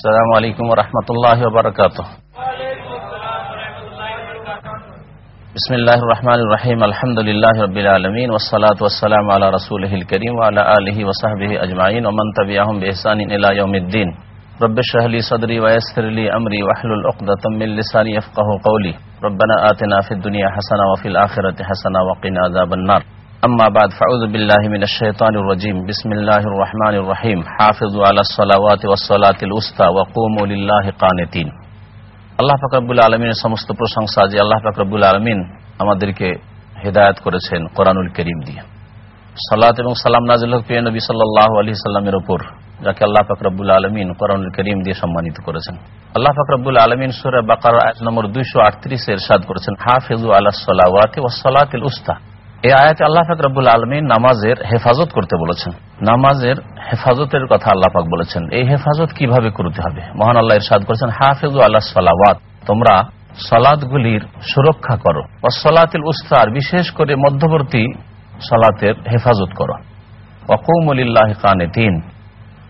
السلام علیکم ورحمۃ اللہ وبرکاتہ۔ بسم اللہ الرحمن الرحیم الحمد للہ رب العالمین وسلاۃ والسلام علیہ رسول کریم علیہ وصحب اجمعین ومن تبعہم بحسان الى یوم الدین۔ رب شہلی صدری ویسر علی عمری وحل عقدۃ من لسانی افقہ قولی۔ ربنا آتنا فی الدنیا حسنا وفی الآخرت حسنا وقنا عذاب النار۔ أما بعد فأعوذ بالله من الشيطان الرجيم بسم الله الرحمن الرحيم حافظوا على الصلوات والصلاة الوسطى وقوموا لله قانتين আল্লাহ ফাকরাবুল আলমিনের সমস্ত প্রশংসা যে আল্লাহ ফাকরাবুল আলমিন আমাদেরকে হেদায়ত করেছেন কোরআনুল করিম দিয়ে সালাত এবং সালাম নাজিল হক প্রিয় নবী সাল্লাহ আলী সাল্লামের ওপর যাকে আল্লাহ ফাকরাবুল আলমিন কোরআনুল করিম দিয়ে সম্মানিত করেছেন আল্লাহ ফাকরাবুল আলমিন সুরা বাকার আয়াত নম্বর দুইশো আটত্রিশে এরশাদ করেছেন হাফিজু আল্লাহ সাল্লাওয়াতি ওয়াসালাতিল উস্তা এই আয়াতে আল্লাহ ফাকরাবুল আলমী নামাজের হেফাজত করতে বলেছেন। নামাজের হেফাজতের কথা আল্লাহ পাক বলেছেন। এই হেফাজত কীভাবে করতে হবে? মহান আল্লাহ এর ইরশাদ করেছেন হাফিজু আল্লাহ সালাওয়াত তোমরা সলাদগুলির সুরক্ষা করো। বা সলাতিল উস্তার, বিশেষ করে মধ্যবর্তী সলাতের হেফাজত করো। অকৌমলিল্লাহ কানে তিন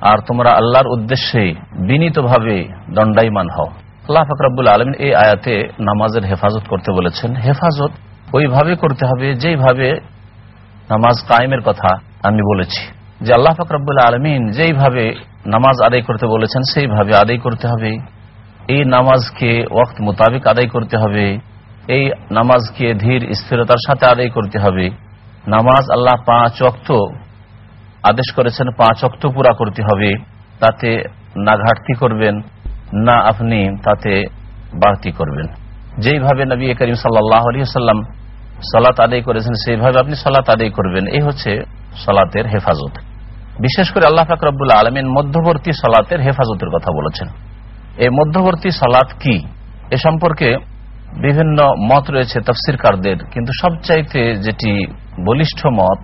আর তোমরা আল্লাহর উদ্দেশ্যে বিনীতভাবে দণ্ডাইমান হও। আল্লাহ ফাকরাবুল আলমিন এই আয়াতে নামাজের হেফাজত করতে বলেছেন। হেফাজত ওইভাবে করতে হবে যেইভাবে নামাজ কায়েমের কথা আমি বলেছি। যে আল্লাহ ফাকরাবুল্লাহ আলমিন যেইভাবে নামাজ আদায় করতে বলেছেন, সেইভাবে আদায় করতে হবে। এই নামাজকে ওয়াক্ত মোতাবেক আদায় করতে হবে। এই নামাজকে ধীর স্থিরতার সাথে আদায় করতে হবে। নামাজ আল্লাহ পাঁচ অক্ত আদেশ করেছেন, পাঁচ অক্ত পুরা করতে হবে। তাতে না ঘাটতি করবেন, না আপনি তাতে বাড়তি করবেন। যেইভাবে নবী করিম সাল্লাহ সাল্লাম সালাত আদায় করেছেন, সেইভাবে আপনি সালাত আদায় করবেন। এই হচ্ছে সালাতের হেফাজত। বিশেষ করে আল্লাহ ফাকরাবুল্লাহ আলমিন মধ্যবর্তী সালাতের হেফাজতের কথা বলেছেন। এই মধ্যবর্তী সালাত কি? এ সম্পর্কে বিভিন্ন মত রয়েছে তফসিরকারদের, কিন্তু সবচাইতে যেটি বলিষ্ঠ মত,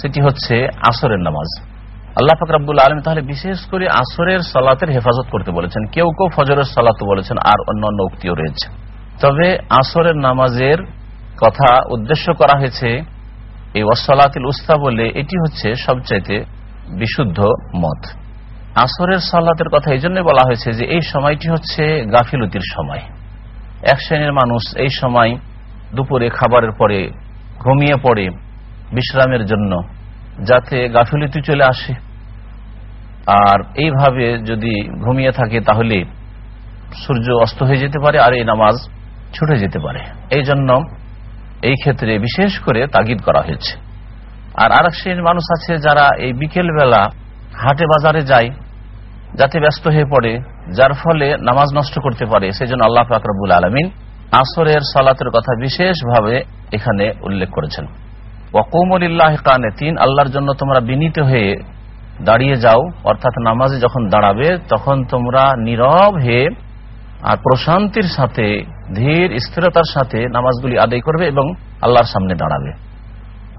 সেটি হচ্ছে আসরের নামাজ। আল্লাহ ফাকরাবুল্লাহ আলম তাহলে বিশেষ করে আসরের সালাতের হেফাজত করতে বলেছেন। কেউ কেউ ফজরের সালাত বলেছেন, আর অন্য অন্য উক্তিও রয়েছে। তবে আসরের নামাজের কথা উদ্দেশ্য করা হয়েছে, এই ওয়াসালাতিল উস্তা বলে এটি হচ্ছে সবচাইতে বিশুদ্ধ মত। আসরের সালাতের কথা এই জন্য বলা হয়েছে যে এই সময়টি হচ্ছে গাফিলতির সময়। এক শ্রেণির মানুষ এই সময় দুপুরে খাবারের পরে ঘুমিয়ে পড়ে বিশ্রামের জন্য যাতে গাফিলতি চলে আসে। আর এইভাবে যদি ঘুমিয়ে থাকে তাহলে সূর্য অস্ত হয়ে যেতে পারে আর এই নামাজ ছুটে যেতে পারে। এই জন্য এই ক্ষেত্রে বিশেষ করে তাগিদ করা হয়েছে। আর আরেক শ্রেণির মানুষ আছে যারা এই বিকেল বেলা হাটে বাজারে যায়, যাতে ব্যস্ত হয়ে পড়ে, যার ফলে নামাজ নষ্ট করতে পারে। সেই জন্য আল্লাহ ফাকরাবুল আলমিন আসরের সালাতের কথা বিশেষভাবে এখানে উল্লেখ করেছেন। ওকুমুল্লাহ কানে তিন আল্লাহর জন্য তোমরা বিনীত হয়ে দাঁড়িয়ে যাও। অর্থাৎ নামাজে যখন দাঁড়াবে, তখন তোমরা নীরব হয়ে আর প্রশান্তির সাথে, ধীর স্থিরতার সাথে নামাজগুলি আদায় করবে এবং আল্লাহর সামনে দাঁড়াবে।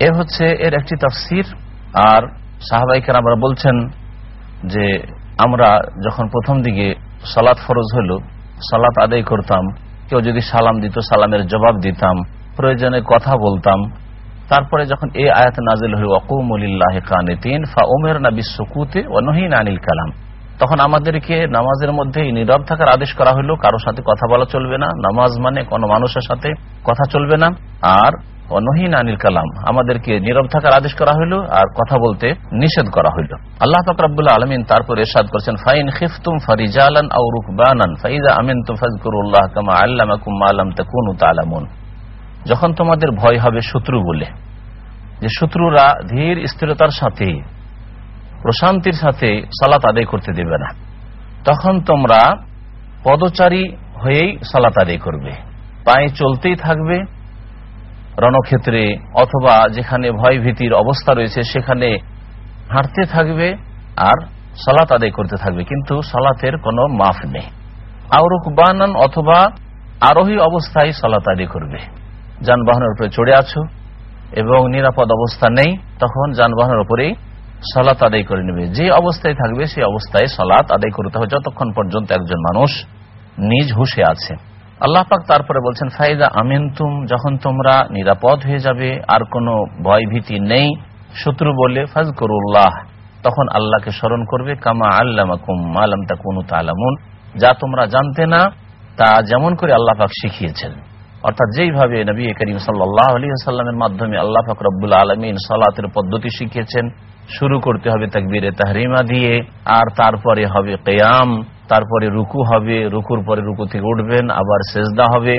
এ হচ্ছে এর একটি তাফসির। আর সাহাবাইকার আমরা বলছেন যে, আমরা যখন প্রথম দিকে সালাত ফরজ হইল, সালাত আদায় করতাম, কেউ যদি সালাম দিত, সালামের জবাব দিতাম, প্রয়োজনে কথা বলতাম। তারপরে যখন এই আয়াত নাজিল হইল কানে তিন ফা ওমের না বিশ্বকুতে ও নহিন আনিল কালাম। তখন আমাদেরকে নামাজের মধ্যে নীরব থাকার আদেশ করা হলো, কারোর সাথে কথা বলা চলবে না। নামাজ মানে কোনো মানুষের সাথে কথা চলবে না। আর অনহীন আনিল কালাম, আমাদেরকে নীরব থাকার আদেশ করা হইল আর কথা বলতে নিষেধ করা হইল আল্লাহ ফকরাবুল্লাহ আলমিন তারপর এরশাদ করেছেন, ফাইন খিফতুম ফারিজালান আউ রুকবানান, ফাইজা আমিন তুম ফাজকুরুল্লাহ কামা আল্লামাকুম আলাম তাকুনু তালামুন যখন তোমাদের ভয় হবে শত্রু বলে, যে শত্রুরা ধীর স্থিরতার সাথে প্রশান্তির সাথে সালাত আদায় করতে দেবে না। তখন তোমরা পদচারী হয়েই সালাত আদায় করবে। পায়ে চলতেই থাকবে। রণক্ষেত্রে অথবা যেখানে ভয় ভীতির অবস্থা রয়েছে, সেখানে হাঁটতে থাকবে আর সালাত আদায় করতে থাকবে। কিন্তু সালাতের কোনো মাফ নেই। আউরুক বানান অথবা আরোহী অবস্থায় সালাত আদায় করবে। যানবাহনের উপরে চড়ে আছো এবং নিরাপদ অবস্থা নেই, তখন যানবাহনের উপরেই সলাত আদায় করে নেবে। যে অবস্থায় থাকবে, সেই অবস্থায় সলাত আদায় করতে হবে। যতক্ষণ পর্যন্ত একজন মানুষ নিজ হুশে আছে। আল্লাহ পাক তারপরে বলছেন ফাইদা আমিনতুম, যখন তোমরা নিরাপদ হয়ে যাবে, আর কোনো ভয় ভীতি নেই। শত্রু বলে ফাজকরুল্লাহ। তখন আল্লাহকে স্মরণ করবে, কামা আল্লামাকুম আলম তাকুনু তালামুন। যা তোমরা জানতে না, তা যেমন করে আল্লাহ পাক শিখিয়েছেন। অর্থাৎ যেইভাবে নবী করিম সাল্লাহ আলী সাল্লামের মাধ্যমে আল্লাহ পাক আলমিন সালাতের পদ্ধতি শিখিয়েছেন শুরু করতে হবে তাকবীরে তাহরিমা দিয়ে, আর তারপরে হবে কেয়াম, তারপরে রুকু হবে, রুকুর পরে রুকু থেকে উঠবেন, আবার সেজদা হবে,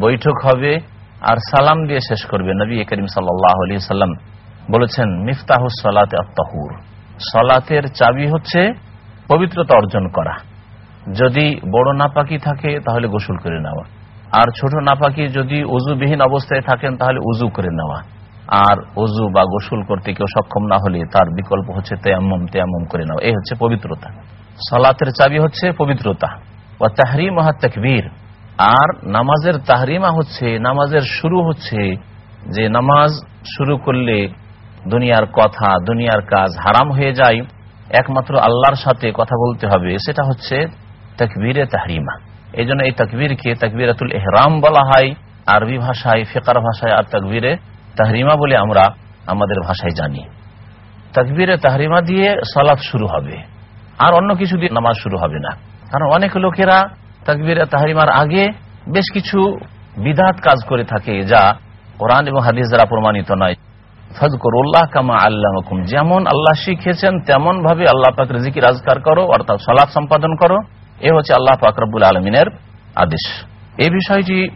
বৈঠক হবে, আর সালাম দিয়ে শেষ করবে নবী করিম সাল্লাহ সাল্লাম বলেছেন, মিফতাহ সলাতে আত্মাহুর সলাতের চাবি হচ্ছে পবিত্রতা অর্জন করা। যদি বড় নাপাকি থাকে, তাহলে গোসল করে নেওয়া। আর ছোট নাপাকি যদি উজুবিহীন অবস্থায় থাকেন, তাহলে উজু করে নেওয়া। আর অজু বা গোসল করতে কেউ সক্ষম না হলে তার বিকল্প হচ্ছে তেয়াম্মম তেয়াম্মম করে নেওয়া এই হচ্ছে পবিত্রতা। সলাতের চাবি হচ্ছে পবিত্রতা। ও তাহরিম তাকবীর। আর নামাজের তাহরিমা হচ্ছে, নামাজের শুরু হচ্ছে যে নামাজ শুরু করলে দুনিয়ার কথা, দুনিয়ার কাজ হারাম হয়ে যায়। একমাত্র আল্লাহর সাথে কথা বলতে হবে, সেটা হচ্ছে তকবীরে তাহরিমা। এই জন্য এই তকবীরকে তকবীরাতুল এহরাম বলা হয়। আরবি ভাষায়, ফেকার ভাষায় আর তকবীরে তাহরিমা বলে আমরা আমাদের ভাষায় জানি। তকবীরে তাহরিমা দিয়ে সলাৎ শুরু হবে। আর অন্য কিছু দিয়ে নামাজ শুরু হবে না। কারণ অনেক লোকেরা তকবীরে তাহরিমার আগে বেশ কিছু বিধাত কাজ করে থাকে যা কোরআন এবং হাদিস দ্বারা প্রমাণিত নয়। ফজকরুল্লাহ কামা আল্লাহ যেমন আল্লাহ শিখেছেন তেমন ভাবে আল্লাহ পাক রিজিকি রাজগার করো, অর্থাৎ সলাপ সম্পাদন করো। এ হচ্ছে আল্লাহ ফাকরাবুল আলমিনের আদেশ। এই বিষয়টি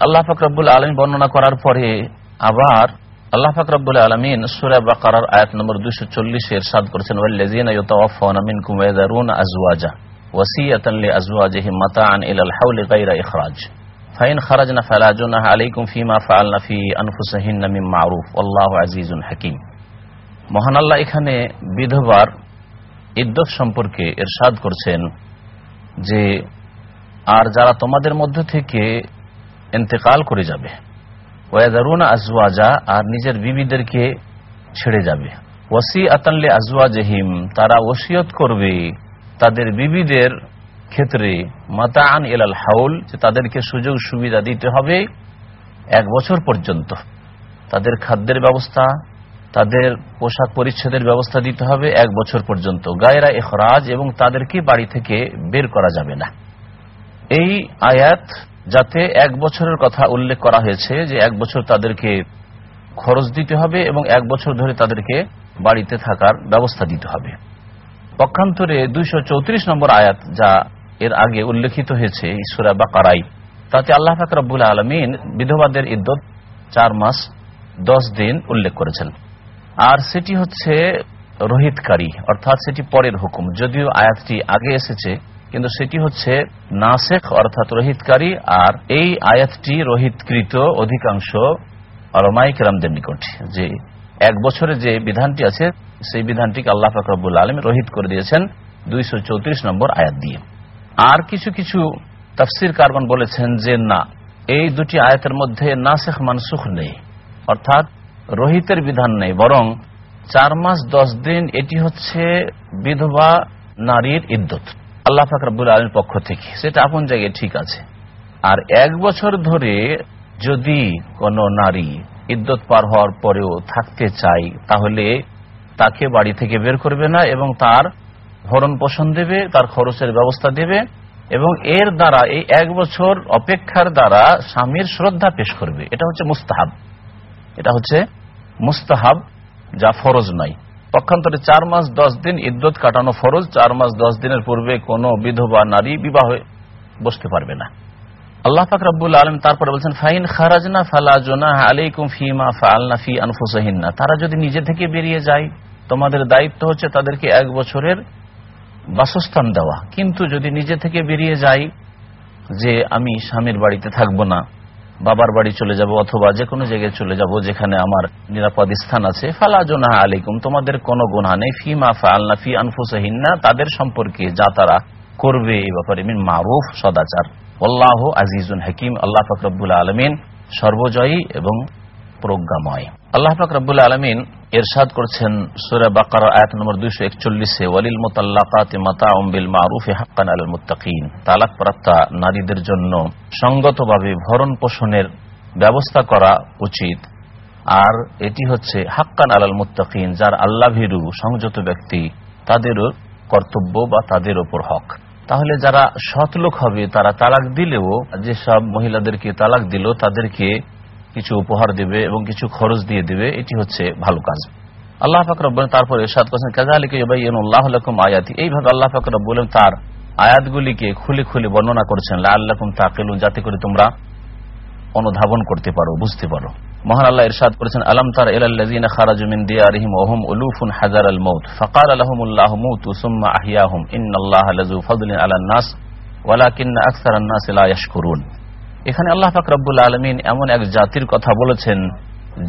আল্লাহ ফাকরাবুল আলমী বর্ণনা করার পরে আবার আল্লাহ ফাকরাবুল আলমিন সুরা বাকার আয়াত নম্বর দুইশো চল্লিশে এরশাদ করেছেন আজওয়াজা ওয়াসিয়াতান লিআজওয়াজিহিম মাতাআন ইলাল হাওলি গায়রা ইখরাজ। ফাইন খারাজনা ফালা জুনাহা আলাইকুম ফিমা ফাআলনা ফি আনফুসিহিন্না মিন মারুফ। আল্লাহু আজিজুন হাকিম। মহান আল্লাহ এখানে বিধবার ইদ্যত সম্পর্কে এরশাদ করছেন যে, আর যারা তোমাদের মধ্য থেকে এতেকাল করে যাবে ওয়াদারুনা আজওয়াজা আর নিজের বিবিদেরকে ছেড়ে যাবে। ওয়াসি আতানলে আজওয়া জহিম তারা ওসিয়ত করবে তাদের বিবিদের ক্ষেত্রে। মাতাআন এলাল হাউল যে তাদেরকে সুযোগ সুবিধা দিতে হবে এক বছর পর্যন্ত। তাদের খাদ্যের ব্যবস্থা, তাদের পোশাক পরিচ্ছদের ব্যবস্থা দিতে হবে এক বছর পর্যন্ত। গায়রা এখরাজ এবং তাদেরকে বাড়ি থেকে বের করা যাবে না। এই আয়াত যাতে এক বছরের কথা উল্লেখ করা হয়েছে যে এক বছর তাদেরকে খরচ দিতে হবে এবং এক বছর ধরে তাদেরকে বাড়িতে থাকার ব্যবস্থা দিতে হবে। পক্ষান্তরে দুইশ চৌত্রিশ নম্বর আয়াত যা এর আগে উল্লেখিত হয়েছে ইসুরা বা কারাই তাতে আল্লাহ ফাকরাবুল আলমিন বিধবাদের ইদ্যত চার মাস, দশ দিন উল্লেখ করেছেন। আর সেটি হচ্ছে রোহিতকারী, অর্থাৎ সেটি পরের হুকুম। যদিও আয়াতটি আগে এসেছে কিন্তু সেটি হচ্ছে নাসেখ অর্থাৎ রোহিতকারী, আর এই আয়াতটি রোহিতকৃত অধিকাংশ আলমাইক রামদের নিকট, যে এক বছরে যে বিধানটি আছে, সেই বিধানটিকে আল্লাহ ফাকরাবুল আলম রোহিত করে দিয়েছেন দুইশ চৌত্রিশ নম্বর আয়াত দিয়ে। আর কিছু কিছু তাফসির কারবান বলেছেন যে, না, এই দুটি আয়াতের মধ্যে নাসেখ মানসুখ নেই, অর্থাৎ রোহিতের বিধান নেই, বরং চার মাস দশ দিন এটি হচ্ছে বিধবা নারীর ইদ্যত। আল্লাহ ফাকরাবুল আলমের পক্ষ থেকে। সেটা আপন জায়গায় ঠিক আছে। আর এক বছর ধরে যদি কোন নারী ইদ্যত পার হওয়ার পরেও থাকতে চাই তাহলে তাকে বাড়ি থেকে বের করবে না এবং তার ভরণ পোষণ দেবে, তার খরচের ব্যবস্থা দেবে এবং এর দ্বারা, এই এক বছর অপেক্ষার দ্বারা স্বামীর শ্রদ্ধা পেশ করবে। এটা হচ্ছে মুস্তাহাব। এটা হচ্ছে মুস্তাহাব, যা ফরজ নয়। পক্ষান্তরে চার মাস, দশ দিন ইদ্যত কাটানো ফরজ, চার মাস, দশ দিনের পূর্বে কোনো বিধবা নারী বিবাহ বসতে পারবে না। আল্লাহ পাক রব্বুল আলম তারপরে বলছেন, ফাইন খারাজনা ফালা জোনা আলাইকুম ফিমা ফালনা ফি আনফুসহিনা তারা যদি নিজে থেকে বেরিয়ে যায়, তোমাদের দায়িত্ব হচ্ছে তাদেরকে এক বছরের বাসস্থান দেওয়া। কিন্তু যদি নিজে থেকে বেরিয়ে যায়, যে আমি স্বামীর বাড়িতে থাকব না বাবার বাড়ি চলে যাব অথবা যে কোনো জায়গায় চলে যাব যেখানে আমার নিরাপদ স্থান আছে, ফালা জোনাহা আলাইকুম, তোমাদের কোনো গুণা নেই, ফি মা ফালনা ফি আনফুসহিনা তাদের সম্পর্কে যা তারা করবে এই ব্যাপারে মিন মারুফ, সদাচার। আল্লাহ আজিজুন হাকিম, আল্লাহ ফকরবুল আলমিন সর্বজয়ী এবং প্রজ্ঞাময়। আল্লাহ ফকরবুল আলমিন এরশাদ করছেন সুরা বাকার, আয়াত নম্বর দুইশো একচল্লিশে, ওয়ালিল মোতাল্লাকাতে মাতা উম্বিল মারুফে হাক্কান আল মুত্তাকিন। তালাক প্রাপ্তা নারীদের জন্য সঙ্গতভাবে ভরণ পোষণের ব্যবস্থা করা উচিত। আর এটি হচ্ছে হাক্কান আলাল মুত্তাকিন, যার আল্লাহ ভীরু সংযত ব্যক্তি তাদেরও কর্তব্য বা তাদের ওপর হক। তাহলে যারা সৎ লোক হবে, তারা তালাক দিলেও, যেসব মহিলাদেরকে তালাক দিল, তাদেরকে কিছু উপহার দেবে এবং কিছু খরচ দিয়ে দেবে, এটি হচ্ছে ভালো কাজ। আল্লাহ ফাকর তারপরে সাত করছেন কাজালিকে আল্লাহ আয়াতি। এইভাবে আল্লাহ ফাকর বলেন তার আয়াতগুলিকে খুলে খুলে বর্ণনা করছেন আল্লাহম তাকেলুন যাতে করে তোমরা অনুধাবন করতে পারো, বুঝতে পারো। মহান আল্লাহ ইরশাদ করেছেন, আলম তার এলাল্লাযিনা খারাজু মিন দিয়ারিহিম ওয়া হুম উলুফুন হাজার আল মাউত? ফাকাল লাহুমুল্লাহু মুতু সুম্মা আহিয়াহুম ইন্নাল্লাহা লাযু ফাদলিন আলান নাস, ওয়ালাকিন্না আকসারান নাস লা ইয়াশকুরুন। এখানে আল্লাহ পাক রব্বুল আলামিন এমন এক জাতির কথা বলেছেন,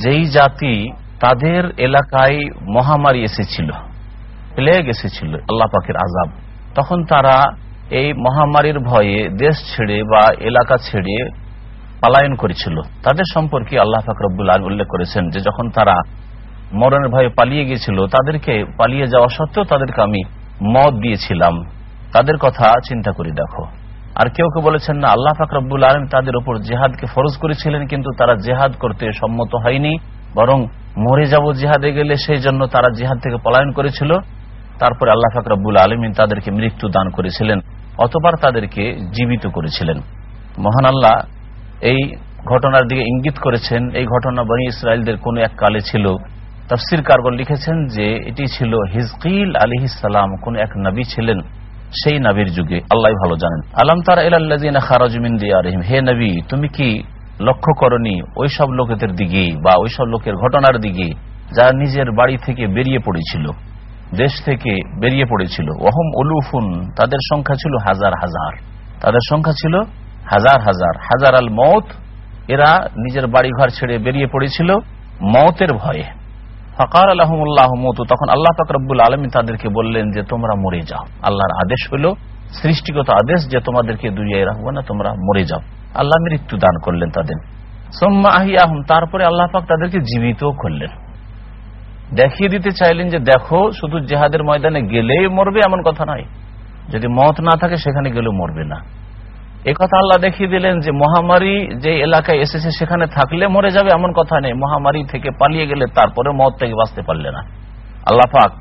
যেই জাতি তাদের এলাকায় মহামারী এসেছিল প্লেগ এসেছিল, আল্লাহ পাকের আজাব তখন তারা এই মহামারীর ভয়ে দেশ ছেড়ে বা এলাকা ছেড়ে পালায়ন করেছিল। তাদের সম্পর্কে আল্লাহ ফাকরবুল আলম উল্লেখ করেছেন যে, যখন তারা মরণের ভয়ে পালিয়ে গিয়েছিল, তাদেরকে পালিয়ে যাওয়া সত্ত্বেও তাদেরকে আমি মত দিয়েছিলাম। তাদের কথা চিন্তা করি দেখো। আর কেউ কেউ বলেছেন, না, আল্লাহ ফাকরবুল আলম তাদের উপর জেহাদকে ফরজ করেছিলেন, কিন্তু তারা জেহাদ করতে সম্মত হয়নি। বরং মরে যাব জেহাদে গেলে সেই জন্য তারা জেহাদ থেকে পলায়ন করেছিল। তারপরে আল্লাহ ফাকরাবুল আলমিন তাদেরকে মৃত্যু দান করেছিলেন, অতবার তাদেরকে জীবিত করেছিলেন। মহান আল্লাহ, এই ঘটনার দিকে ইঙ্গিত করেছেন। এই ঘটনা বনি ইসরায়েলদের কোন এক কালে ছিল। তফসির কারগর লিখেছেন যে, এটি ছিল হিজকিল আলিহিসাল্লাম কোন এক নবী ছিলেন। সেই নবীর যুগে, আল্লাহ ভালো জানেন। আলম তারা খারাজমিন হে নবী, তুমি কি লক্ষ্য করনি ওই সব লোকেদের দিকে বা ওই সব লোকের ঘটনার দিকে যারা নিজের বাড়ি থেকে বেরিয়ে পড়েছিল, দেশ থেকে বেরিয়ে পড়েছিল? ওহম উলুফুন, তাদের সংখ্যা ছিল হাজার হাজার। তাদের সংখ্যা ছিল হাজার হাজার। হাজার আল মত এরা নিজের বাড়িঘর ছেড়ে বেরিয়ে পড়েছিল মতের ভয়ে। ফকার আলহমুল্লাহ মত। তখন আল্লাহ ফকরবুল আলমী তাদেরকে বললেন যে, তোমরা মরে যাও। আল্লাহর আদেশ হলো, সৃষ্টিগত আদেশ যে, তোমাদেরকে দুনিয়ায় রাখব না, তোমরা মরে যাও। আল্লাহ মৃত্যু দান করলেন তাদের। সোম্মা তারপরে আল্লাহ পাক তাদেরকে জীবিত করলেন। দেখিয়ে দিতে চাইলেন যে, দেখো, শুধু জেহাদের ময়দানে গেলেই মরবে, এমন কথা নয়। যদি মত না থাকে, সেখানে গেলেও মরবে না। কথা আল্লাহ দেখিয়ে দিলেন যে মহামারী যে এলাকায় এসেছে, সেখানে থাকলে মরে যাবে এমন কথা নেই। মহামারী থেকে পালিয়ে গেলে তারপরে মত থেকে বাঁচতে পারলে না। আল্লাহ পাক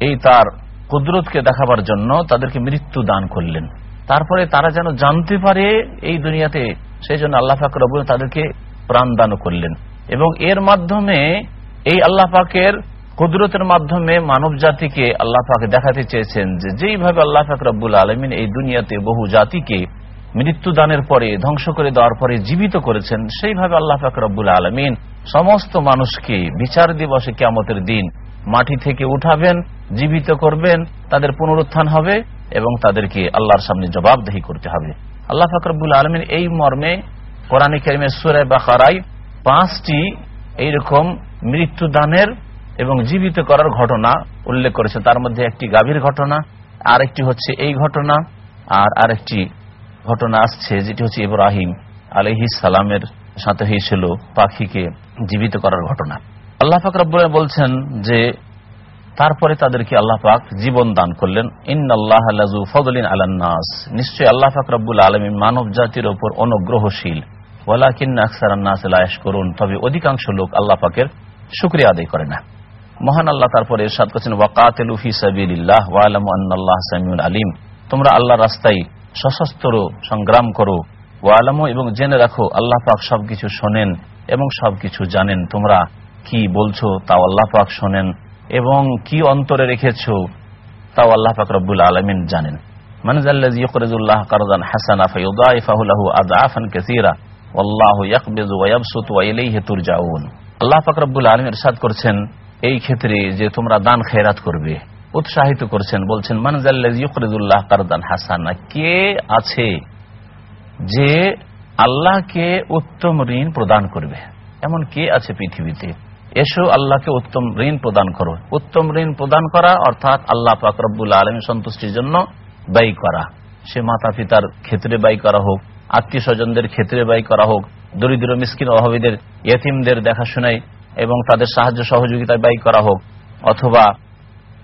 এই তার কুদরতকে দেখাবার জন্য তাদেরকে মৃত্যু দান করলেন। তারপরে তারা যেন জানতে পারে এই দুনিয়াতে, সেই জন্য আল্লাহ পাক রব তাদেরকে প্রাণ দান করলেন। এবং এর মাধ্যমে এই আল্লাহ পাকের কুদরতের মাধ্যমে মানব জাতিকে আল্লাহ পাক দেখাতে চেয়েছেন যে যেইভাবে আল্লাহ পাক আলমিন এই দুনিয়াতে বহু জাতিকে মৃত্যু দানের পরে, ধ্বংস করে দেওয়ার পরে জীবিত করেছেন, সেইভাবে আল্লাহ পাক রব্বুল আলমিন সমস্ত মানুষকে বিচার দিবসে কেমতের দিন মাটি থেকে উঠাবেন, জীবিত করবেন, তাদের পুনরুত্থান হবে এবং তাদেরকে আল্লাহর সামনে জবাবদেহি করতে হবে। আল্লাহ ফাকরবুল আলমিন এই মর্মে কোরআন কেরিমের সুরায় বা খারাই পাঁচটি এইরকম মৃত্যুদানের এবং জীবিত করার ঘটনা উল্লেখ করেছে। তার মধ্যে একটি গাভীর ঘটনা আর একটি হচ্ছে এই ঘটনা, আর আরেকটি ঘটনা আসছে, যেটি হচ্ছে ইব্রাহিম আলহি সালামের সাথে হয়েছিল পাখিকে জীবিত করার ঘটনা। আল্লাহ ফাকরাবুল বলছেন যে, তারপরে তাদেরকে আল্লাহ পাক জীবন দান করলেন। ইন আল্লাহ ফদলিন আলান্নাস নিশ্চয়ই আল্লাহ ফাকরাবুল আলমী মানব জাতির ওপর অনুগ্রহশীল। ওয়ালাকিন আকসারান্নাস করুন তবে অধিকাংশ লোক আল্লাহ পাকের শুক্রিয়া আদায় করে না। মহান আল্লাহ তারপরে এরশাদ করছেন ওয়াকাতেলুফি সাবিল্লাহ ওয়ালাম আন্নাল্লাহ সামিউল আলিম। তোমরা আল্লাহ রাস্তায় সশস্ত্র সংগ্রাম করো, ওয়ালামো এবং জেনে রাখো, আল্লাহ পাক সবকিছু শোনেন এবং সবকিছু জানেন। তোমরা কি বলছো তাও আল্লাহ পাক শোনেন এবং কি অন্তরে রেখেছ তাও আল্লাহ পাক রব্বুল আলমিন জানেন। আল্লাহ পাক রব্বুল আলামিন করছেন, এই ক্ষেত্রে যে তোমরা দান খেরাত করবে। উৎসাহিত করছেন, বলছেন মানজাল্লাহ কারদান হাসানা কে আছে যে আল্লাহকে উত্তম ঋণ প্রদান করবে? এমন কে আছে পৃথিবীতে? এসো আল্লাহকে উত্তম ঋণ প্রদান করো। উত্তম ঋণ প্রদান করা অর্থাৎ আল্লাহ পাক রব্বুল আলমী সন্তুষ্টির জন্য ব্যয় করা। সে মাতা পিতার ক্ষেত্রে ব্যয় করা হোক আত্মীয় স্বজনদের ক্ষেত্রে ব্যয় করা হোক, দরিদ্র, মিসকিন, অভাবীদের, ইয়তিমদের দেখাশোনায় এবং তাদের সাহায্য সহযোগিতায় ব্যয় করা হোক, অথবা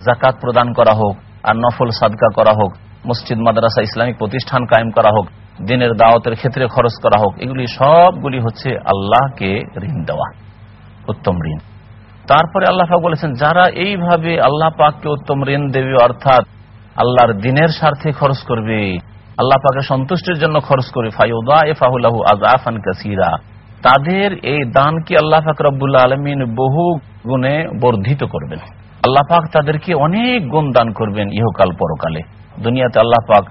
জাকাত প্রদান করা হোক আর নফল সাদকা করা হোক, মসজিদ, মাদ্রাসা, ইসলামিক প্রতিষ্ঠান কায়েম করা হোক, দিনের দাওয়াতের ক্ষেত্রে খরচ করা হোক, এগুলি সবগুলি হচ্ছে আল্লাহকে ঋণ দেওয়া, উত্তম ঋণ। তারপরে আল্লাহ পাক বলেছেন, যারা এইভাবে আল্লাহ পাককে উত্তম ঋণ দেবে, অর্থাৎ আল্লাহর দিনের স্বার্থে খরচ করবে, আল্লাহ পাকে সন্তুষ্টির জন্য খরচ করবে কাসিরা, তাদের এই দানকে আল্লাহ পাক রব্বুল্লা আলমিন বহু গুণে বর্ধিত করবেন। আল্লাহ পাক তাদেরকে অনেক গুণ দান করবেন ইহকাল পরকালে। দুনিয়াতে আল্লাহ পাক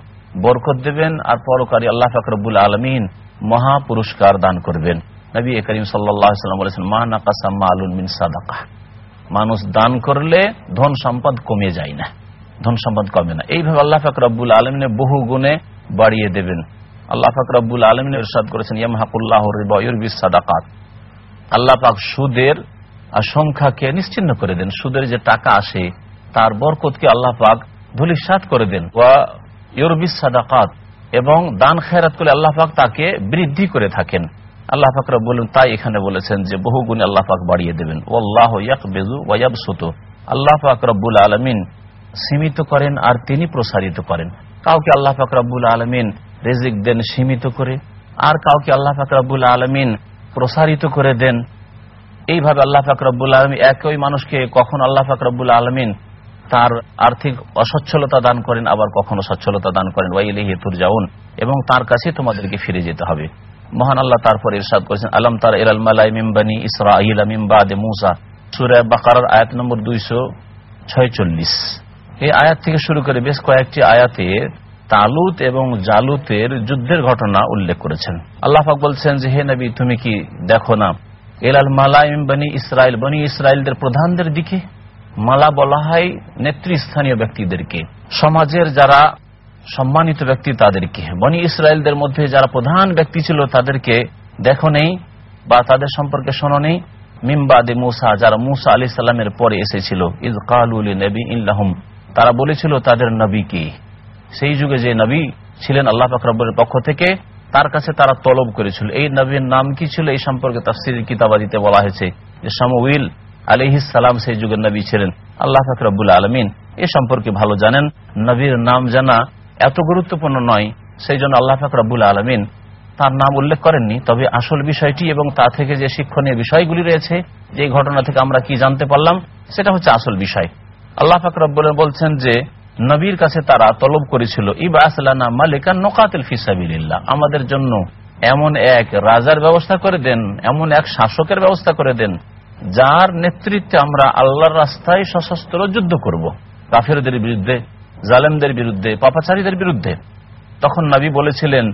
বরকত দেবেন আর পরকালে আল্লাহ পাক রব্বুল আলমিন মহা পুরস্কার দান করবেন। নবী করিম সাল্লাম বলেছেন, মা নাকাসা মালুন সাদাকা। মানুষ দান করলে ধন সম্পদ কমে যায় না, ধন সম্পদ কমে না। এইভাবে আল্লাহ ফাকর রব্বুল আলমিনে বহু গুণে বাড়িয়ে দেবেন। আল্লাহ ফাকর রব্বুল আলমিন ইরশাদ করেছেন ইয়ামহাকুল্লাহ সাদাকাত। আল্লাহ পাক সুদের সংখ্যাকে নিশ্চিন্ন করে দেন। সুদের যে টাকা আসে, তার বরকতকে আল্লাহ পাক ধুলিসাত করে দেন। ওয়া ইউরবিস সাদাকাত, এবং দান খেরাত করে আল্লাহ পাক তাকে বৃদ্ধি করে থাকেন। আল্লাহ পাক বলেন তাই এখানে বলেছেন যে, বহু গুণে আল্লাহ পাক বাড়িয়ে দেবেন। ওল্লাহ ইয়াকবেজু ওয়াবসুত আল্লাহ পাক রব্বুল আলমিন সীমিত করেন আর তিনি প্রসারিত করেন। কাউকে আল্লাহ পাক রব্বুল আলমিন রেজিক দেন সীমিত করে, আর কাউকে আল্লাহ পাক রব্বুল আলমিন প্রসারিত করে দেন। এইভাবে আল্লাহ ফাকরাবুল আলমী একই মানুষকে কখন আল্লাহ ফাকরাবুল আলমিন তার আর্থিক অসচ্ছলতা দান করেন, আবার কখনো সচ্ছলতা দান করেন। ওয়াইলি হেতুর যাউন এবং তার কাছে তোমাদেরকে ফিরে যেতে হবে। মহান আল্লাহ তারপর ইরশাদ করেছেন, আলম তার এরাল মালাই মিমবানি ইসরা আহিলা মিমবাদে মুসা? সুরে বাকার আয়াত নম্বর দুইশো ছয়চল্লিশ। এই আয়াত থেকে শুরু করে বেশ কয়েকটি আয়াতে তালুত এবং জালুতের যুদ্ধের ঘটনা উল্লেখ করেছেন। আল্লাহ বলছেন যে, হে নবী, তুমি কি দেখো না এলাল মালাইম বনি ইসরায়েল বনি ইসরায়েলদের প্রধানদের দিকে মালা বলা হয় নেতৃস্থানীয় ব্যক্তিদেরকে। সমাজের যারা সম্মানিত ব্যক্তি তাদেরকে। বনি ইসরায়েলদের মধ্যে যারা প্রধান ব্যক্তি ছিল তাদেরকে দেখো নেই বা তাদের সম্পর্কে শোনো নেই। মিমবাদে মুসা, যারা মুসা আলি সাল্লামের পরে এসেছিল। ইজ কালুল নবী ইল্লাহম তারা বলেছিল তাদের নবী কি? সেই যুগে যে নবী ছিলেন আল্লাহ ফাকরাবের পক্ষ থেকে তার কাছে তারা তলব করেছিল। এই নবীর নাম কি ছিল? এই সম্পর্কে তাফসির কিতাবাদিতে বলা হয়েছে যে সামউইল সালাম সেই যুগের নবী ছিলেন। আল্লাহ ফাকরাবুল আলমিন এ সম্পর্কে ভালো জানেন। নবীর নাম জানা এত গুরুত্বপূর্ণ নয়, সেই জন্য আল্লাহ ফাকরাবুল আলমিন তার নাম উল্লেখ করেননি। তবে আসল বিষয়টি এবং তা থেকে যে শিক্ষণীয় বিষয়গুলি রয়েছে, যে ঘটনা থেকে আমরা কি জানতে পারলাম, সেটা হচ্ছে আসল বিষয়। আল্লাহ ফাকরাবুল বলছেন যে নবীর কাছে তারা তলব করেছিল ইবা আসলানা মালিকান নোকাতিল ফিসাবিল্লাহ আমাদের জন্য এমন এক রাজার ব্যবস্থা করে দেন, এমন এক শাসকের ব্যবস্থা করে দেন, যার নেতৃত্বে আমরা আল্লাহর রাস্তায় সশস্ত্র যুদ্ধ করব। কাফেরদের বিরুদ্ধে, জালেমদের বিরুদ্ধে, পাপাচারীদের বিরুদ্ধে। তখন নবী বলেছিলেন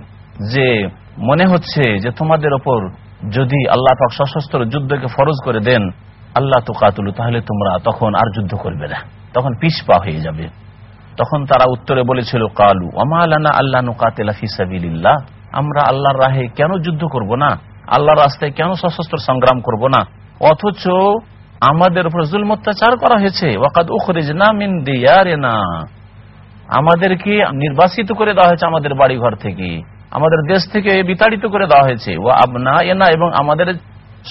যে, মনে হচ্ছে যে তোমাদের ওপর যদি আল্লাহ পাক সশস্ত্র যুদ্ধকে ফরজ করে দেন, আল্লাহ তো কাতুলু তাহলে তোমরা তখন আর যুদ্ধ করবে না। তখন পিসপা হয়ে যাবে। তখন তারা উত্তরে বলেছিল, কালু আমালানা আল্লাহ নুকাতিলা ফিসাবিল্লাহ আমরা আল্লাহর রাহে কেন যুদ্ধ করব না? আল্লাহর রাস্তায় কেন সশস্ত্র সংগ্রাম করব না? অথচ আমাদের উপর জুল অত্যাচার করা হয়েছে। ওয়াকাদ উখরিজ না মিন দিয়ারে না আমাদেরকে নির্বাসিত করে দেওয়া হয়েছে আমাদের বাড়ি ঘর থেকে। আমাদের দেশ থেকে বিতাড়িত করে দেওয়া হয়েছে। ও আবনা এনা এবং আমাদের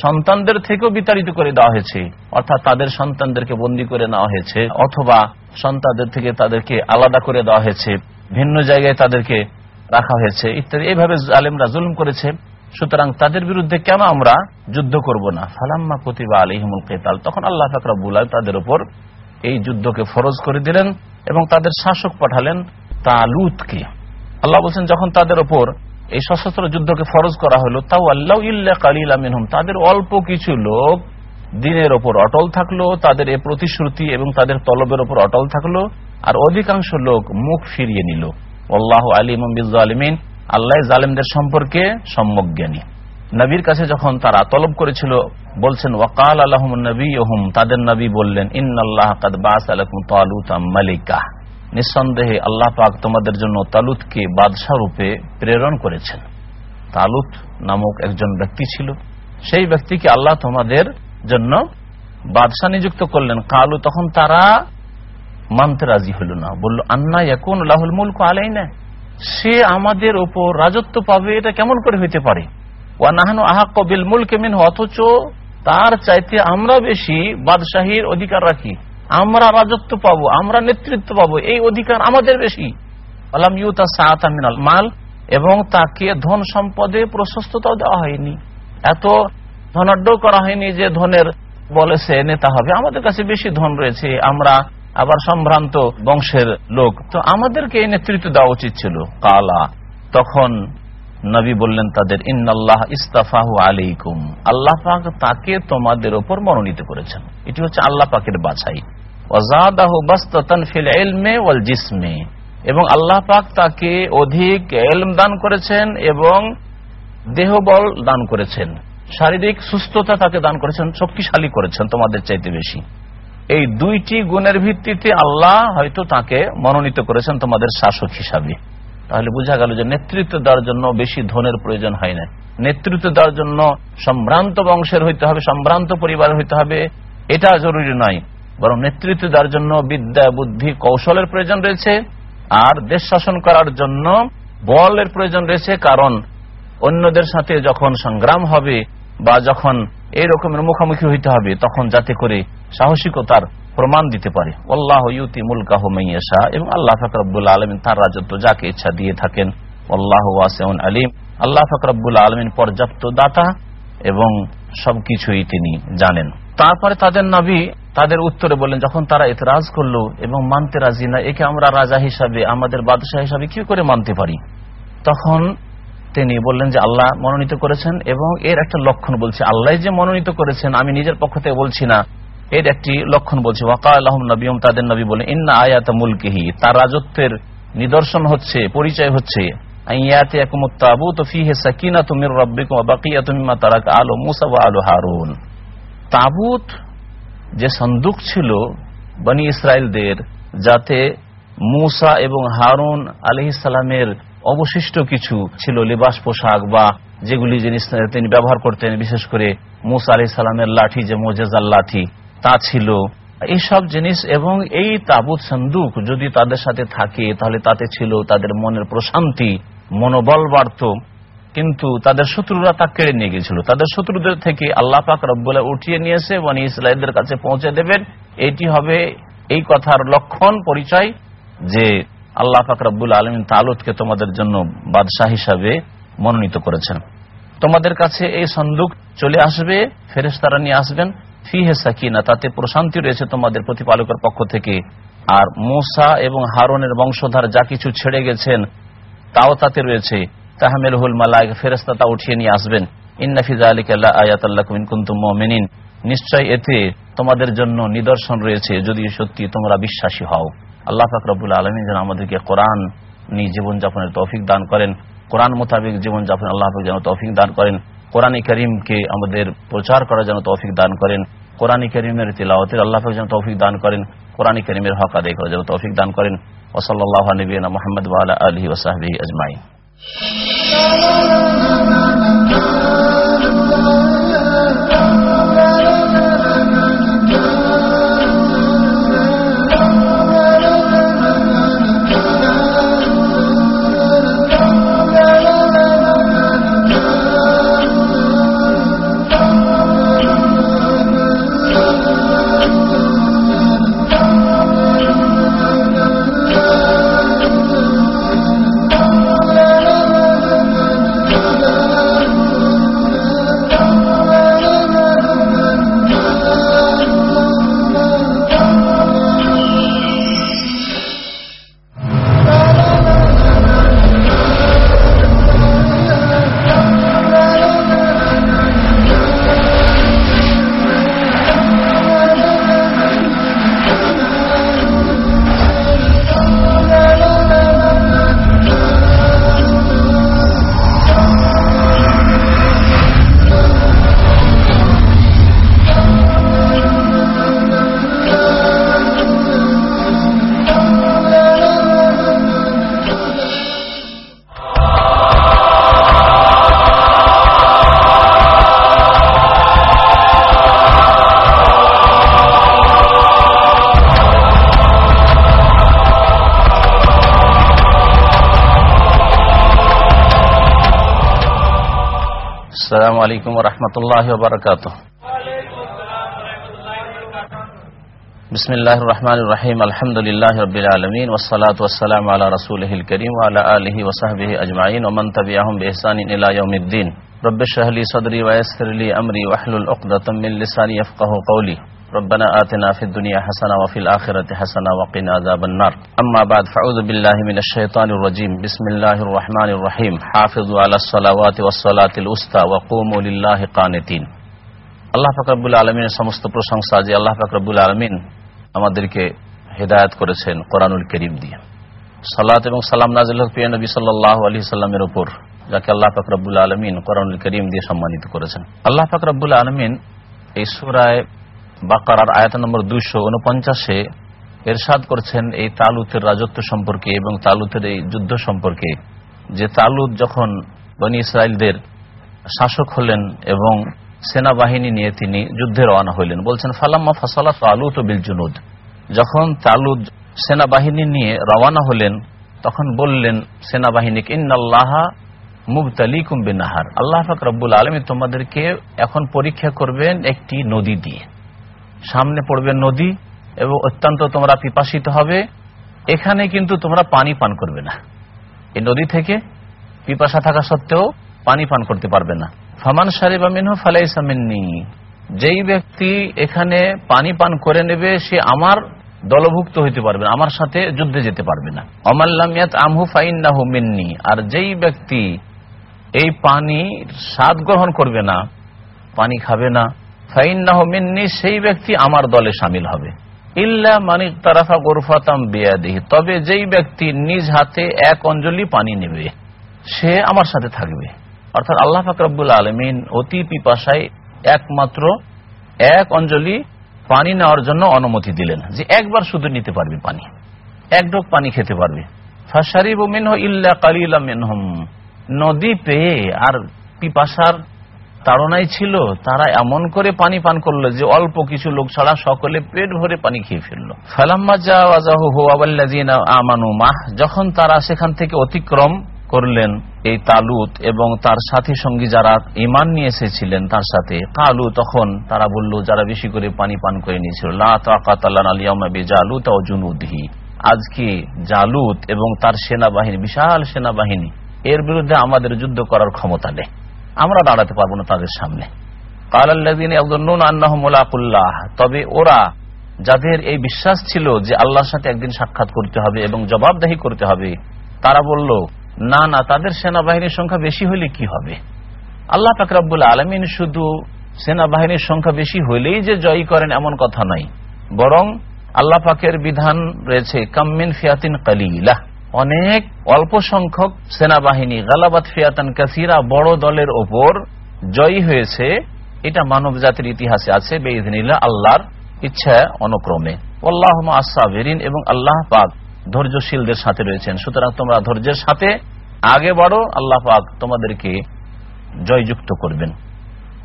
সন্তানদের থেকেও বিতাড়িত করে দেওয়া হয়েছে। অর্থাৎ তাদের সন্তানদেরকে বন্দি করে নেওয়া হয়েছে অথবা সন্তানদের থেকে তাদেরকে আলাদা করে দেওয়া হয়েছে, ভিন্ন জায়গায় তাদেরকে রাখা হয়েছে ইত্যাদি। এইভাবে আলেমরা জুলুম করেছে। সুতরাং তাদের বিরুদ্ধে কেন আমরা যুদ্ধ করব না? ফালাম্মা কতিবা আলিহিমুল কেতাল। তখন আল্লাহ ফাকরাবুল তাদের উপর এই যুদ্ধকে ফরজ করে দিলেন এবং তাদের শাসক পাঠালেন তালুতকে। আল্লাহ বলছেন, যখন তাদের উপর এই সশস্ত্র যুদ্ধকে ফরজ করা হলো। তাও আল্লাহ ইল্লা কালিল আমিনহম তাদের অল্প কিছু লোক দিনের ওপর অটল থাকল, তাদের এ প্রতিশ্রুতি এবং তাদের তলবের ওপর অটল থাকল, আর অধিকাংশ লোক মুখ ফিরিয়ে নিল। আল্লাহ আলিম আলিমিন আল্লাহ জালিমদের সম্পর্কে সম্যক জ্ঞানী। নবীর কাছে যখন তারা তলব করেছিল, বলছেন, ওয়াকাল আল্লাহ নবী তাদের নবী বললেন ইন আল্লাহ মালিকা। নিঃসন্দেহে আল্লাহ পাক তোমাদের জন্য তালুতকে বাদশাহ রূপে প্রেরণ করেছেন। তালুত নামক একজন ব্যক্তি ছিল। সেই ব্যক্তিকে আল্লাহ তোমাদের জন্য বাদশাহ নিযুক্ত করলেন। কালু, তখন তারা মানতে রাজি হইল না। বলল, আন্না এখন লাহুল মুলক আলাই না সে আমাদের ওপর রাজত্ব পাবে, এটা কেমন করে হইতে পারে? ওয়া নাহানু আহাক্ক বিল মুলকে মিন অথচ তার চাইতে আমরা বেশি বাদশাহীর অধিকার রাখি। আমরা রাজত্ব পাবো, আমরা নেতৃত্ব পাবো, এই অধিকার আমাদের বেশি। আলাম ইউতা সাহামিনাল মাল, এবং তাকে ধন সম্পদে প্রশস্ততাও দেওয়া হয়নি। এত ধনাঢ্য করা হয়নি যে ধনের বলে সে নেতা হবে। আমাদের কাছে বেশি ধন রয়েছে, আমরা আবার সম্ভ্রান্ত বংশের লোক। তো আমাদেরকে এই নেতৃত্ব দেওয়া উচিত ছিল। কালা, তখন নবী বললেন তাদের, ইন্নাল্লাহ ইস্তাফাহু আলাইকুম। আল্লাহ পাক তাকে তোমাদের ওপর মনোনীত করেছেন। এটি হচ্ছে আল্লাহ পাকের বাছাই। এবং আল্লাহ পাক তাকে অধিক এলম দান করেছেন এবং দেহবল দান করেছেন। শারীরিক সুস্থতা তাকে দান করেছেন, শক্তিশালী করেছেন তোমাদের চাইতে বেশি। এই দুইটি গুণের ভিত্তিতে আল্লাহ হয়তো তাকে মনোনীত করেছেন তোমাদের শাসক হিসাবে। তাহলে বোঝা গেল যে নেতৃত্ব দেওয়ার জন্য বেশি ধনের প্রয়োজন হয় না। নেতৃত্ব দেওয়ার জন্য সম্ভ্রান্ত বংশের হইতে হবে, সম্ভ্রান্ত পরিবার হইতে হবে, এটা জরুরি নয়। বরং নেতৃত্ব দেওয়ার জন্য বিদ্যা, বুদ্ধি, কৌশলের প্রয়োজন রয়েছে। আর দেশ শাসন করার জন্য বলের প্রয়োজন রয়েছে, কারণ অন্যদের সাথে যখন সংগ্রাম হবে বা যখন এই রকমের মুখোমুখি হইতে হবে, তখন যাতে করে সাহসিকতার প্রমাণ দিতে পারে। আল্লাহ ইউতি মুলকাহ মাইয়াশা এবং আল্লাহ ফকরবুল আলমিন তার রাজত্ব যাকে ইচ্ছা দিয়ে থাকেন। আল্লাহ ওয়াসেউন আলিম। আল্লাহ ফকরবুল আলমিন পর্যাপ্ত দাতা এবং সবকিছুই তিনি জানেন। তারপরে তাদের নবী তাদের উত্তরে বললেন, যখন তারা এতরাজ করল এবং মানতে রাজি না, একে আমরা রাজা হিসাবে, আমাদের বাদশাহ হিসাবে কি করে মানতে পারি? তখন তিনি বললেন যে, আল্লাহ মনোনীত করেছেন এবং এর একটা লক্ষণ বলছে, আল্লাহ যে মনোনীত করেছেন, আমি নিজের পক্ষ থেকে বলছি না। এর একটি লক্ষণ বলছে ওয়াকা আল্লাহ নবীম তাদের নবী বলে ইন্না আয়াত মুলকিহি তার রাজত্বের নিদর্শন হচ্ছে, পরিচয় হচ্ছে তাবুত যে সন্দুক ছিল বনি ইসরায়েলদের যাতে মুসা এবং হারুন আলহিসালামের অবশিষ্ট কিছু ছিল, লিবাস, পোশাক বা যেগুলি জিনিস তিনি ব্যবহার করতেন, বিশেষ করে মুসা আলি সালামের লাঠি, যে মোজেজার লাঠি তা ছিল। এইসব জিনিস এবং এই তাবুত সন্দুক যদি তাদের সাথে থাকে, তাহলে তাতে ছিল তাদের মনের প্রশান্তি, মনোবল বাড়ত। কিন্তু তাদের শত্রুরা তা কেড়ে নিয়ে গেছিল। তাদের শত্রুদের থেকে আল্লাহ পাক রব্বুল্লাহ উঠিয়ে নিয়েছে মানে ইসলাইদের কাছে পৌঁছে দেবেন। এটি হবে এই কথার লক্ষণ, পরিচয় যে আল্লাহ পাক রব্বুল আলমিন তালুতকে তোমাদের জন্য বাদশাহ হিসাবে মনোনীত করেছেন। তোমাদের কাছে এই সন্দুক চলে আসবে ফেরেস তারা নিয়ে আসবেন। ফি হে সাকিনা, তাতে প্রশান্তি রয়েছে তোমাদের প্রতিপালকের পক্ষ থেকে। আর মোসা এবং হারনের বংশধার যা কিছু ছেড়ে গেছেন, তাও তাতে রয়েছে। তাহমেল হুল মালায় ফেরেস্তা তা উঠিয়ে নিয়ে আসবেন। ইন্নাফিজা আলিক আয়াত আল্লাহ কুন্তুম মিনিন নিশ্চয় এতে তোমাদের জন্য নিদর্শন রয়েছে, যদি সত্যি তোমরা বিশ্বাসী হও। আল্লাহ ফাকরাবুল আলমী যেন আমাদেরকে কোরআন নিয়ে জীবনযাপনের তৌফিক দান করেন। কোরআন মোতাবেক জীবনযাপন আল্লাহ যেন তৌফিক দান করেন। কোরআন করিমকে আমাদের প্রচার করার জন্য তৌফিক দান করেন, কোরআন করিমের তিলাওয়াতের আল্লাহ যেন তৌফিক দান করেন, কোরআন করিমের হক আদায় করার জন্য তৌফিক দান করেন। ওসল্লাহ নবীনা মোহাম্মদ আলহি ওসাহবি আজমাই علیکم ورحمۃ اللہ وبرکاتہ۔ بسم اللہ الرحمن الرحیم الحمد للہ رب العالمین، والصلاة والسلام علی رسول الکریم وعلی وصحب وصحبہ اجمعین، ومن تبعہم بإحسان یوم الدین۔ رب شہلی صدری ویسر لی امری واحلل عقدۃ من لسانی قولی۔ ربنا آتنا فی الدنیا حسنہ وفی الآخرة حسنہ وقنا عذاب النار۔ أما بعد فأعوذ بالله من الشيطان الرجيم بسم الله الرحمن الرحيم حافظوا على الصلوات والصلاة الأسطى وقوموا لله قانتين আল্লাহ ফাকরাবুল আলমিনের সমস্ত প্রশংসা যে আল্লাহ ফাকরাবুল আলমিন আমাদেরকে হেদায়ত করেছেন কোরআনুল করিম দিয়ে সালাত এবং সালাম নাজিল প্রিয় নবী সাল্লাহ আলী সাল্লামের উপর যাকে আল্লাহ ফাকরাবুল আলমিন কোরআনুল করিম দিয়ে সম্মানিত করেছেন আল্লাহ ফাকরাবুল আলমিন এই সুরায় বাকার আয়াত নম্বর দুইশো উনপঞ্চাশে এরশাদ করছেন এই তালুতের রাজত্ব সম্পর্কে এবং তালুতের এই যুদ্ধ সম্পর্কে যে তালুত যখন বনি ইসরায়েলদের শাসক হলেন এবং সেনাবাহিনী নিয়ে তিনি যুদ্ধে রওনা হইলেন, বলছেন, ফালাম্মা ফাসালা তালুত বিল জুনুদ। যখন তালুদ সেনাবাহিনী নিয়ে রওনা হলেন, তখন বললেন সেনাবাহিনীকে, ইন্নাল্লাহা মুবতালিকুম বিনাহার। আল্লাহ ফাক আলমী তোমাদেরকে এখন পরীক্ষা করবেন একটি নদী দিয়ে। সামনে পড়বে নদী এবং অত্যন্ত তোমরা পিপাসিত হবে, এখানে কিন্তু তোমরা পানি পান করবে না। এই নদী থেকে পিপাসা থাকা সত্ত্বেও পানি পান করতে পারবে না। ফামান সারিবা মিনহু ফালাইসামিননি যেই ব্যক্তি এখানে পানি পান করে নেবে, সে আমার দলভুক্ত হইতে পারবে না, আমার সাথে যুদ্ধে যেতে পারবে না। অমাল্লামিয়াত আমহু ফাইন্নাহু মিন্নি। আর যেই ব্যক্তি এই পানি স্বাদ গ্রহণ করবে না, পানি খাবে না, ফাইন্নাহু মিন্নি, সেই ব্যক্তি আমার দলে সামিল হবে। ইল্লা মানিক তারাফা গোরফাতাম বেয়াদিহি। তবে যেই ব্যক্তি নিজ হাতে এক অঞ্জলি পানি নেবে, সে আমার সাথে থাকবে। অর্থাৎ আল্লাহ ফাকরাবুল আলমিন অতি পিপাসায় একমাত্র এক অঞ্জলি পানি নেওয়ার জন্য অনুমতি দিলেন যে একবার শুধু নিতে পারবে পানি, এক ঢোক পানি খেতে পারবে। ফাশারিব মিনহ ইল্লা কালিলা মিনহুম। নদী পেয়ে আর পিপাসার তাড়নাই ছিল, তারা এমন করে পানি পান করল যে অল্প কিছু লোক ছাড়া সকলে পেট ভরে পানি খেয়ে ফেলল। আমানু যখন তারা সেখান থেকে অতিক্রম করলেন এই তালুত এবং তার সাথী সঙ্গী যারা ইমান নিয়ে এসেছিলেন তার সাথে, কালু তখন তারা বলল, যারা বেশি করে পানি পান করে নিয়েছিল আজকে জালুত এবং তার সেনাবাহিনী, বিশাল সেনাবাহিনী, এর বিরুদ্ধে আমাদের যুদ্ধ করার ক্ষমতা নেই। আমরা দাঁড়াতে পারব না তাদের সামনে। তবে ওরা যাদের এই বিশ্বাস ছিল যে আল্লাহর সাথে একদিন সাক্ষাৎ করতে হবে এবং জবাবদাহি করতে হবে, তারা বলল, না না, তাদের সেনাবাহিনীর সংখ্যা বেশি হলে কি হবে? আল্লাহ ফাকরাবুল আলমিন শুধু সেনাবাহিনীর সংখ্যা বেশি হলেই যে জয়ী করেন এমন কথা নাই। বরং আল্লাহ পাকের বিধান রয়েছে কাম্মিন ফিয়াতিন কালিলা। অনেক অল্প সংখ্যক সেনাবাহিনী গালাবাদ ফিয়াতান কাসিরা বড় দলের ওপর জয়ী হয়েছে। এটা মানব জাতির ইতিহাসে আছে বেইদিনিল্লা আল্লাহর ইচ্ছা অনুক্রমে। আল্লাহ আসাবেরিন এবং আল্লাহ পাক ধৈর্যশীলদের সাথে রয়েছেন। সুতরাং তোমরা ধৈর্যের সাথে আগে বাড়ো, আল্লাহ পাক তোমাদেরকে জয়যুক্ত করবেন।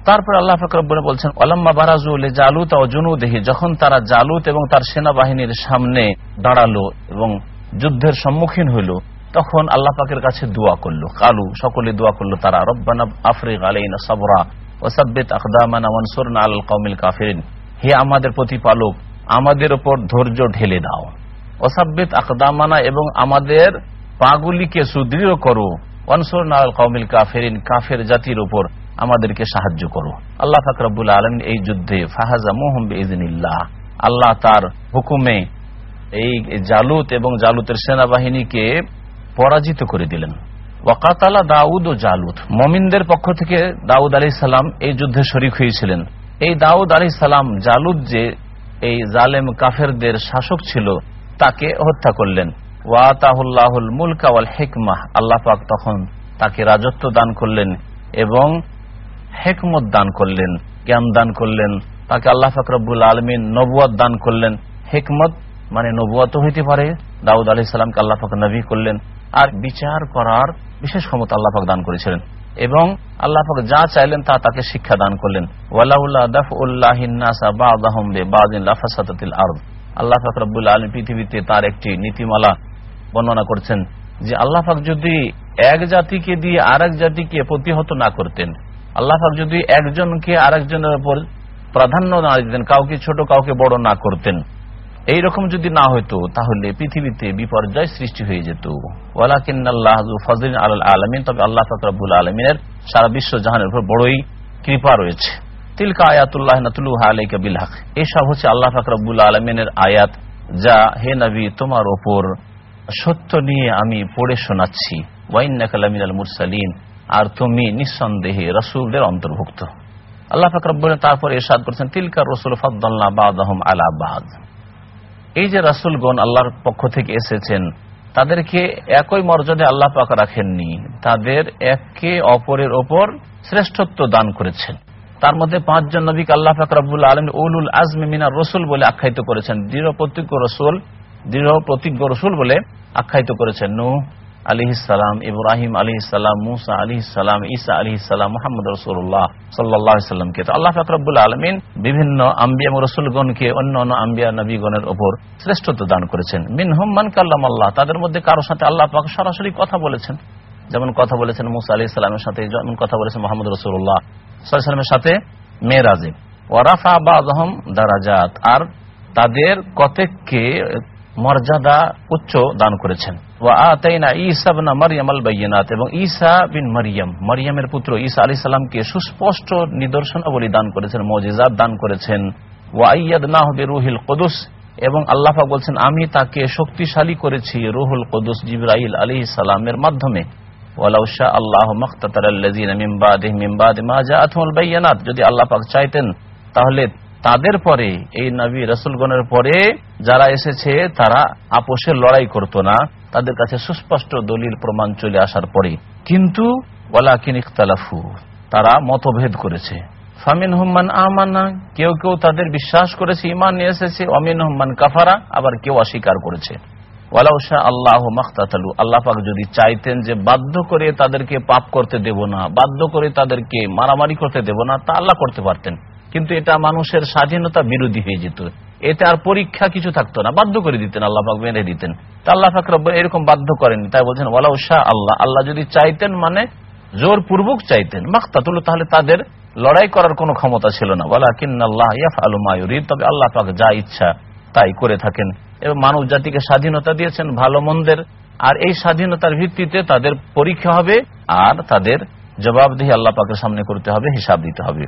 তারপর আল্লাহ ফাকরবনে বলছেন আলাম্মা বারাজুল জালুত ও জুনুদেহি, যখন তারা জালুত এবং তার সেনাবাহিনীর সামনে দাঁড়াল এবং যুদ্ধের সম্মুখীন হইল, তখন আল্লাহ পাকের কাছে দোয়া করল। কালু, সকলে দোয়া করল তারা, রব্বানা আফরিক আলাইনা সাবরা ওসাব্বিত আকদামানা আল কৌমিল কাফিরিন। হে আমাদের প্রতিপালক, আমাদের উপর ধৈর্য ঢেলে দাও। ওসাব্বিত আকদামানা এবং আমাদের পাগুলিকে সুদৃঢ় করো। অনসর নাল কৌমিল কাফেরিন, কাফের জাতির উপর আমাদেরকে সাহায্য করো। আল্লাহ ফাকরাবুল আলম এই যুদ্ধে ফাহাজা মোহাম্মদ ইজনিল্লাহ আল্লাহ তার হুকুমে এই জালুত এবং জালুতের সেনাবাহিনীকে পরাজিত করে দিলেন। ওয়াকাতালা দাউদ ও জালুত। মমিনদের পক্ষ থেকে দাউদ আলি সালাম এই যুদ্ধে শরিক হয়েছিলেন। এই দাউদ আলি সালাম জালুদ যে এই জালেম কাফেরদের শাসক ছিল, তাকে হত্যা করলেন। ওয়াতাহুল্লাহুল মুলকা ওয়াল হেকমাহ আল্লাহ পাক তখন তাকে রাজত্ব দান করলেন এবং হেকমত দান করলেন, জ্ঞান দান করলেন। তাকে আল্লাহ ফাকরবুল আলমিন নবুয়াদ দান করলেন। হেকমত মানে নবুয়াত হইতে পারে। দাউদ আলি সাল্লামকে আল্লাহ পাক নবী করলেন। আর বিচার করার বিশেষ ক্ষমতা আল্লাহ পাক দান করেছিলেন। এবং আল্লাহ পাক যা চাইলেন তা তাকে শিক্ষা দান করলেন। আল্লাহ ফাকরবুল আলম পৃথিবীতে তার একটি নীতিমালা বর্ণনা করছেন যে আল্লাহ পাক যদি এক জাতিকে দিয়ে আরেক জাতিকে প্রতিহত না করতেন, আল্লাহ পাক যদি একজনকে আরেকজনের উপর প্রাধান্য না দিতেন, কাউকে ছোট, কাউকে বড় না করতেন এইরকম যদি না হইতো, তাহলে পৃথিবীতে বিপর্যয় সৃষ্টি হয়ে যেত। আল আলমিন, তবে আল্লাহ ফকরাবুল আলমিনের সারা বিশ্ব জাহানের উপর বড়ই কৃপা রয়েছে। তিলকা আয়াতুল্লাহ নাতুলুহা আলাইকা বিলহাক এসব হচ্ছে আল্লাহ ফাকরাবুল আলমিনের আয়াত, যা হে নবী, তোমার ওপর সত্য নিয়ে আমি পড়ে শোনাচ্ছি। ওয়াইনাকালামিনাল মুরসালিন, আর তুমি নিঃসন্দেহে রসুলদের অন্তর্ভুক্ত। আল্লাহ ফাকরাবুল তারপর এরশাদ করছেন, তিলকা রসুল ফদ্দাল্লা বাদহম আলা বাদ এই যে রাসুলগণ আল্লাহর পক্ষ থেকে এসেছেন, তাদেরকে একই মর্যাদা আল্লাহ পাক রাখেননি। তাদের একে অপরের ওপর শ্রেষ্ঠত্ব দান করেছেন। তার মধ্যে পাঁচজন নবীকে আল্লাহ পাক রাবুল আলম উলুল আজমি মিনা রসুল বলে আখ্যায়িত করেছেন। দৃঢ় প্রতিজ্ঞ রসুল দৃঢ় প্রতিজ্ঞ রসুল বলে আখ্যায়িত করেছেন। নু আলী ইব্রাহিম আলী মুসা আলী ইসা ইসালাম মোহাম্মদ রসুল্লাহ সাল্লাহামকে তো আল্লাহ ফাকরাবুল আলমিন বিভিন্ন আম্বিয়া রসুলগণকে অন্য অন্য আম্বিয়া নবীগণের ওপর শ্রেষ্ঠত্ব দান করেছেন। মিন হুম্মান কাল্লাম আল্লাহ তাদের মধ্যে কারোর সাথে আল্লাহ পাক সরাসরি কথা বলেছেন। যেমন কথা বলেছেন মুসা আলি ইসলামের সাথে, যেমন কথা বলেছেন মোহাম্মদ রসুল্লাহ সাল্লামের সাথে মেয়েরাজে ওয়ারাফা বা দারাজাত। আর তাদের কতেককে মর্যাদা উচ্চ দান করেছেন। এবং ঈসা বিন মারিয়াম, মারিয়ামের পুত্র ঈসা আলী সাল্লামকে সুস্পষ্ট নিদর্শনাবলী দান করেছেন মজিজাদ দান করেছেন। ওয়াইয়াদ না হবে রুহিল কদুস এবং আল্লাহা বলছেন, আমি তাকে শক্তিশালী করেছি রুহুল কদুস জিব্রাইল আলী সালামের মাধ্যমে। যদি আল্লাহ পাক চাইতেন, তাহলে তাদের পরে, এই নবী রসুলগণের পরে যারা এসেছে, তারা আপোষের লড়াই করত না। তাদের কাছে সুস্পষ্ট দলিল প্রমাণ চলে আসার পরে কিন্তু তারা মতভেদ করেছে। ফামিন হুম্মান আমানা, কেউ কেউ তাদের বিশ্বাস করেছে ইমান নিয়ে এসেছে। অমিন হুম্মান কাফারা, আবার কেউ অস্বীকার করেছে। ওয়ালাউশা আল্লাহ মাখতালু আল্লাহ পাক যদি চাইতেন যে বাধ্য করে তাদেরকে পাপ করতে দেব না, বাধ্য করে তাদেরকে মারামারি করতে দেব না, তা আল্লাহ করতে পারতেন। কিন্তু এটা মানুষের স্বাধীনতা বিরোধী হয়ে যেত। এতে আর পরীক্ষা কিছু থাকতো না। বাধ্য করে দিতেন, আল্লাহ মেনে দিতেন। তা আল্লাহ পাক এরকম বাধ্য করেন তাই বলছেন, ওয়ালাউ শাহ আল্লাহ। আল্লাহ যদি চাইতেন মানে জোর পূর্বক চাইতেন। মাখতাতুল তাহলে তাদের লড়াই করার কোনো ক্ষমতা ছিল না। ওয়ালা কিন্নাল্লাহ ইয়াফ আলু মায়ুরিদ তবে আল্লাহ পাক যা ইচ্ছা তাই করে থাকেন। এবং মানব জাতিকে স্বাধীনতা দিয়েছেন ভালো মন্দের। আর এই স্বাধীনতার ভিত্তিতে তাদের পরীক্ষা হবে আর তাদের জবাবদিহি আল্লাহ পাকের সামনে করতে হবে, হিসাব দিতে হবে।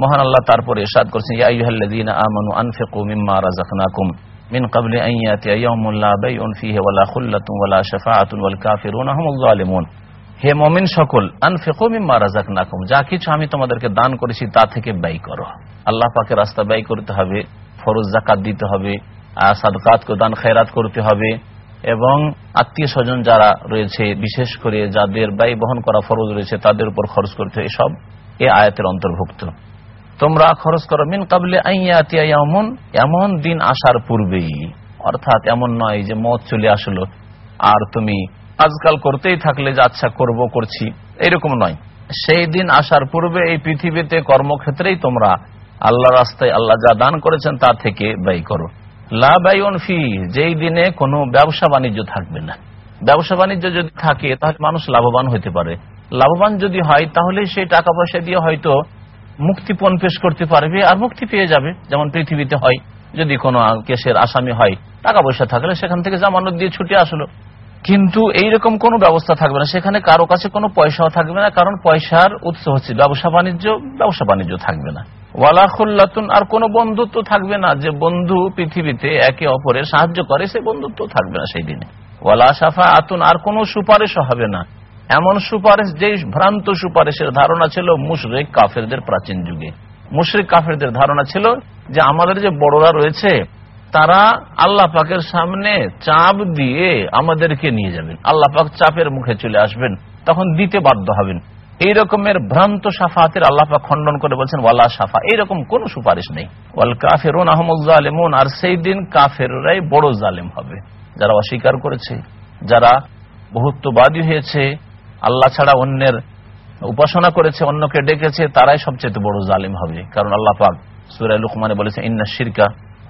মহান আল্লাহ তারপরে এরশাদ করছেন, ইয়া আইয়ুহাল্লাযীনা আমানু আনফিকু মিম্মা রাযাকনাকুম মিন ক্বাবলি আন ইয়াতিয়া ইয়াউমুন লা বাইউন ফীহি ওয়ালা খুল্লাতুন ওয়ালা শাফাআতুন ওয়াল কাফিরুনা হুমুল যালিমুন হে মুমিন সকল, আনফিকু মিম্মা রাযাকনাকুম যা কিছু আমি তোমাদেরকে দান করেছি তা থেকে ব্যয় করো। আল্লাহ পাকের রাস্তা ব্যয় করতে হবে, ফরজ যাকাত দিতে হবে, আর সাদকাত দান খেরাত করতে হবে। এবং আত্মীয় স্বজন যারা রয়েছে, বিশেষ করে যাদের ব্যয় বহন করা ফরজ রয়েছে, তাদের উপর খরচ করতে এসব এ আয়াতের অন্তর্ভুক্ত। তোমরা খরচ করো। মিন কাবলে এমন এমন দিন আসার পূর্বেই। অর্থাৎ এমন নয় যে মত চলে আসলো। আর তুমি আজকাল করতেই থাকলে যে আচ্ছা করব, করছি, এরকম নয়। সেই দিন আসার পূর্বে এই পৃথিবীতে কর্মক্ষেত্রেই তোমরা আল্লাহ রাস্তায় আল্লাহ যা দান করেছেন তা থেকে ব্যয় করো। লাবাইন ফি, যেই দিনে কোনো ব্যবসা বাণিজ্য থাকবে না। ব্যবসা বাণিজ্য যদি থাকে, তাহলে মানুষ লাভবান হতে পারে। লাভবান যদি হয়, তাহলে সেই টাকা পয়সা দিয়ে হয়তো মুক্তিপণ পেশ করতে পারবে আর মুক্তি পেয়ে যাবে, যেমন পৃথিবীতে হয়। যদি কোনো কেসের আসামি হয়, টাকা পয়সা থাকলে সেখান থেকে জামানত দিয়ে ছুটে আসলো। কিন্তু এইরকম কোনো ব্যবস্থা থাকবে না। সেখানে কারও কাছে কোনো পয়সাও থাকবে না, কারণ পয়সার উৎস হচ্ছে ব্যবসা বাণিজ্য ব্যবসা বাণিজ্য থাকবে না। ওয়ালাখুল্লাতুন আর কোনো বন্ধুত্ব থাকবে না। যে বন্ধু পৃথিবীতে একে অপরের সাহায্য করে, সে বন্ধুত্ব থাকবে না সেই দিনে। ওয়ালা সাফা আতুন আর কোনো সুপারিশও হবে না। এমন সুপারিশ, যে ভ্রান্ত সুপারিশের ধারণা ছিল মুশরেক কাফেরদের প্রাচীন যুগে। মুশরেক কাফেরদের ধারণা ছিল যে আমাদের যে বড়রা রয়েছে, তারা আল্লাহ পাকের সামনে চাপ দিয়ে আমাদেরকে নিয়ে যাবেন। আল্লাহ পাক চাপের মুখে চলে আসবেন, তখন দিতে বাধ্য হবেন। এই রকমের ভ্রান্ত সাফাতের আল্লাপা খণ্ডন করে বলছেন, ওয়ালা সাফা। এইরকম কোন সুপারিশ নেই। ওয়াল কাফের আহমুজালেমন আর সেই দিন কাফেরাই বড় জালেম হবে। যারা অস্বীকার করেছে, যারা বহুত্ববাদী হয়েছে আল্লাহ ছাড়া অন্যের উপাসনা করেছে, অন্যকে ডেকেছে, তারাই সবচেয়ে বড় জালিম হবে। কারণ আল্লাহ পাক সুরাই লুকমানে বলেছে, ইন্না শিরকা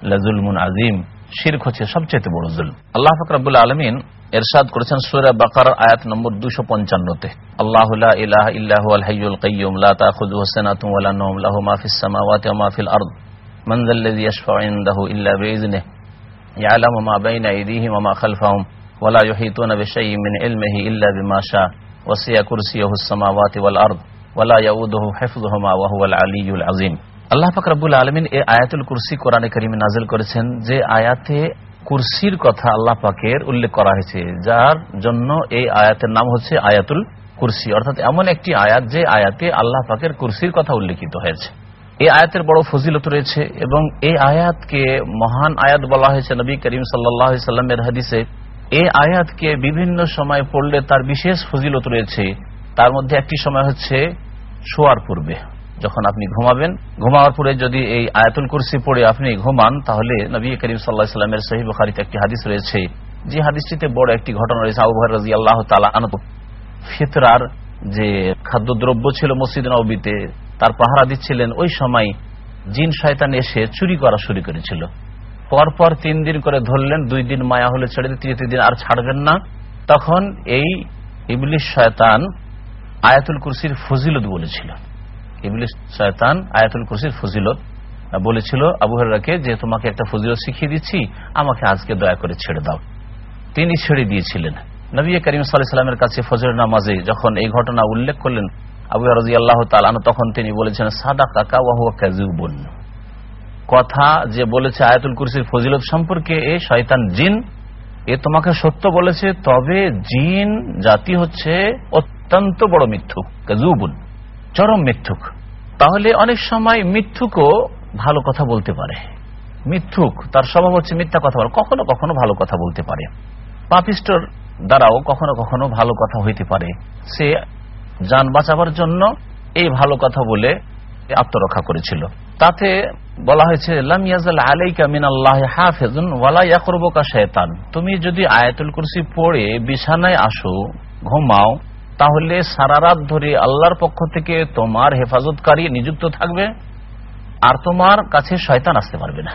লাজুলমুন আজিম শির্ক হচ্ছে সবচেয়ে বড় জুল আল্লাহ ফকরাবুল আলমিন এরশাদ করেছেন সুরা বাকার আয়াত নম্বর দুশো পঞ্চান্নতে। আল্লাহ ইলাহ ইল্লাহ আল হাইয়ুল কাইয়ুম লা তাখুযু সিনাতুন ওয়ালা নাওম, লাহু মা ফিস সামাওয়াতি ওয়া মা ফিল আরদ। মান যাল্লাযী ইয়াশফা'ু ইনদাহু ইল্লা বিইজনিহি ইয়ালামু মা বাইনা আইদিহিম ওয়া মা খালফাহুম, ওয়া লা ইউহীতুনা বিশাইইন মিন ইলমিহি ইল্লা বিমা শাআ যার জন্য এই আয়াতের নাম হচ্ছে আয়াতুল কুরসি। অর্থাৎ এমন একটি আয়াত যে আয়াতে আল্লাহ পাকের কুরসির কথা উল্লেখিত হয়েছে। এই আয়াতের বড় ফজিলত রয়েছে এবং এই আয়াতকে মহান আয়াত বলা হয়েছে নবী করিম সাল্লাহ সাল্লামের হাদিসে। এই আয়াতকে বিভিন্ন সময় পড়লে তার বিশেষ ফজিলত রয়েছে। তার মধ্যে একটি সময় হচ্ছে শোয়ার পূর্বে। যখন আপনি ঘুমাবেন, ঘুমাওয়ার পরে যদি এই আয়াতুল কুরসি পড়ে আপনি ঘুমান, তাহলে নবী করিম সাল্লাহ সাল্লামের সহি বখারিতে একটি হাদিস রয়েছে। যে হাদিসটিতে বড় একটি ঘটনা রয়েছে আবহার রাজি আল্লাহ তালা আনত ফিতরার যে খাদ্যদ্রব্য ছিল মসজিদ নবীতে তার পাহারা দিচ্ছিলেন। ওই সময় জিন শয়তান এসে চুরি করা শুরু করেছিল। পরপর তিন দিন করে ধরলেন, দুই দিন মায়া হলে ছেড়ে দিয়ে তৃতীয় দিন আর ছাড়বেন না। তখন এই ইবলিশ শয়তান আয়াতুল কুরসির ফজিলত বলেছিল। ইবলিশ শয়তান আয়াতুল কুরসির ফজিলত বলেছিল, আবু হরাকে যে তোমাকে একটা ফজিলত শিখিয়ে দিচ্ছি, আমাকে আজকে দয়া করে ছেড়ে দাও। তিনি ছেড়ে দিয়েছিলেন। নবী করিম সাল্লামের কাছে ফজর নামাজে যখন এই ঘটনা উল্লেখ করলেন, আবু রাজি আল্লাহ তালান তখন তিনি বলেছেন সাদা কাকা ওয়াহুয়া কাজুবন কথা যে বলেছে আয়াতুল কুরসির ফজিলত সম্পর্কে, এ শয়তান জিন, এ তোমাকে সত্য বলেছে, তবে জিন জাতি হচ্ছে অত্যন্ত বড় মিথ্যুক কাজুবুন চরম মিথ্যুক। তাহলে অনেক সময় মিথ্যুকও ভালো কথা বলতে পারে। মিথ্যুক, তার স্বভাব হচ্ছে মিথ্যা কথা বলে, কখনো কখনো ভালো কথা বলতে পারে। পাপিস্টর দ্বারাও কখনো কখনো ভালো কথা হইতে পারে। সে যান বাঁচাবার জন্য এই ভালো কথা বলে আত্মরক্ষা করেছিল। তাতে বলা হয়েছে শেতান তুমি যদি আয়াতুল কুরসি পড়ে বিছানায় আসো, ঘুমাও, তাহলে সারা রাত ধরে আল্লাহর পক্ষ থেকে তোমার হেফাজতকারী নিযুক্ত থাকবে আর তোমার কাছে শয়তান আসতে পারবে না।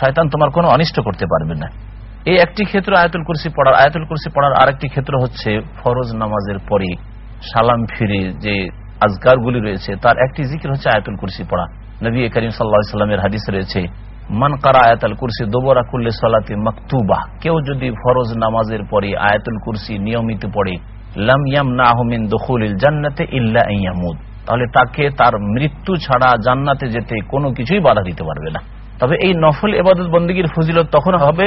শয়তান তোমার কোনো অনিষ্ট করতে পারবে না। এই একটি ক্ষেত্র আয়াতুল কুরসি পড়ার, আয়াতুল কুরসি পড়ার আরেকটি ক্ষেত্র হচ্ছে ফরজ নামাজের পরে সালাম ফিরে যে আজগারগুলি রয়েছে, তার একটি জিকির হচ্ছে আয়াতুল কুরসি পড়া। নবী করিম সাল্লা সাল্লামের হাদিস রয়েছে, মান কারা আয়াতুল কুরসি দোবরা কুল্লে সালাতে মাকতুবা কেউ যদি ফরজ নামাজের পরে আয়াতুল কুরসি নিয়মিত পড়ে, লাম ইয়াম না আহমিন দখুল জান্নাতে ইল্লা ইয়ামুদ তাহলে তাকে তার মৃত্যু ছাড়া জান্নাতে যেতে কোনো কিছুই বাধা দিতে পারবে না। তবে এই নফল এবাদত বন্দীগীর ফজিলত তখন হবে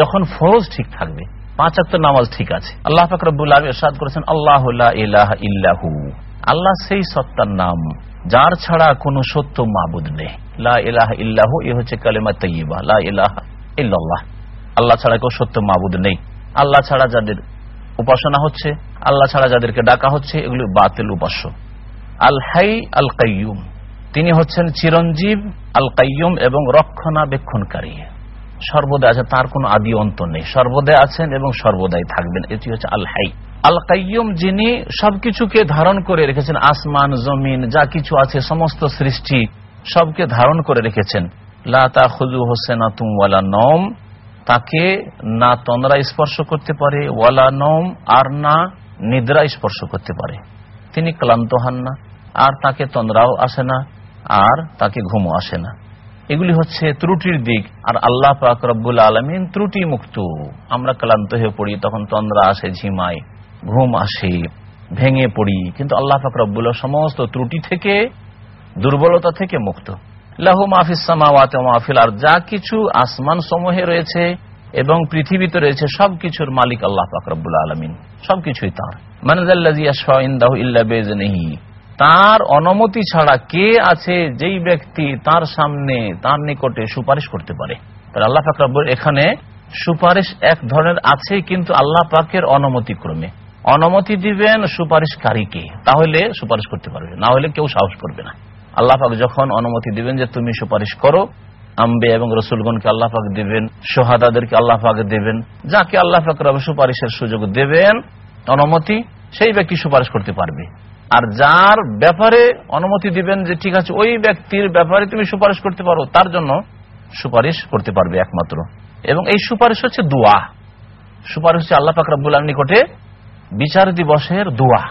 যখন ফরজ ঠিক থাকবে, পাঁচ আক্ত নামাজ ঠিক আছে। আল্লাহ ফাকরুল আলম এরশাদ করেছেন, আল্লাহ ইল্লাহু আল্লাহ সেই সত্তার নাম, যার ছাড়া কোনো সত্য মাবুদ নেই। লা ইলাহ ইল্লাহু, এ হচ্ছে কালেমা তৈবা লা ইলাহা আল্লাহ ছাড়া কেউ সত্য মাবুদ নেই। আল্লাহ ছাড়া যাদের উপাসনা হচ্ছে, আল্লাহ ছাড়া যাদেরকে ডাকা হচ্ছে, এগুলি বাতিল উপাস্য। আল হাই আল কাইয়ুম। তিনি হচ্ছেন চিরঞ্জীব, আল কাইয়ুম এবং রক্ষণাবেক্ষণকারী। সর্বদা আছে, তার কোন আদি অন্ত নেই। সর্বদাই আছেন এবং সর্বদাই থাকবেন। এটি হচ্ছে আল হাই। আল কাইয়ুম যিনি সবকিছুকে ধারণ করে রেখেছেন, আসমান, জমিন, যা কিছু আছে, সমস্ত সৃষ্টি সবকে ধারণ করে রেখেছেন। লাতা খুজু হোসেনা তুম ওয়ালা নম তাকে না তন্দ্রা স্পর্শ করতে পারে, ওয়ালা নম আর না নিদ্রা স্পর্শ করতে পারে। তিনি ক্লান্ত হন না, আর তাকে তন্দ্রাও আসে না, আর তাকে ঘুমও আসে না। এগুলি হচ্ছে ত্রুটির দিক, আর আল্লাহ পাক রব্বুল আলমিন ত্রুটি মুক্ত আমরা ক্লান্ত হয়ে পড়ি, তখন তন্দ্রা আসে ঝিমাই ঘুম আসে, ভেঙে পড়ি। কিন্তু আল্লাহ পাক রব্বুল সমস্ত ত্রুটি থেকে, দুর্বলতা থেকে মুক্ত। লাহু মাহফিল আর যা কিছু আসমান সমূহে রয়েছে এবং পৃথিবীতে রয়েছে সবকিছুর মালিক আল্লাহ পাক রব্বুল আলমিন। সবকিছুই তাঁর। মানজাল্লাহি তার অনুমতি ছাড়া কে আছে যেই ব্যক্তি তার সামনে, তার নিকটে সুপারিশ করতে পারে? আল্লাহ পাক রব্বুল এখানে সুপারিশ এক ধরনের আছে, কিন্তু আল্লাহ পাকের অনুমতি ক্রমে অনুমতি দিবেন সুপারিশকারীকে, তাহলে সুপারিশ করতে পারবে। না হলে কেউ সাহস করবে না। আল্লাহ পাক যখন অনুমতি দিবেন যে তুমি সুপারিশ করো, আম্বে এবং রসুলগণকে আল্লাহ পাক দেবেন সোহাদাদেরকে আল্লাহ পাক দেবেন, যাকে আল্লাহ পাক সুপারিশের সুযোগ দেবেন, অনুমতি, সেই ব্যক্তি সুপারিশ করতে পারবে। আর যার ব্যাপারে অনুমতি দিবেন যে ঠিক আছে, ওই ব্যক্তির ব্যাপারে তুমি সুপারিশ করতে পারো, তার জন্য সুপারিশ করতে পারবে একমাত্র। এবং এই সুপারিশ হচ্ছে দোয়া। সুপারিশ হচ্ছে আল্লাহ পাক নিকটে বিচার দিবসের দোয়া।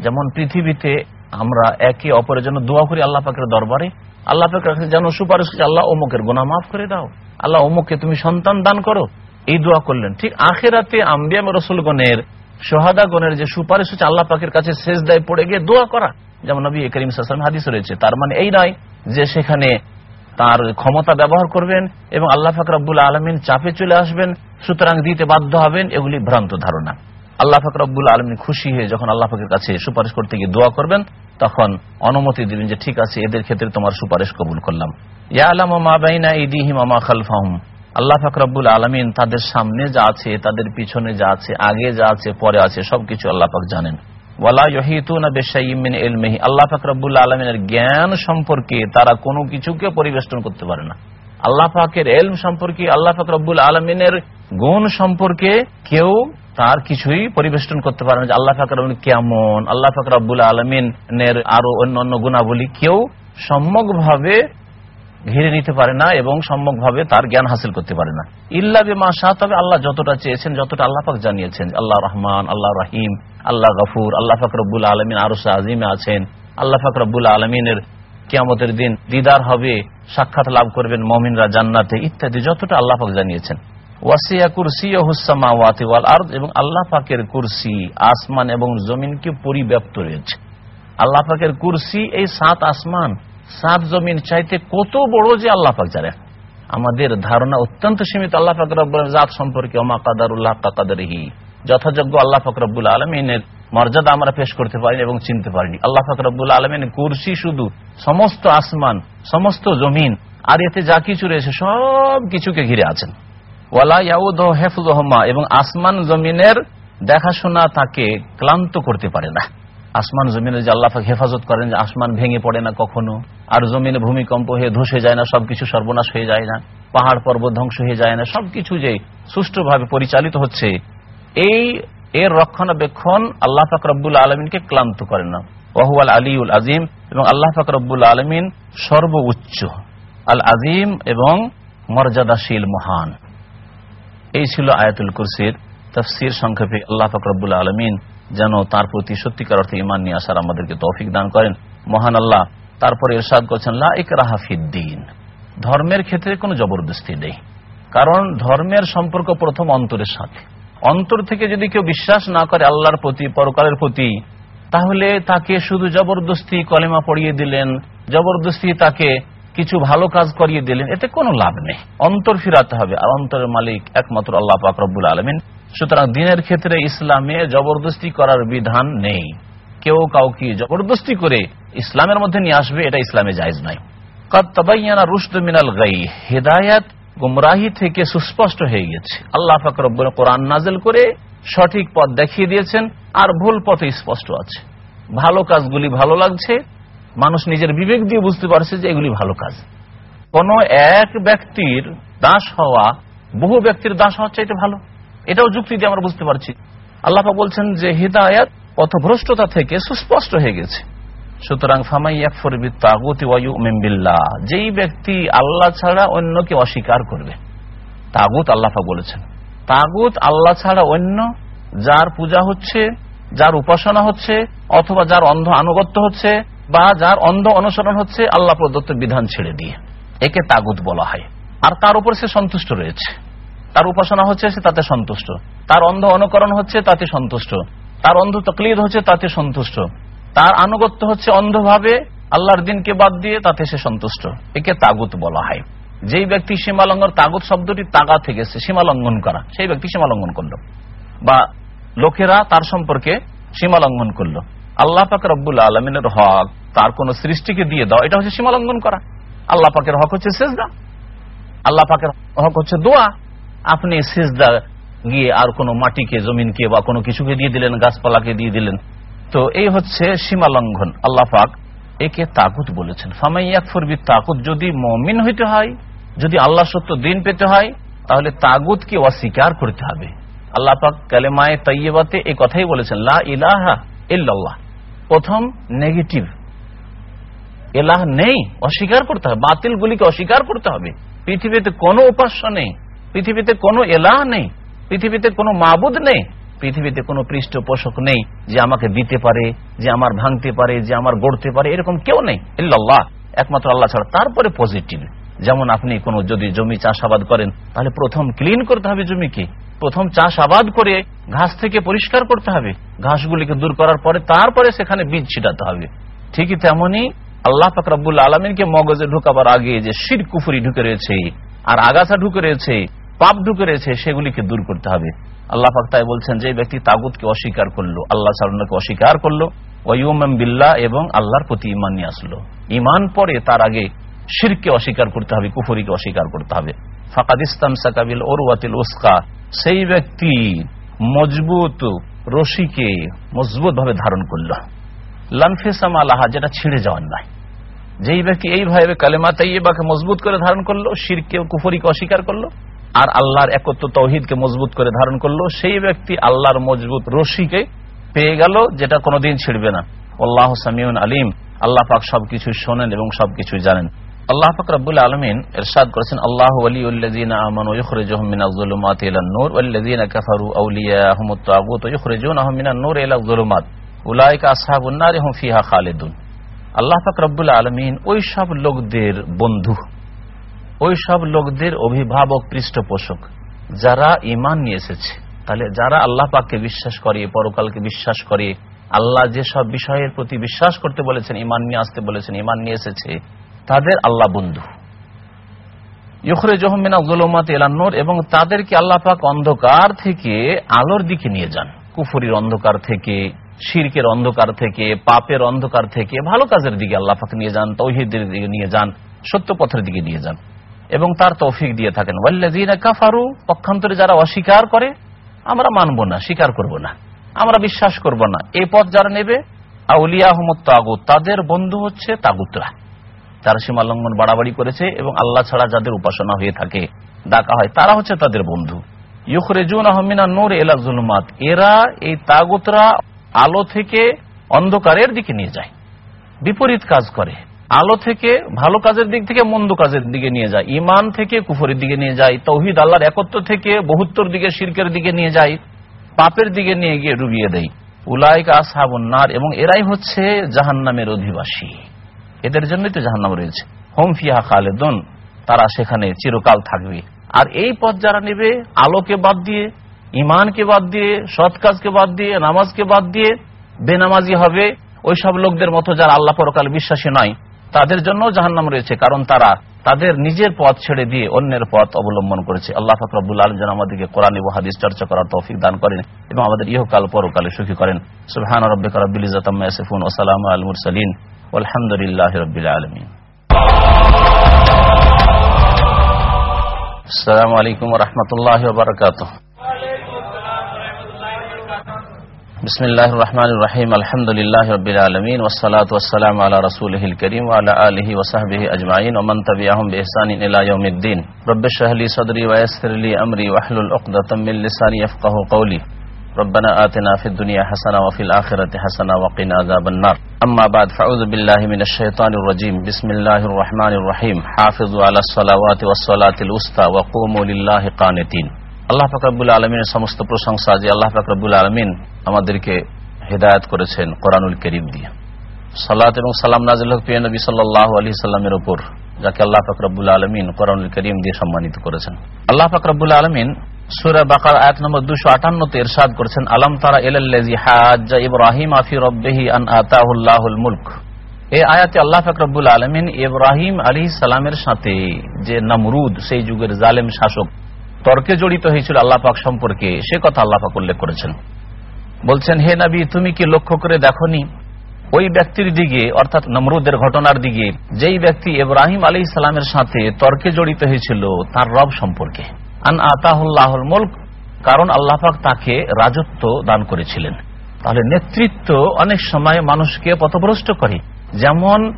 যেমন পৃথিবীতে আমরা একে অপরের জন্য দোয়া করি আল্লাহ পাকের দরবারে। আল্লাহ পাকের কাছে যেন সুপারিশ করছে আল্লাহ অমুকের গোনা মাফ করে দাও। আল্লাহ অমুককে তুমি সন্তান দান করো। এই দোয়া করলেন। ঠিক আখেরাতে আম্বিয়াম রসুলগণের সোহাদাগণের যে সুপারিশ হচ্ছে আল্লাহ পাকের কাছে শেষ দায় পড়ে গিয়ে দোয়া করা। যেমন নবী করিম সাসলাম হাদিস রয়েছে। তার মানে এই নয় যে সেখানে তার ক্ষমতা ব্যবহার করবেন এবং আল্লাহ ফাকরাবুল আলমিন চাপে চলে আসবেন, সুতরাং দিতে বাধ্য হবেন, এগুলি ভ্রান্ত ধারণা। আল্লাহ ফাকরাবুল আলমিন খুশি হয়ে যখন আল্লাহ ফাকের কাছে সুপারিশ করতে গিয়ে দোয়া করবেন, তখন অনুমতি দিবেন যে, ঠিক আছে, এদের ক্ষেত্রে তোমার সুপারিশ কবুল করলাম। আলাম আল্লাহ ফাকরাবুল আলমিন তাদের সামনে যা আছে, তাদের পিছনে যা আছে, আগে যা আছে, পরে আছে, সবকিছু পাক জানেন। আল্লাহ আলমিনের জ্ঞান সম্পর্কে তারা কোনো কিছুকে পরিবেষ্টন করতে পারে না। আল্লাহ পাকের এলম সম্পর্কে, আল্লাহ ফাকরাবুল আলমিনের গুণ সম্পর্কে কেউ তার কিছুই পরিবেষ্টন করতে পারে না যে আল্লাহ ফাকর কেমন আল্লাহ ফাকরাবুল আলমিনের আরও অন্য অন্য গুণাবলী কেউ সম্যক ভাবে ঘিরে নিতে পারে না এবং সম্যকভাবে তার জ্ঞান হাসিল করতে পারে না। ইল্লা মা শাহ, তবে আল্লাহ যতটা চেয়েছেন, যতটা আল্লাহ পাক জানিয়েছেন আল্লাহ রহমান, আল্লাহ রাহিম, আল্লাহ গফুর, আল্লাহ ফাকরবুল আলমিন আরসা আজিমে আছেন, আল্লাহ ফাকরবুল আলমিনের কিয়ামতের দিন দিদার হবে, সাক্ষাৎ লাভ করবেন মমিনরা জান্নাতে ইত্যাদি যতটা আল্লাহ পাক জানিয়েছেন। ওয়াসিয়া কুরসি হুসামা ওয়াতিওয়াল আর এবং আল্লাহ পাকের কুরসি, আসমান এবং জমিনকে পরিব্যাপ্ত রয়েছে। আল্লাহ পাকের কুরসি, এই সাত আসমান, সাত জমিন চাইতে কত বড় যে আল্লাহ পাক জানেন আমাদের ধারণা অত্যন্ত সীমিত। আল্লাহ পাক রব্বুল জাত সম্পর্কে, ওমা কাদারুল্লাহ কাকাদারহি যথাযোগ্য আল্লাহ পাক রব্বুল আলমিনের মর্যাদা আমরা পেশ করতে পারিনি এবং চিনতে পারিনি। আল্লাহ পাক রব্বুল আলমিন কুরসি শুধু সমস্ত আসমান, সমস্ত জমিন, আর এতে যা কিছু রয়েছে, সব কিছুকে ঘিরে আছেন। এবং আসমান জমিনের দেখাশোনা তাকে ক্লান্ত করতে পারে না। আসমান জমিনে যে আল্লাহ হেফাজত করেন যে আসমান ভেঙে পড়ে না কখনো, আর জমিনে ভূমিকম্প হয়ে ধসে যায় না, সবকিছু সর্বনাশ হয়ে যায় না, পাহাড় পর্বত ধ্বংস হয়ে যায় না, সবকিছু যে সুষ্ঠুভাবে পরিচালিত হচ্ছে, এই এর রক্ষণাবেক্ষণ আল্লাহ ফাকরবুল আলমিনকে ক্লান্ত করেন না। ওহুয়াল আলিউল আজিম, এবং আল্লাহ ফাকরবুল আলমিন সর্বোচ্চ, আল আজিম এবং মর্যাদাশীল মহান। এই ছিল আয়াতুল কুরসির তফসির সংক্ষেপে আল্লাহ ফাকরবুল আলমিন যেন তার প্রতি সত্যিকার অর্থে ইমান নিয়ে আসার আমাদেরকে তৌফিক দান করেন। মহান আল্লাহ, তারপরে এরশাদ করছেন লাফিদ্দিন ধর্মের ক্ষেত্রে কোনো জবরদস্তি নেই। কারণ ধর্মের সম্পর্ক প্রথম অন্তরের সাথে। অন্তর থেকে যদি কেউ বিশ্বাস না করে আল্লাহর প্রতি, পরকালের প্রতি, তাহলে তাকে শুধু জবরদস্তি কলেমা পড়িয়ে দিলেন। জবরদস্তি তাকে কিছু ভালো কাজ করিয়ে দিলেন, এতে কোনো লাভ নেই। অন্তর ফিরাতে হবে, আর অন্তরের মালিক একমাত্র আল্লাহ পাক রব্বুল আলমিন। সুতরাং দিনের ক্ষেত্রে ইসলামে জবরদস্তি করার বিধান নেই। কেউ কাউকে জবরদস্তি করে ইসলামের মধ্যে নিয়ে আসবে, এটা ইসলামে জায়জ নাই কত্তাবাইয়ানা রুশদ মিনাল গাই হেদায়াত গুমরাহি থেকে সুস্পষ্ট হয়ে গেছে আল্লাহ ফাকর কোরআন নাজেল করে সঠিক পথ দেখিয়ে দিয়েছেন, আর ভুল পথে স্পষ্ট আছে। ভালো কাজগুলি ভালো লাগছে মানুষ নিজের বিবেক দিয়ে বুঝতে পারছে যে এগুলি ভালো কাজ। কোন এক ব্যক্তির দাস হওয়া, বহু ব্যক্তির দাস হওয়ার চাইতে ভালো। এটাও যুক্তি দিয়ে আমরা বুঝতে পারছি। আল্লাপা বলছেন যে, হিদায়াত পথভ্রষ্টতা থেকে সুস্পষ্ট হয়ে গেছে। সুতরাং যেই ব্যক্তি আল্লাহ ছাড়া অন্যকে অস্বীকার করবে। তাগুত আল্লাহা বলেছেন। তাগুত আল্লাহ ছাড়া অন্য যার পূজা হচ্ছে, যার উপাসনা হচ্ছে, অথবা যার অন্ধ আনুগত্য হচ্ছে বা যার অন্ধ অনুসরণ হচ্ছে আল্লাহ প্রদত্ত বিধান ছেড়ে দিয়ে। একে তাগুত বলা হয়। আর তার উপর সে সন্তুষ্ট রয়েছে। তার উপাসনা হচ্ছে সে তাতে সন্তুষ্ট। তার অন্ধ অনুকরণ হচ্ছে তাতে সন্তুষ্ট। তার অন্ধ তকলিদ হচ্ছে তাতে সন্তুষ্ট। তার আনুগত্য হচ্ছে অন্ধভাবে আল্লাহর দিনকে বাদ দিয়ে তাতে সে সন্তুষ্ট। একে তাগুত বলা হয়। যেই ব্যক্তি সীমালঙ্ঘন, তাগুত শব্দটি তাগা থেকে সীমালঙ্ঘন করা। সেই ব্যক্তি সীমালঙ্ঘন করল। বা লোকেরা তার সম্পর্কে সীমালঙ্ঘন করল। আল্লাহ পাক রব্বুল আলমিনের হক তার কোন সৃষ্টিকে দিয়ে দাও, এটা হচ্ছে সীমালঙ্ঘন করা। আল্লাহ পাকের হক হচ্ছে সেজদা। আল্লাহ পাকের হক হচ্ছে দোয়া। আপনি সেজদা গিয়ে আর কোনো মাটিকে, জমিনকে বা কোনো কিছুকে দিয়ে দিলেন, গাছপালাকে দিয়ে দিলেন। তো এই হচ্ছে সীমা লঙ্ঘন আল্লাহ পাক একে তাকুত বলেছেন। ফামাইয়াকফরবি তাকুত যদি মমিন হইতে হয়, যদি আল্লাহ সত্য দিন পেতে হয়, তাহলে তাগুতকে অস্বীকার করতে হবে। আল্লাহ পাক কালেমায় তাইয়েবাতে এই কথাই বলেছেন, লা ইলাহা ইল্লাল্লাহ। প্রথম নেগেটিভ। এলাহ নেই, অস্বীকার করতে হবে। বাতিল গুলিকে অস্বীকার করতে হবে। পৃথিবীতে কোনো উপাস্য নেই। পৃথিবীতে কোনো এলাহ নেই। পৃথিবীতে কোনো মাবুদ নেই। পৃথিবীতে কোনো পৃষ্ঠপোষক নেই যে আমাকে দিতে পারে, যে আমার ভাঙতে পারে, যে আমার গড়তে পারে, এরকম কেউ নেই। ইল্লাল্লাহ। একমাত্র আল্লাহ ছাড়া। তারপরে পজিটিভ। যেমন আপনি কোনো যদি জমি চাষাবাদ করেন, তাহলে প্রথম ক্লিন করতে হবে জমিকে প্রথম চাষাবাদ করে ঘাস থেকে পরিষ্কার করতে হবে। ঘাসগুলিকে দূর করার পরে তারপরে সেখানে বীজ ছিটাতে হবে। ঠিকই তেমনি আল্লাহ ফাকরাবুল আলমিনকে মগজে ঢুকাবার আগে যে শির কুফুরি ঢুকে রয়েছে, আর আগাছা ঢুকে রয়েছে, পাপ ঢুকে রয়েছে, সেগুলিকে দূর করতে হবে। আল্লাহ পাক তাই বলছেন যে ব্যক্তি তাগুতকে অস্বীকার করল, আল্লাহ সালামকে অস্বীকার করল ওয়ুম বিল্লাহ, এবং আল্লাহর প্রতি ইমান নিয়ে আসলো। ইমান পরে তার আগে শিরকে অস্বীকার করতে হবে, কুফরিকে অস্বীকার করতে হবে। ফাকাদ ইসলাম সাকাবিল ওরওয়াতিল উস্কা, সেই ব্যক্তি মজবুত রশিকে মজবুত ভাবে ধারণ করল। লানফেসাম আলাহা যেটা ছিঁড়ে যাওয়ার নাই যেই ব্যক্তি এইভাবে কালেমা তাইবাকে মজবুত করে ধারণ করল শিরকে কুফরিকে অস্বীকার করল, আর আল্লাহর একত্র তৌহিদকে মজবুত করে ধারণ করল, সেই ব্যক্তি আল্লাহর মজবুত রশিকে পেয়ে গেল, যেটা কোনোদিন ছিড়বে না। আল্লাহ সামিউন আলিম। আল্লাহ পাক সবকিছু শোনেন এবং সবকিছু জানেন। আল্লাহ পাক রব্বুল আলমিন এরশাদ করেছেন, আল্লাহ যুলুমাতি ইলান নূর কাফারু তাগুত মিনান নূর ইলা উলাইকা আসহাবুন নার, হুম ফিহা খালিদুন। আল্লাহ পাক রব্বুল আলমিন ওই সব লোকদের বন্ধু ওই সব লোকদের অভিভাবক পৃষ্ঠপোষক, যারা ইমান নিয়ে এসেছে, তাহলে যারা আল্লাহ পাককে বিশ্বাস করে, পরকালকে বিশ্বাস করে, আল্লাহ যে সব বিষয়ের প্রতি বিশ্বাস করতে বলেছেন ইমান নিয়ে আসতে বলেছেন ইমান নিয়ে এসেছে তাদের আল্লাহ বন্ধু। ইখরে জহমিনা গুলমাত এলান্নর এবং তাদেরকে আল্লাহ পাক অন্ধকার থেকে আলোর দিকে নিয়ে যান। কুফুরির অন্ধকার থেকে, শিরকের অন্ধকার থেকে, পাপের অন্ধকার থেকে ভালো কাজের দিকে আল্লাহ পাক নিয়ে যান, তৌহিদের দিকে নিয়ে যান, সত্য পথের দিকে নিয়ে যান এবং তার তৌফিক দিয়ে থাকেন। ওয়াল্লাযীনা কাফারু, পক্ষান্তরে যারা অস্বীকার করে, আমরা মানব না, স্বীকার করব না, আমরা বিশ্বাস করব না। এই পথ যারা নেবে আউলিয়া আহমদ তাগুত, তাদের বন্ধু হচ্ছে তাগুতরা। তারা সীমা লঙ্ঘন বাড়াবাড়ি করেছে এবং আল্লাহ ছাড়া যাদের উপাসনা হয়ে থাকে, ডাকা হয়, তারা হচ্ছে তাদের বন্ধু। ইউখরেজুন আহমিনা নূর এলা জুলুমাত। এরা এই তাগুতরা আলো থেকে অন্ধকারের দিকে নিয়ে যায়, বিপরীত কাজ করে। আলো থেকে ভালো কাজের দিক থেকে মন্দ কাজের দিকে নিয়ে যায় ইমান থেকে কুফরের দিকে নিয়ে যায়, তৌহিদ আল্লাহর একত্র থেকে বহুত্তর দিকে শিরকের দিকে নিয়ে যায়, পাপের দিকে নিয়ে গিয়ে ডুবিয়ে দেয়। উলাইকা আসহাবুন্নার এবং এরাই হচ্ছে জাহান্নামের অধিবাসী। এদের জন্যই তো জাহান্নাম রয়েছে। হোম ফিহা খালেদন, তারা সেখানে চিরকাল থাকবে। আর এই পথ যারা নেবে, আলোকে বাদ দিয়ে ইমানকে বাদ দিয়ে, সৎ কাজকে বাদ দিয়ে, নামাজকে বাদ দিয়ে, বেনামাজি হবে ওই সব লোকদের মতো যারা আল্লাহ পরকাল বিশ্বাসী নয়, তাদের জন্য জাহান্নাম রয়েছে, কারণ তারা তাদের নিজের পথ ছেড়ে দিয়ে অন্যের পথ অবলম্বন করেছে। আল্লাহ ফাকরাবুল আলম যেন আমাদেরকে কোরআন এবং হাদিস চর্চা করার তৌফিক দান করেন এবং আমাদের ইহকাল পরকালে সুখী করেন। সুবহান রব্বিক রব্বিল ইজ্জাতি আম্মা ইয়াসিফুন ওয়া সালামু আলাল মুরসালিন। والحمد لله رب العالمين السلام علیکم ورحمۃ اللہ وبرکاتہ۔ بسم اللہ الرحمن الرحیم، الحمد للہ رب العالمین، والصلاة والسلام على رسول الکریم وعلى آلہ وصحبہ اجمعین، ومن تبعہم بإحسان الى یوم الدین۔ رب شہلی صدری ویسر لی امری وحل العقدة من لسانی یفقہ قولی۔ ربنا آتنا في الدنيا حسنة وفي الآخرة حسنة وقنا عذاب النار أما بعد فأعوذ بالله من الشيطان الرجيم بسم الله الرحمن الرحيم حافظوا على الصلوات والصلاة الوسطى وقوموا لله قانتين আল্লাহ ফাকরাবুল আলমিনের সমস্ত প্রশংসা যে আল্লাহ ফাকরাবুল আলমিন আমাদেরকে হেদায়ত করেছেন কোরআনুল করিম দিয়ে সালাত এবং সালাম নাজিল প্রিয় নবী সাল্লাহ আলী সাল্লামের উপর যাকে আল্লাহ ফাকরাবুল আলমিন কোরআনুল করিম দিয়ে সম্মানিত করেছেন আল্লাহ ফাকরাবুল আলমিন সুরা বাকার আয়াত নম্বর দুশো আটান্নতে এরশাদ করেছেন, আলম তারা এলাল্লাজি হাজ্জা ইব্রাহিম আফি রব্বেহি আন আতাহুল্লাহুল মুলক? এই আয়াতে আল্লাহ ফাকরাবুল আলমিন ইব্রাহিম আলী সালামের সাথে যে নমরুদ, সেই যুগের জালেম শাসক, তর্কে জড়িত হয়েছিল আল্লাহ পাক সম্পর্কে, সে কথা আল্লাহ পাক উল্লেখ করেছেন। বলছেন, হে নবী, তুমি কি লক্ষ্য করে দেখনি? ওই ব্যক্তির দিকে, অর্থাৎ নমরুদের ঘটনার দিকে, যেই ব্যক্তি ইব্রাহিম আলী ইসলামের সাথে তর্কে জড়িত হয়েছিল, তার রব সম্পর্কে। আন আতাহুল্লাহুল মুলক, কারণ আল্লাহ পাক তাকে রাজত্ব দান করেছিলেন। তাহলে নেতৃত্ব অনেক সময় মানুষকে পথভ্রষ্ট করে। যেমন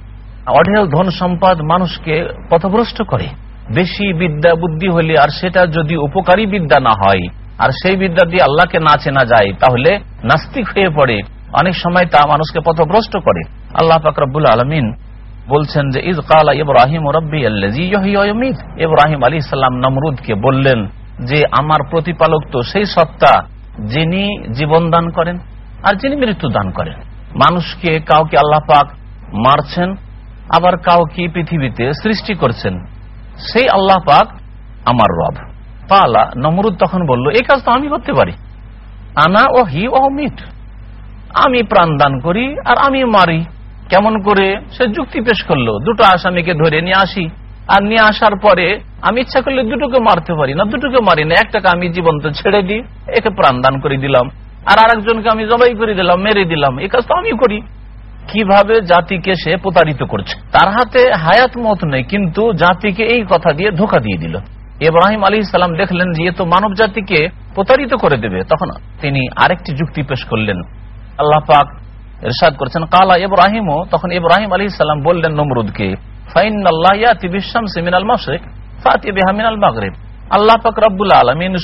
অঢেল ধন সম্পদ মানুষকে পথভ্রষ্ট করে। বেশি বিদ্যা বুদ্ধি হলে আর সেটা যদি উপকারী বিদ্যা না হয়, আর সেই বিদ্যা দিয়ে আল্লাহকে না চেনা যায়, তাহলে নাস্তিক হয়ে পড়ে। অনেক সময় তা মানুষকে পথভ্রষ্ট করে। আল্লাহ ফাকরাবুল আলমিন বলছেন যে ইজ কালা ইব্রাহিম ইব্রাহিম আলী সাল্লাম নমরুদকে বললেন যে, আমার প্রতিপালক তো সেই সত্তা যিনি জীবন দান করেন আর যিনি মৃত্যু দান করেন। মানুষকে কাউকে আল্লাহ পাক মারছেন, আবার কাউকে পৃথিবীতে সৃষ্টি করছেন। সেই আল্লাহ পাক আমার রব। পালা নমরুদ তখন বলল, এই কাজ তো আমি করতে পারি। আনা ও হি ও মিট আমি প্রাণ দান করি আর আমি মারি। কেমন করে সে যুক্তি পেশ করল, দুটো আসামিকে ধরে নিয়ে আসি। আর নিয়ে আসার পরে আমি ইচ্ছা করলে দুটোকে মারতে পারি না, দুটোকে মারি না, একটাকে আমি জীবন্ত ছেড়ে দিই, একে প্রাণ দান করে দিলাম। আর আরেকজনকে আমি জবাই করে দিলাম, মেরে দিলাম, এই কাজ তো আমি করি। কীভাবে জাতিকে সে প্রতারিত করছে? তার হাতে হায়াত মত নেই, কিন্তু জাতিকে এই কথা দিয়ে ধোকা দিয়ে দিল। ইব্রাহিম আলী সালাম দেখলেন যে তো মানব জাতিকে প্রতারিত করে দেবে। তখন তিনি আরেকটি যুক্তি পেশ করলেন। আল্লাহ পাক এরশাদ করেছেন, কালা ইব্রাহিমও তখন ইব্রাহিম আলী সালাম বললেন নমরুদকে ফাইন আল্লাহ ইয়াতি বিশ্বাম সিমিনাল মাসেক ফাতি বেহামিনাল মাগরেব আল্লাহ পাক রব্বুল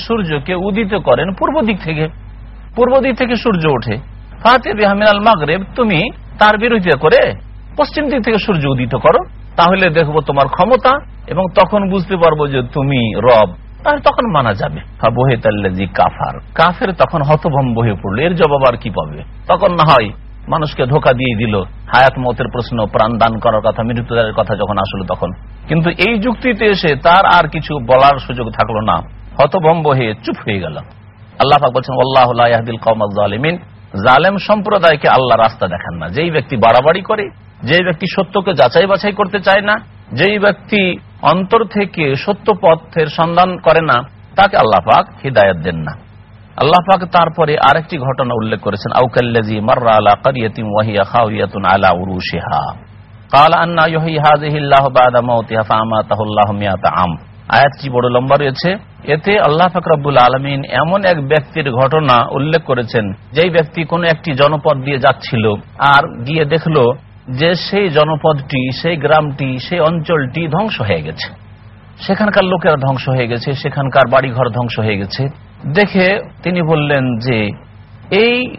সূর্যকে উদিত করেন পূর্ব দিক থেকে, পূর্ব দিক থেকে সূর্য ওঠে। ফাতে বেহামিনাল মাগরেব তুমি তার বিরোধিতা করে পশ্চিম দিক থেকে সূর্য উদিত করো, তাহলে দেখব তোমার ক্ষমতা এবং তখন বুঝতে পারব যে তুমি রব। তাহলে তখন মানা যাবে। বহে কাফার কাফের তখন হতভম্ব হয়ে পড়ল, এর জবাব আর কি পাবে? তখন না হয় মানুষকে ধোকা দিয়ে দিল। হায়াত মতের প্রশ্ন, প্রাণ দান করার কথা, মৃত্যুদারের কথা যখন আসলো তখন। কিন্তু এই যুক্তিতে এসে তার আর কিছু বলার সুযোগ থাকল না। হতভম্ব হয়ে চুপ হয়ে গেল। আল্লাহ বলছেন, আল্লাহ কৌমাল জালিমিন জালেম সম্প্রদায়কে আল্লাহ রাস্তা দেখান না। যেই ব্যক্তি বাড়াবাড়ি করে যে ব্যক্তি সত্যকে যাচাই বাছাই করতে চায় না, যেই ব্যক্তি অন্তর থেকে সত্য পথের সন্ধান করে না, তাকে আল্লাহ পাক হৃদায়ত দেন না। আল্লাহ পাক তারপরে আরেকটি ঘটনা উল্লেখ করেছেন আউকাল্লাজি মাররা আলা কারিয়াতিন ওয়াহিয়া খাওয়াতুন আলা উরুশিহা قال أن يحيي هذه الله بعد موتها فأماته الله مئة عام আয়াতটি বড় লম্বা রয়েছে এতে আল্লাহ ফাকরাবুল আলমিন এমন এক ব্যক্তির ঘটনা উল্লেখ করেছেন যেই ব্যক্তি কোন একটি জনপদ দিয়ে যাচ্ছিল আর গিয়ে দেখলো যে সেই জনপদটি সেই গ্রামটি সেই অঞ্চলটি ধ্বংস হয়ে গেছে সেখানকার লোকেরা ধ্বংস হয়ে গেছে সেখানকার বাড়িঘর ধ্বংস হয়ে গেছে দেখে তিনি বললেন যে, এই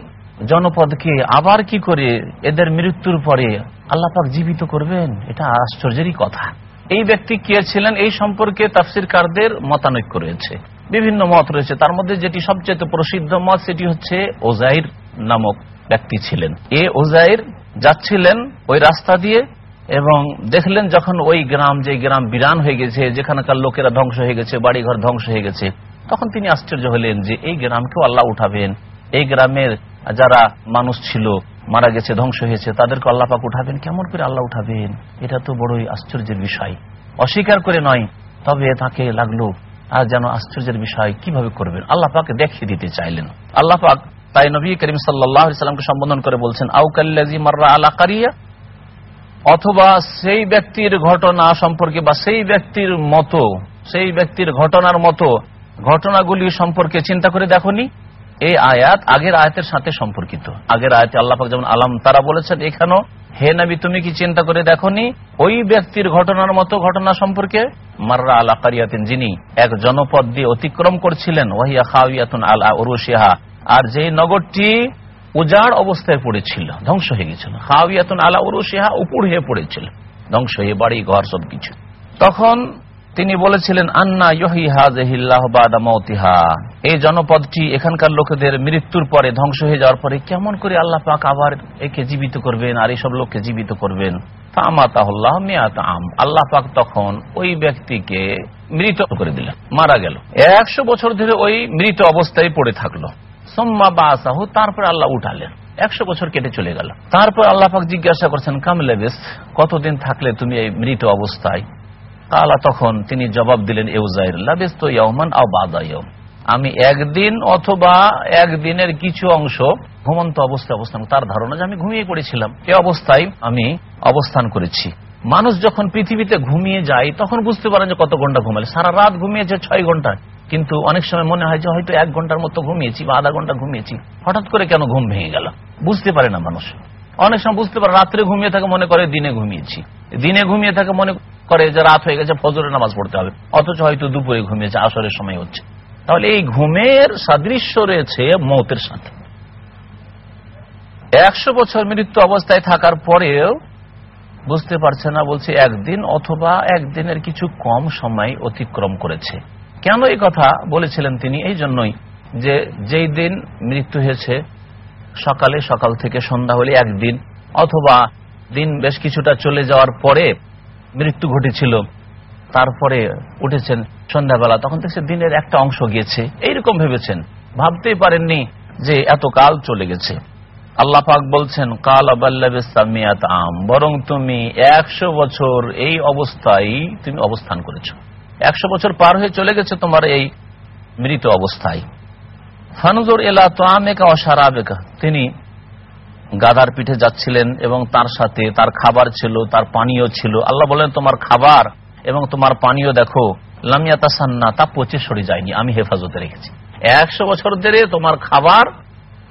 জনপদকে আবার কি করে এদের মৃত্যুর পরে আল্লাপাক জীবিত করবেন? এটা আশ্চর্যেরই কথা। এই ব্যক্তি কে ছিলেন? এই সম্পর্কে তাফসির কারদের মতানৈক্য রয়েছে। বিভিন্ন মত রয়েছে। তার মধ্যে যেটি সবচেয়ে প্রসিদ্ধ মত, সেটি হচ্ছে ওজাইর নামক ব্যক্তি ছিলেন। এ ওজাইর যাচ্ছিলেন ওই রাস্তা দিয়ে এবং দেখলেন যখন ওই গ্রাম, যে গ্রাম বিরান হয়ে গেছে, যেখানকার লোকেরা ধ্বংস হয়ে গেছে, বাড়িঘর ধ্বংস হয়ে গেছে তখন তিনি আশ্চর্য হলেন যে এই গ্রামকেও আল্লাহ উঠাবেন। এই গ্রামের যারা মানুষ ছিল, মারা গেছে, ধ্বংস হয়েছে, তাদেরকে আল্লাপাক উঠাবেন। কেমন করে আল্লাহ উঠাবেন? এটা তো বড়ই আশ্চর্যের বিষয়। অস্বীকার করে নয়, তবে তাকে লাগল, আর যেন আশ্চর্যের বিষয়, কীভাবে করবেন? আল্লাহ পাকে দেখিয়ে দিতে চাইলেন। আল্লাহ পাক তাই নবী করিম সাল্লামকে সম্বোধন করে বলছেন আউকাল্লাজি মার্রা আলা কারিয়া? অথবা সেই ব্যক্তির ঘটনা সম্পর্কে বা সেই ব্যক্তির মতো, সেই ব্যক্তির ঘটনার মতো ঘটনাগুলি সম্পর্কে চিন্তা করে দেখনি। এই আয়াত আগের আয়াতের সাথে সম্পর্কিত। আগের আয়াতে আল্লাহ যেমন আলাম তারা বলেছেন এখানেও, হে নবী, তুমি কি চিন্তা করে দেখনি? ওই ব্যক্তির ঘটনার মতো ঘটনা সম্পর্কে? মার্রা আলা কারিয়াতিন, যিনি এক জনপদ দিয়ে অতিক্রম করছিলেন, ওয়াহিয়া খাওয়াতুন আলা ওরুশিহা আর যে নগরটি উজাড় অবস্থায় পড়েছিল, ধ্বংস হয়ে গেছিল। খাওয়াতুন আলা ওরুশিহা উপর হয়ে পড়েছিল। ধ্বংস হয়ে বাড়ি ঘর সবকিছু। তখন তিনি বলেছিলেন, আন্না ইহিহা এই জনপদটি এখানকার লোকেদের মৃত্যুর পরে ধ্বংস হয়ে যাওয়ার পরে কেমন করে আল্লাহ পাক আবার একে জীবিত করবেন আর এইসব লোককে জীবিত করবেন? আল্লাহ পাক তখন ওই ব্যক্তিকে মৃত করে দিলেন, মারা গেল। একশো বছর ধরে ওই মৃত অবস্থায় পড়ে থাকল। সোম্মা আল্লাহ উঠালেন। একশো বছর কেটে চলে গেল। তারপর আল্লাহ পাক জিজ্ঞাসা করছেন কামলেবেস কতদিন থাকলে তুমি এই মৃত অবস্থায়? কালা তখন তিনি জবাব দিলেন এউজাইরুল্লাহ ইয়মান আও বাদা আমি একদিন অথবা একদিনের কিছু অংশ ঘুমন্ত অবস্থায় অবস্থান তার ধারণা যে আমি ঘুমিয়ে পড়েছিলাম। এ অবস্থায় আমি অবস্থান করেছি। মানুষ যখন পৃথিবীতে ঘুমিয়ে যায়, তখন বুঝতে পারেন যে কত ঘণ্টা ঘুমালে। সারা রাত ঘুমিয়েছে ছয় ঘণ্টা কিন্তু অনেক সময় মনে হয় যে হয়তো এক ঘণ্টার মতো ঘুমিয়েছি বা আধা ঘণ্টা ঘুমিয়েছি। হঠাৎ করে কেন ঘুম ভেঙে গেল? বুঝতে পারে না মানুষ। অনেক সময় বুঝতে পারে, রাত্রে ঘুমিয়ে থাকে মনে করে দিনে ঘুমিয়েছি। দিনে ঘুমিয়ে থাকে মনে করে যে রাত হয়ে গেছে, ফজরের নামাজ পড়তে হবে। অথচ হয়তো দুপুরে ঘুমিয়েছে, আসরের সময় হচ্ছে। তাহলে এই ঘুমের সাদৃশ্য রয়েছে মৌতের সাথে। একশো বছর মৃত্যু অবস্থায় থাকার পরেও বুঝতে পারছে না, বলছে একদিন অথবা একদিনের কিছু কম সময় অতিক্রম করেছে। কেন এই কথা বলেছিলেন তিনি? এই জন্যই যে যেই দিন মৃত্যু হয়েছে, সকালে, সকাল থেকে সন্ধ্যা হলে একদিন, অথবা দিন বেশ কিছুটা চলে যাওয়ার পরে মৃত্যু ঘটেছিল, তারপরে উঠেছেন সন্ধ্যাবেলা, তখন দেখছে দিনের একটা অংশ গিয়েছে। এইরকম ভেবেছেন। ভাবতেই পারেননি যে এত কাল চলে গেছে। আল্লাহ পাক বলছেন, কাল আবাল্লাবিসামিয়াত আম। বরং তুমি একশো বছর এই অবস্থায় তুমি অবস্থান করেছ। একশো বছর পার হয়ে চলে গেছে তোমার এই মৃত অবস্থায়। ফানুজোর এলা তো আমেকা অসারাবেকা তিনি গাদার পিঠে যাচ্ছিলেন এবং তার সাথে তার খাবার ছিল, তার পানীয় ছিল। আল্লাহ বলেন তোমার খাবার এবং তোমার পানীয় দেখো লামিয়াতা সান্না তা পচে সরে যায়নি, আমি হেফাজতে রেখেছি। একশো বছর ধরে তোমার খাবার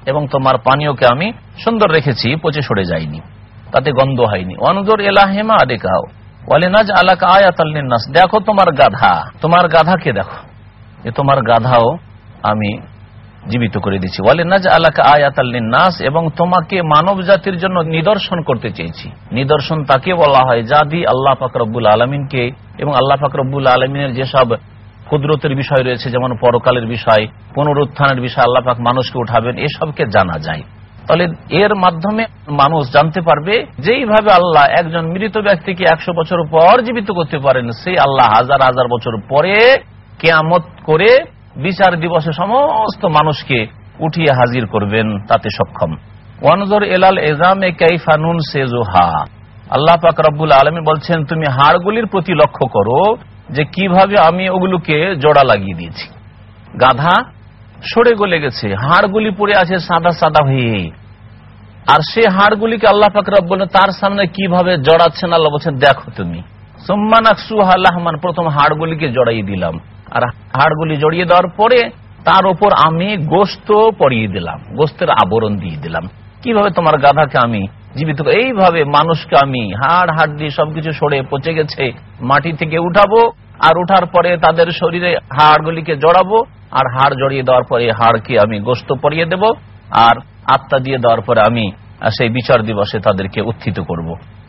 এবং তোমার পানীয়কে আমি সুন্দর রেখেছি, পচে সরে যায়নি, তাতে গন্ধ হয়নি। অনুজোর এলাহেমা আদেকাও, ওয়ালিনাজ আলাকা আয়াতাল্লিনাস দেখো তোমার গাধা, তোমার গাধাকে দেখো যে তোমার গাধাও আমি জীবিত করে দিচ্ছি বলে না যে ওয়ালিনাজ আলাকা আয়াতাল্লিনাস এবং তোমাকে মানব জাতির জন্য নিদর্শন করতে চেয়েছি। নিদর্শন তাকে বলা হয় যা দিয়ে আল্লাহ ফাকরবুল আলমিনকে এবং আল্লাহ ফাকরবুল আলমিনের যেসব ক্ষুদ্রতের বিষয় রয়েছে, যেমন পরকালের বিষয়, পুনরুত্থানের বিষয় আল্লাহ পাক মানুষকে উঠাবেন, এসবকে জানা যায়। তাহলে এর মাধ্যমে মানুষ জানতে পারবে যেইভাবে আল্লাহ একজন মৃত ব্যক্তিকে একশো বছর পর জীবিত করতে পারেন। সেই আল্লাহ হাজার হাজার বছর পরে কেয়ামত করে বিচার দিবসে সমস্ত মানুষকে উঠিয়ে হাজির করবেন, তাতে সক্ষম। ওয়ানজর এলাল এজামে কাইফানুন সেজোহা আল্লাহ পাক রব্বুল আলমী বলছেন, তুমি হাড়গুলির প্রতি লক্ষ্য করো যে কীভাবে আমি ওগুলোকে জোড়া লাগিয়ে দিয়েছি। গাধা সরে গলে গেছে, হাড়গুলি পড়ে আছে সাদা সাদা হয়ে। আর সে হাড়গুলিকে আল্লাহ ফাকরাব বলেন তার সামনে কীভাবে জড়াচ্ছেন, আল্লাহ বলছেন, দেখো তুমি। সোম্মান আকসুহাল্লাহমান প্রথম হাড়গুলিকে জড়াই দিলাম। আর হাড়গুলি জড়িয়ে দেওয়ার পরে তার ওপর আমি গোস্ত পরিয়ে দিলাম, গোস্তের আবরণ দিয়ে দিলাম কীভাবে তোমার গাধাকে আমি জীবিত এইভাবে মানুষকে আমি হাড় হাড় দিয়ে সবকিছু সরে পচে গেছে, মাটি থেকে উঠাবো আর উঠার পরে তাদের শরীরে হাড়গুলিকে জড়াবো আর হাড় জড়িয়ে দেওয়ার পরে হাড়কে আমি গোস্ত পরিয়ে দেব আর আত্মা দিয়ে দেওয়ার পরে আমি সেই বিচার দিবসে তাদেরকে উত্থিত করব।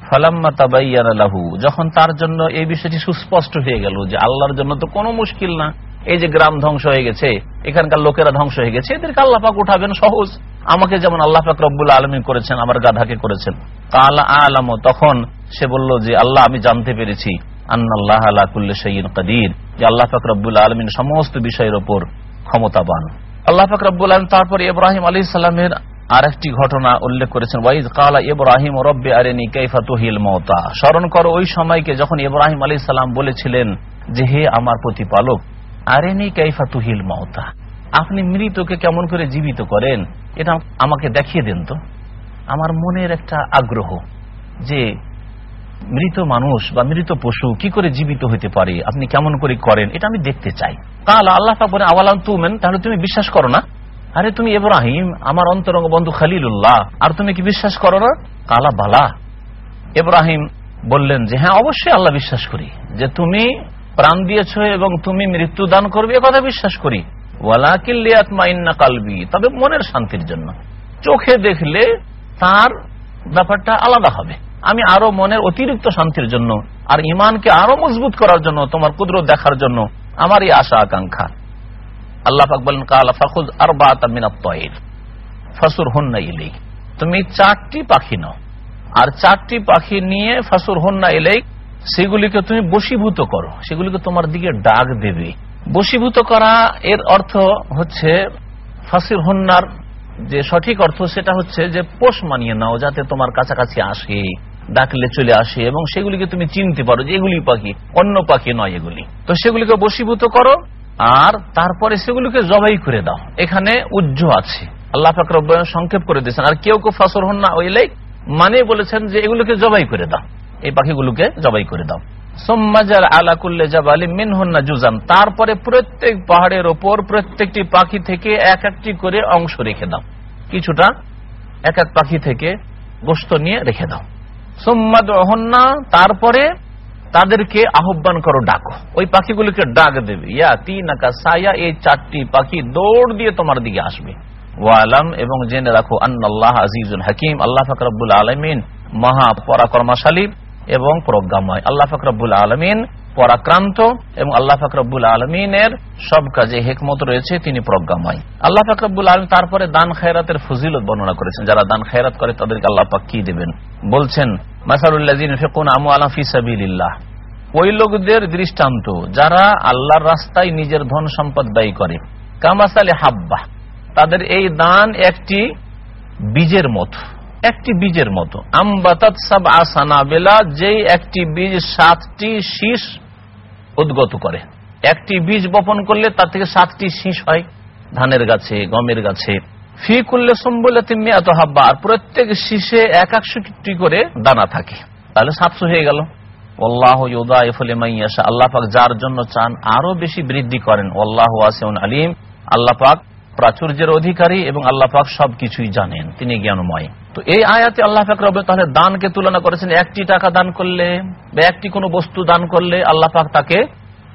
ফালাম্মা তাবাইয়ানালাহু যখন তার জন্য এই বিষয়টি সুস্পষ্ট হয়ে গেল যে আল্লাহর জন্য তো কোনো মুশকিল না। এই যে গ্রাম ধ্বংস হয়ে গেছে, এখানকার লোকেরা ধ্বংস হয়ে গেছে, এদেরকে আল্লাহ পাক উঠাবেন সহজ। আমাকে যেমন আল্লাহ পাক রব্বুল আলমী করেছেন, আমার গাধাকে করেছেন। কালা আলম, তখন সে বলল যে, আল্লাহ, আমি জানতে পেরেছি, আন্নাল্লাহ আলা সঈন কাদির, যে আল্লাহ পাক রব্বুল আলমিন সমস্ত বিষয়ের ওপর ক্ষমতাবান। আল্লাহ রব্বুল আলম তারপর ইব্রাহিম আলী সাল্লামের আর একটি ঘটনা উল্লেখ করেছেন ওয়াইদ কালা ইব্রাহিম, রব্বে আরেনি কাইফা তুহিল মতা স্মরণ করো ওই সময়কে যখন ইব্রাহিম আলী সাল্লাম বলেছিলেন যে, হে আমার প্রতিপালক, আরেনি কাইফা তুহিল মতা আপনি মৃতকে কেমন করে জীবিত করেন? এটা আমাকে দেখিয়ে দেন তো। আমার মনের একটা আগ্রহ যে, মৃত মানুষ বা মৃত পশু কি করে জীবিত হতে পারে? আপনি কেমন করে করেন? এটা আমি দেখতে চাই। কাল, আল্লাহ বলে আওয়ালাম তুমেন? তাহলে তুমি বিশ্বাস করো না। আরে তুমি ইব্রাহিম, আমার অন্তরঙ্গ বন্ধু খালিলুল্লাহ, আর তুমি কি বিশ্বাস করো না? কালা বালা। ইব্রাহিম বললেন যে হ্যাঁ অবশ্যই আল্লাহ বিশ্বাস করি। যে তুমি প্রাণ দিয়েছ এবং তুমি মৃত্যু দান করবে, এ কথা বিশ্বাস করি। কালবি। তবে মনের শান্তির জন্য। চোখে দেখলে তার ব্যাপারটা আলাদা হবে। আমি আরও মনের অতিরিক্ত শান্তির জন্য, আর ইমানকে আরও মজবুত করার জন্য, তোমার কুদরত দেখার জন্য, আমার এই আশা আকাঙ্ক্ষা আল্লাহ বলেন, কালা ফাকুজ আর ফাসুর হন্না ইলেক তুমি চারটি পাখি নাও, আর চারটি পাখি নিয়ে ফাসুর হন্না ইলেক সেগুলিকে তুমি করো। সেগুলিকে তোমার দিকে ডাক দেবে। করা এর অর্থ হচ্ছে ফাসির হন্নার যে সঠিক অর্থ, সেটা হচ্ছে যে পোষ মানিয়ে নাও, যাতে তোমার কাছাকাছি আসে, ডাকলে চলে আসে, এবং সেগুলিকে তুমি চিনতে পারো যে এগুলি পাখি, অন্য পাখি নয় এগুলি। তো সেগুলিকে বশীভূত করো আর তারপরে সেগুলোকে জবাই করে দাও। এখানে উজ্জ আছে। আল্লাহ ফাকর সংক্ষেপ করে দিয়েছেন। আর কেউ কেউ ফসল হন না ওইলাই মানে বলেছেন যে এগুলোকে জবাই করে দাও। এই পাখিগুলোকে জবাই করে দাও। সোম্মাজার আলাকুল্লে জাবালি মিনহন্না জুজান। তারপরে প্রত্যেক পাহাড়ের ওপর প্রত্যেকটি পাখি থেকে এক একটি করে অংশ রেখে দাও। কিছুটা এক এক পাখি থেকে গোস্ত নিয়ে রেখে দাও। সোম্মাদ তারপরে তাদেরকে আহ্বান করো, ডাকো। ওই পাখিগুলিকে ডাক দেবে। ইয়া তিন সায়া, এই চারটি পাখি দৌড় দিয়ে তোমার দিকে আসবে। ওয়ালাম, এবং জেনে রাখো, আন্নাল্লাহ আজিজুল হাকিম, আল্লাহ ফাকরাবুল আলমিন মহা পরাক্রমাশালী এবং প্রজ্ঞাময়। আল্লাহ ফকরাবুল আলমিন পরাক্রান্ত এবং আল্লাহ ফাকরাবুল আলমিনের সব কাজে হেকমত রয়েছে, তিনি প্রজ্ঞাময়। আল্লাহ ফাকরাবুল আলম তারপরে দান খায়রাতের ফজিলত বর্ণনা করেছেন। যারা দান খায়রাত করে, তাদেরকে আল্লাহ পাক কি দেবেন? বলছেন মাসারুল্লাহ আমু ওই লোকদের দৃষ্টান্ত, যারা আল্লাহর রাস্তায় নিজের ধন সম্পদ ব্যয় করে। কামাসালে হাব্বা তাদের এই দান একটি বীজের মতো। একটি বীজের মতো। একটি বীজ সাতটি শীষ উদ্গত করে। একটি বীজ বপন করলে তার থেকে সাতটি শীষ হয়। ধানের গাছে, গমের গাছে। ফি করলে সম্বলে তুমি এত হাব্বা। আর প্রত্যেক শীষে এক একশোটি করে দানা থাকে। তাহলে সাতশো হয়ে গেল। আল্লাহ পাক যার জন্য চান আরও বেশি বৃদ্ধি করেন। আল্লাহ আলিম। আল্লাহ পাক প্রাচুর্যের অধিকারী এবং আল্লাহ পাক সবকিছুই জানেন, তিনি জ্ঞানময়। তো এই আয়াতে আল্লাহ পাক রব তাহলে দানকে তুলনা করেছেন, একটি টাকা দান করলে বা একটি কোনো বস্তু দান করলে আল্লাহ পাক তাকে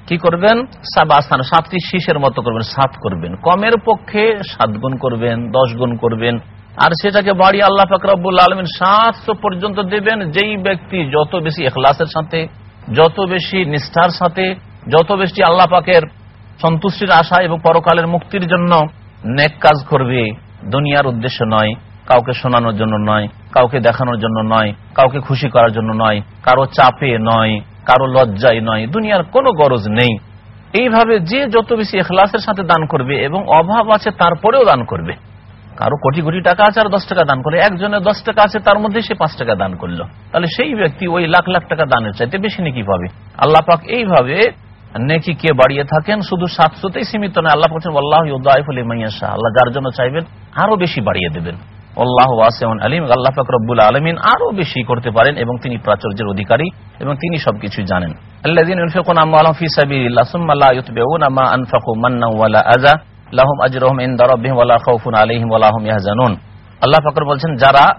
কি করবেন? সাবাস্থান সাতটি শীষের মতো করবেন, সাত করবেন। কমের পক্ষে সাত গুণ করবেন, দশ গুণ করবেন। আর সেটাকে বাড়ি আল্লাহ ফাকরাবুল আলমিন সাতশো পর্যন্ত দেবেন, যেই ব্যক্তি যত বেশি এখলাসের সাথে, যত বেশি নিষ্ঠার সাথে, যত বেশি আল্লাহ পাকের সন্তুষ্টির আশা এবং পরকালের মুক্তির জন্য নেক কাজ করবে, দুনিয়ার উদ্দেশ্য নয়, কাউকে শোনানোর জন্য নয়, কাউকে দেখানোর জন্য নয়, কাউকে খুশি করার জন্য নয়, কারও চাপে নয়, কারও লজ্জায় নয়, দুনিয়ার কোনো গরজ নেই। এইভাবে যে যত বেশি এখলাসের সাথে দান করবে এবং অভাব আছে তারপরেও দান করবে। কারও কোটি কোটি টাকা আছে আর দশ টাকা দান করে একজনের দশ টাকা আছে, তার মধ্যে সে পাঁচ টাকা দান করল। তাহলে সেই ব্যক্তি ওই লাখ লাখ টাকা দানের চাইতে বেশি নাকি পাবে? আল্লাহ পাক এইভাবে নেকি কে বাড়িয়ে থাকেন? শুধু সাতশোতেই সীমিত নয়, আল্লাহ বলছেন আল্লাহ যার জন্য চাইবেন আরও বেশি বাড়িয়ে দেবেন। এবং তিনি প্রাচুর্যের অধিকারী এবং তিনি সবকিছু জানেন। আনফাকু মান্নান ওয়ালা আল্লাহ পাক বলছেন, যারা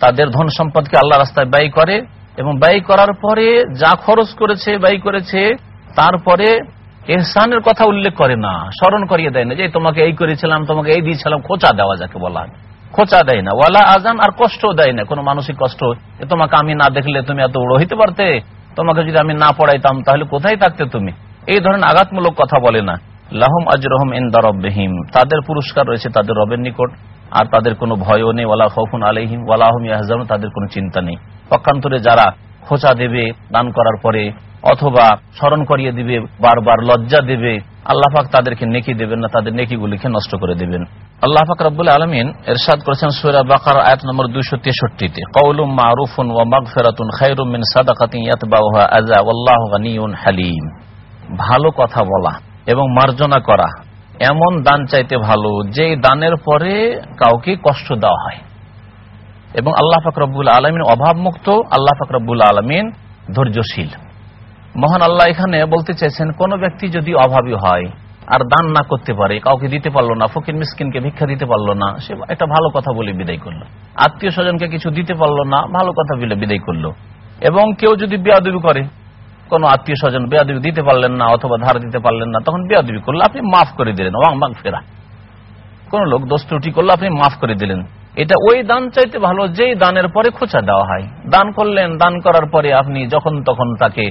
তাদের ধন সম্পদকে আল্লাহ রাস্তায় ব্যয় করে এবং ব্যয় করার পরে যা খরচ করেছে, ব্যয় করেছে তারপরে এহসানের কথা উল্লেখ করে না, স্মরণ করিয়ে দেয় না যে তোমাকে এই করেছিলাম, তোমাকে এই দিয়েছিলাম, খোঁচা দেওয়া যাকে বলা খোঁচা দেয় না। ওয়ালা আজান আর কষ্ট দেয় না, কোনো মানসিক কষ্ট। তোমাকে আমি না দেখলে তুমি এত বড় হইতে পারতে? তোমাকে যদি আমি না পড়াইতাম, তাহলে কোথায় থাকতে তুমি? এই ধরনের আঘাতমূলক কথা বলে না। লাহম আজরহম ইন্দারবিহিম তাদের পুরস্কার রয়েছে তাদের রবের নিকট, আর তাদের কোনো ভয়ও নেই, ওয়ালা খফুন আলহিম ওয়ালাহম ইয়াহজান তাদের কোনো চিন্তা নেই। পক্ষান্তরে যারা খোঁচা দেবে, দান করার পরে, অথবা স্মরণ করিয়ে দিবে, বারবার লজ্জা দেবে, আল্লাহ পাক তাদেরকে নেকি দেবেন না, তাদের নেকিগুলিকে নষ্ট করে দেবেন। আল্লাহ পাক রব্বুল আলমিন এরশাদ করেছেন সুরা বাকার, আয়াত নম্বর দুইশো তেষট্টিতে। কৌলুম মারুফুন ও মাগফেরাতুন খাইরুমিন হালিম। ভালো কথা বলা এবং মার্জনা করা, এমন দান চাইতে ভালো যে দানের পরে কাউকে কষ্ট দেওয়া হয়। এবং আল্লাহ ফাকরবুল আলমিন অভাবমুক্ত, আল্লাহ ফাকরবুল আলমিন ধৈর্যশীল। মহান আল্লাহ এখানে বলতে চাইছেন কোন ব্যক্তি যদি অভাবী হয় আর দান না করতে পারে, কাউকে দিতে পারল না, ফকির মিসকিনকে ভিক্ষা দিতে পারল না, সে একটা ভালো কথা বলে বিদায় করল। আত্মীয় স্বজনকে কিছু দিতে পারল না, ভালো কথা বলে বিদায় করল। এবং কেউ যদি বেয়াদবি করে, কোন আত্মীয় স্বজন বেয়াদবি দিতে পারলেন না অথবা ধার দিতে পারলেন না, তখন বেয়াদবি করলে, আপনি মাফ করে দিলেন, ওয়াং ফেরা কোন লোক দোষ ত্রুটি করলে, আপনি মাফ করে দিলেন। এটা ওই দান চাইতে ভালো, যেই দানের পরে খোঁচা দেওয়া হয়। দান করলেন, দান করার পরে আপনি যখন তখন তাকে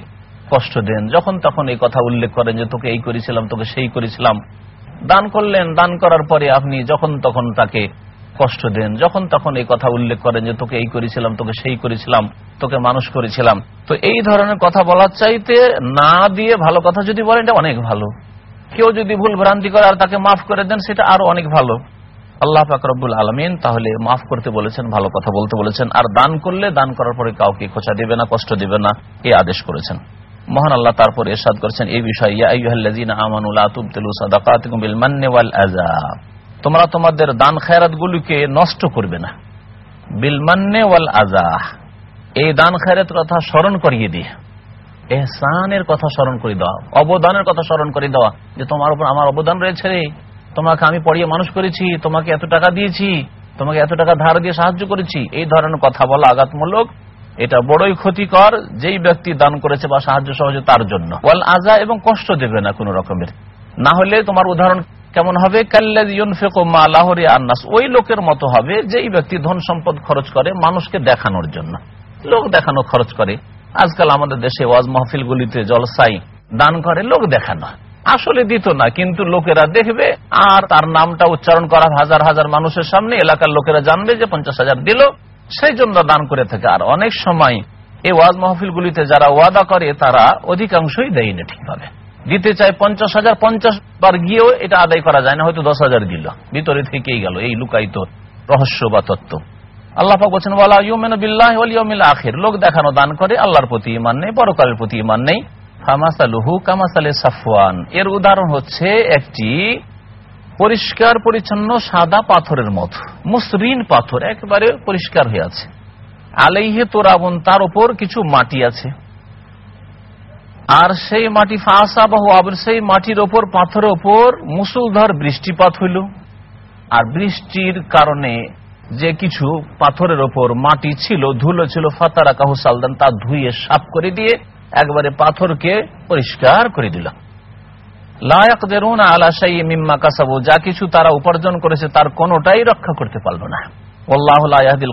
কষ্ট দেন, যখন তখন এই কথা উল্লেখ করেন যে, তোকে এই করেছিলাম, তোকে সেই করেছিলাম। দান করলেন, দান করার পরে আপনি যখন তখন তাকে কষ্ট দেন, যখন তখন এই কথা উল্লেখ করেন যে, তোকে এই করেছিলাম, তোকে সেই করেছিলাম, তোকে মানুষ করেছিলাম। তো এই ধরনের কথা বলার চাইতে না দিয়ে ভালো কথা যদি বলেন, এটা অনেক ভালো। কেউ যদি ভুল ভ্রান্তি করে আর তাকে মাফ করে দেন, সেটা আরও অনেক ভালো। আল্লাহ ফাকরবুল আলমিন তাহলে মাফ করতে বলেছেন, ভালো কথা বলতে বলেছেন। আর দান করলে দান করার পরে কাউকে খোঁচা দিবে না, কষ্ট দিবে না এই আদেশ করেছেন। মহান আল্লাহ তারপর এরশাদ করেছেন, এই বিষয়ে তোমরা তোমাদের দান খায়রাত গুলিকে নষ্ট করবে না। বিলমান্নে ওয়াল আজাহ এই দান খায়রাত কথা স্মরণ করিয়ে দিয়ে, এহসানের কথা স্মরণ করে দেওয়া, অবদানের কথা স্মরণ করে দেওয়া, যে তোমার উপর আমার অবদান রয়েছে রে। তোমাকে আমি পড়িয়ে মানুষ করেছি, তোমাকে এত টাকা দিয়েছি, তোমাকে এত টাকা ধার দিয়ে সাহায্য করেছি, এই ধরনের কথা বলা আঘাতমূলক। এটা বড়ই ক্ষতিকর, যেই ব্যক্তি দান করেছে বা সাহায্য সহজে তার জন্য। ওয়াল আজা এবং কষ্ট দেবে না কোন রকমের। না হলে তোমার উদাহরণ কেমন হবে? আন্নাস ওই লোকের মতো হবে যেই ব্যক্তি ধন সম্পদ খরচ করে মানুষকে দেখানোর জন্য। লোক দেখানো খরচ করে। আজকাল আমাদের দেশে ওয়াজ মাহফিলগুলিতে জলসাই দান করে, লোক দেখানো আসলে দিত না, কিন্তু লোকেরা দেখবে আর তার নামটা উচ্চারণ করা হাজার হাজার মানুষের সামনে, এলাকার লোকেরা জানবে যে পঞ্চাশ হাজার দিল, সেই জন্য দান করে থাকে। আর অনেক সময় এই ওয়াজ মাহফিলগুলিতে যারা ওয়াদা করে, তারা অধিকাংশই দেয় না ঠিকভাবে। দিতে চায় পঞ্চাশ হাজার, পঞ্চাশ বার গিয়েও এটা আদায় করা যায় না, হয়তো দশ হাজার দিল। ভিতরে থেকেই গেল এই লুকায়িত রহস্য বা তত্ত্ব। আল্লাহ বলছেন আখের। লোক দেখানো দান করে, আল্লাহর প্রতি ইমান নেই, পরকালের প্রতি ইমান নেই। ফামাসালুহু কামাসালে সাফওয়ান। এর উদাহরণ হচ্ছে একটি পরিষ্কার, পরিচ্ছন্ন, সাদা পাথরের মতো মসৃণ পাথর, একেবারে পরিষ্কার হয়ে আছে। আলাইহে তোরাবন, তার উপর কিছু মাটি আছে। আর সেই মাটি ফাঁসা বাহু আবার, সেই মাটির ওপর পাথরের ওপর মুসুলধর বৃষ্টিপাত হইল। আর বৃষ্টির কারণে যে কিছু পাথরের ওপর মাটি ছিল, ধুলো ছিল ফাতারা কাহু সালদান, তা ধুয়ে সাফ করে দিয়ে একবারে পাথরকে পরিষ্কার করে দিল। মিম্মা কাসাবু, যা কিছু তারা উপার্জন করেছে তার কোনটাই রক্ষা করতে পারল না।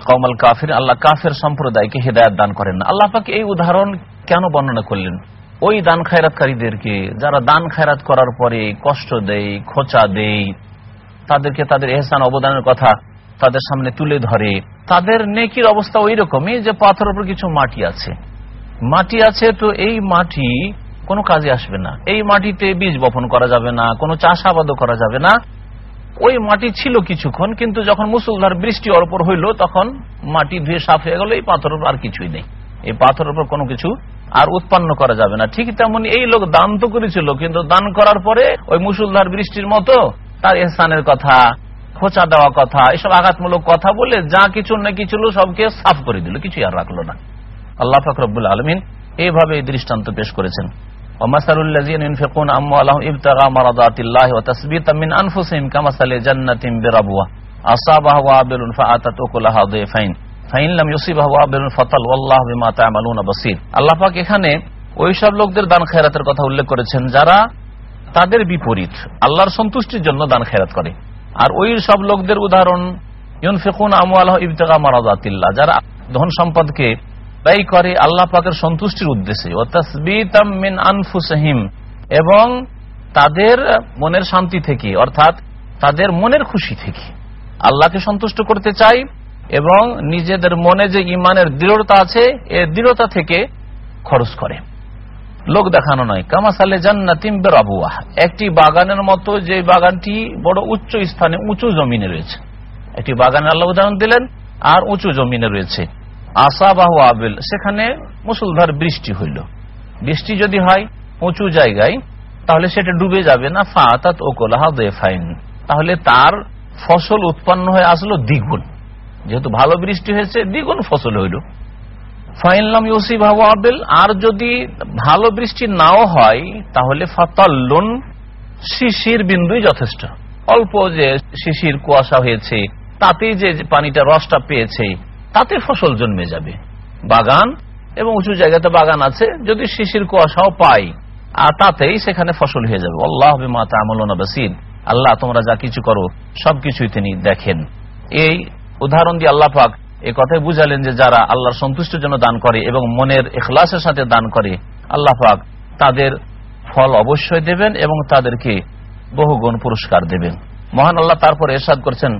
কৌমাল কাফির আল্লাহ কাফের সম্প্রদায়কে হৃদায়ত দান করেন আল্লাহ এই উদাহরণ কেন বর্ণনা করলেন? ওই দান খায়রাতকারীদেরকে, যারা দান খায়রাত করার পরে কষ্ট দেয়, খোঁচা দেয়, তাদেরকে তাদের এহসান অবদানের কথা তাদের সামনে তুলে ধরে, তাদের নেকির অবস্থা ওই রকমই যে পাথর উপর কিছু মাটি আছে। মাটি আছে তো এই মাটি কোনো কাজে আসবে না। এই মাটিতে বীজ বপন করা যাবে না, কোনো চাষাবাদও করা যাবে না। ওই মাটি ছিল কিছুক্ষণ, কিন্তু যখন মুসুলধার বৃষ্টি অর্পর হইল, তখন মাটি ধুয়ে সাফ হয়ে গেল, এই পাথর আর কিছুই নেই। এই পাথরের উপর কোনো কিছু আর উৎপন্ন করা যাবে না। ঠিক তেমন এই লোক দান তো করেছিল, কিন্তু দান করার পরে ওই মুসুলধার বৃষ্টির মতো তার এহসানের কথা, খোঁচা দেওয়া কথা, এসব আঘাতমূলক কথা বলে যা কিছু না কিছু সবকে সাফ করে দিল, কিছুই আর রাখল না। আল্লাহ ফাকরুল আলমিন এইভাবে দৃষ্টান্ত পেশ করেছেন। এখানে ওইসব লোকদের দান কথা উল্লেখ করেছেন যারা তাদের বিপরীত, আল্লাহর সন্তুষ্টির জন্য দান খেরাত করে। আর ওই সব লোকদের উদাহরণ ফেকুন ইউনফেকুন আমুয়াল ইবতেগা মারাজাতিল্লাহ যারা ধন সম্পদকে ব্যয় করে আল্লাহ পাকের সন্তুষ্টির উদ্দেশ্যে। তসবিতামিন আনফুসহিম। এবং তাদের মনের শান্তি থেকে, অর্থাৎ তাদের মনের খুশি থেকে আল্লাহকে সন্তুষ্ট করতে চাই এবং নিজেদের মনে যে ইমানের দৃঢ়তা আছে, এ দৃঢ়তা থেকে খরচ করে। লোক দেখানো নয়, কামাসালে জান্নাতিম বেরাবুয়া। একটি বাগানের মতো যে বাগানটি বড় উচ্চ স্থানে উঁচু জমিনে রয়েছে। একটি বাগানের আল্লাহ উদাহরণ দিলেন, আর উঁচু জমিনে রয়েছে। আসা বাহু আবেল, সেখানে মুসলধার বৃষ্টি হইল। বৃষ্টি যদি হয় উঁচু জায়গায়, তাহলে সেটা ডুবে যাবে না, ফাতাত ওকলাহা ফাইন তাহলে তার ফসল উৎপন্ন হয়ে আসলো দ্বিগুণ। যেহেতু ভালো বৃষ্টি হয়েছে, দ্বিগুণ ফসল হইল। ফাইনলাম ইউসিফ আবেল, আর যদি ভালো বৃষ্টি নাও হয়, তাহলে ফাতাল্লুন, শিশির বিন্দুই যথেষ্ট। অল্প যে শিশির কুয়াশা হয়েছে, তাতেই যে পানিটা রসটা পেয়েছে তাতে ফসল জন্মে যাবে। বাগান এবং উঁচু জায়গাতে বাগান আছে, যদি শিশির কুয়াশাও পাই আর তাতেই সেখানে ফসল হয়ে যাবে। আল্লাহ মাতা আল্লাহ, তোমরা যা কিছু করো, সবকিছুই তিনি দেখেন। এই উদাহরণ দিয়ে আল্লাহ পাক এ কথাই বুঝালেন যে যারা আল্লাহর সন্তুষ্টির জন্য দান করে এবং মনের এখলাসের সাথে দান করে, আল্লাহ পাক তাদের ফল অবশ্যই দেবেন এবং তাদেরকে বহুগুণ পুরস্কার দেবেন। মহান আল্লাহ তারপর এরশাদ করছেন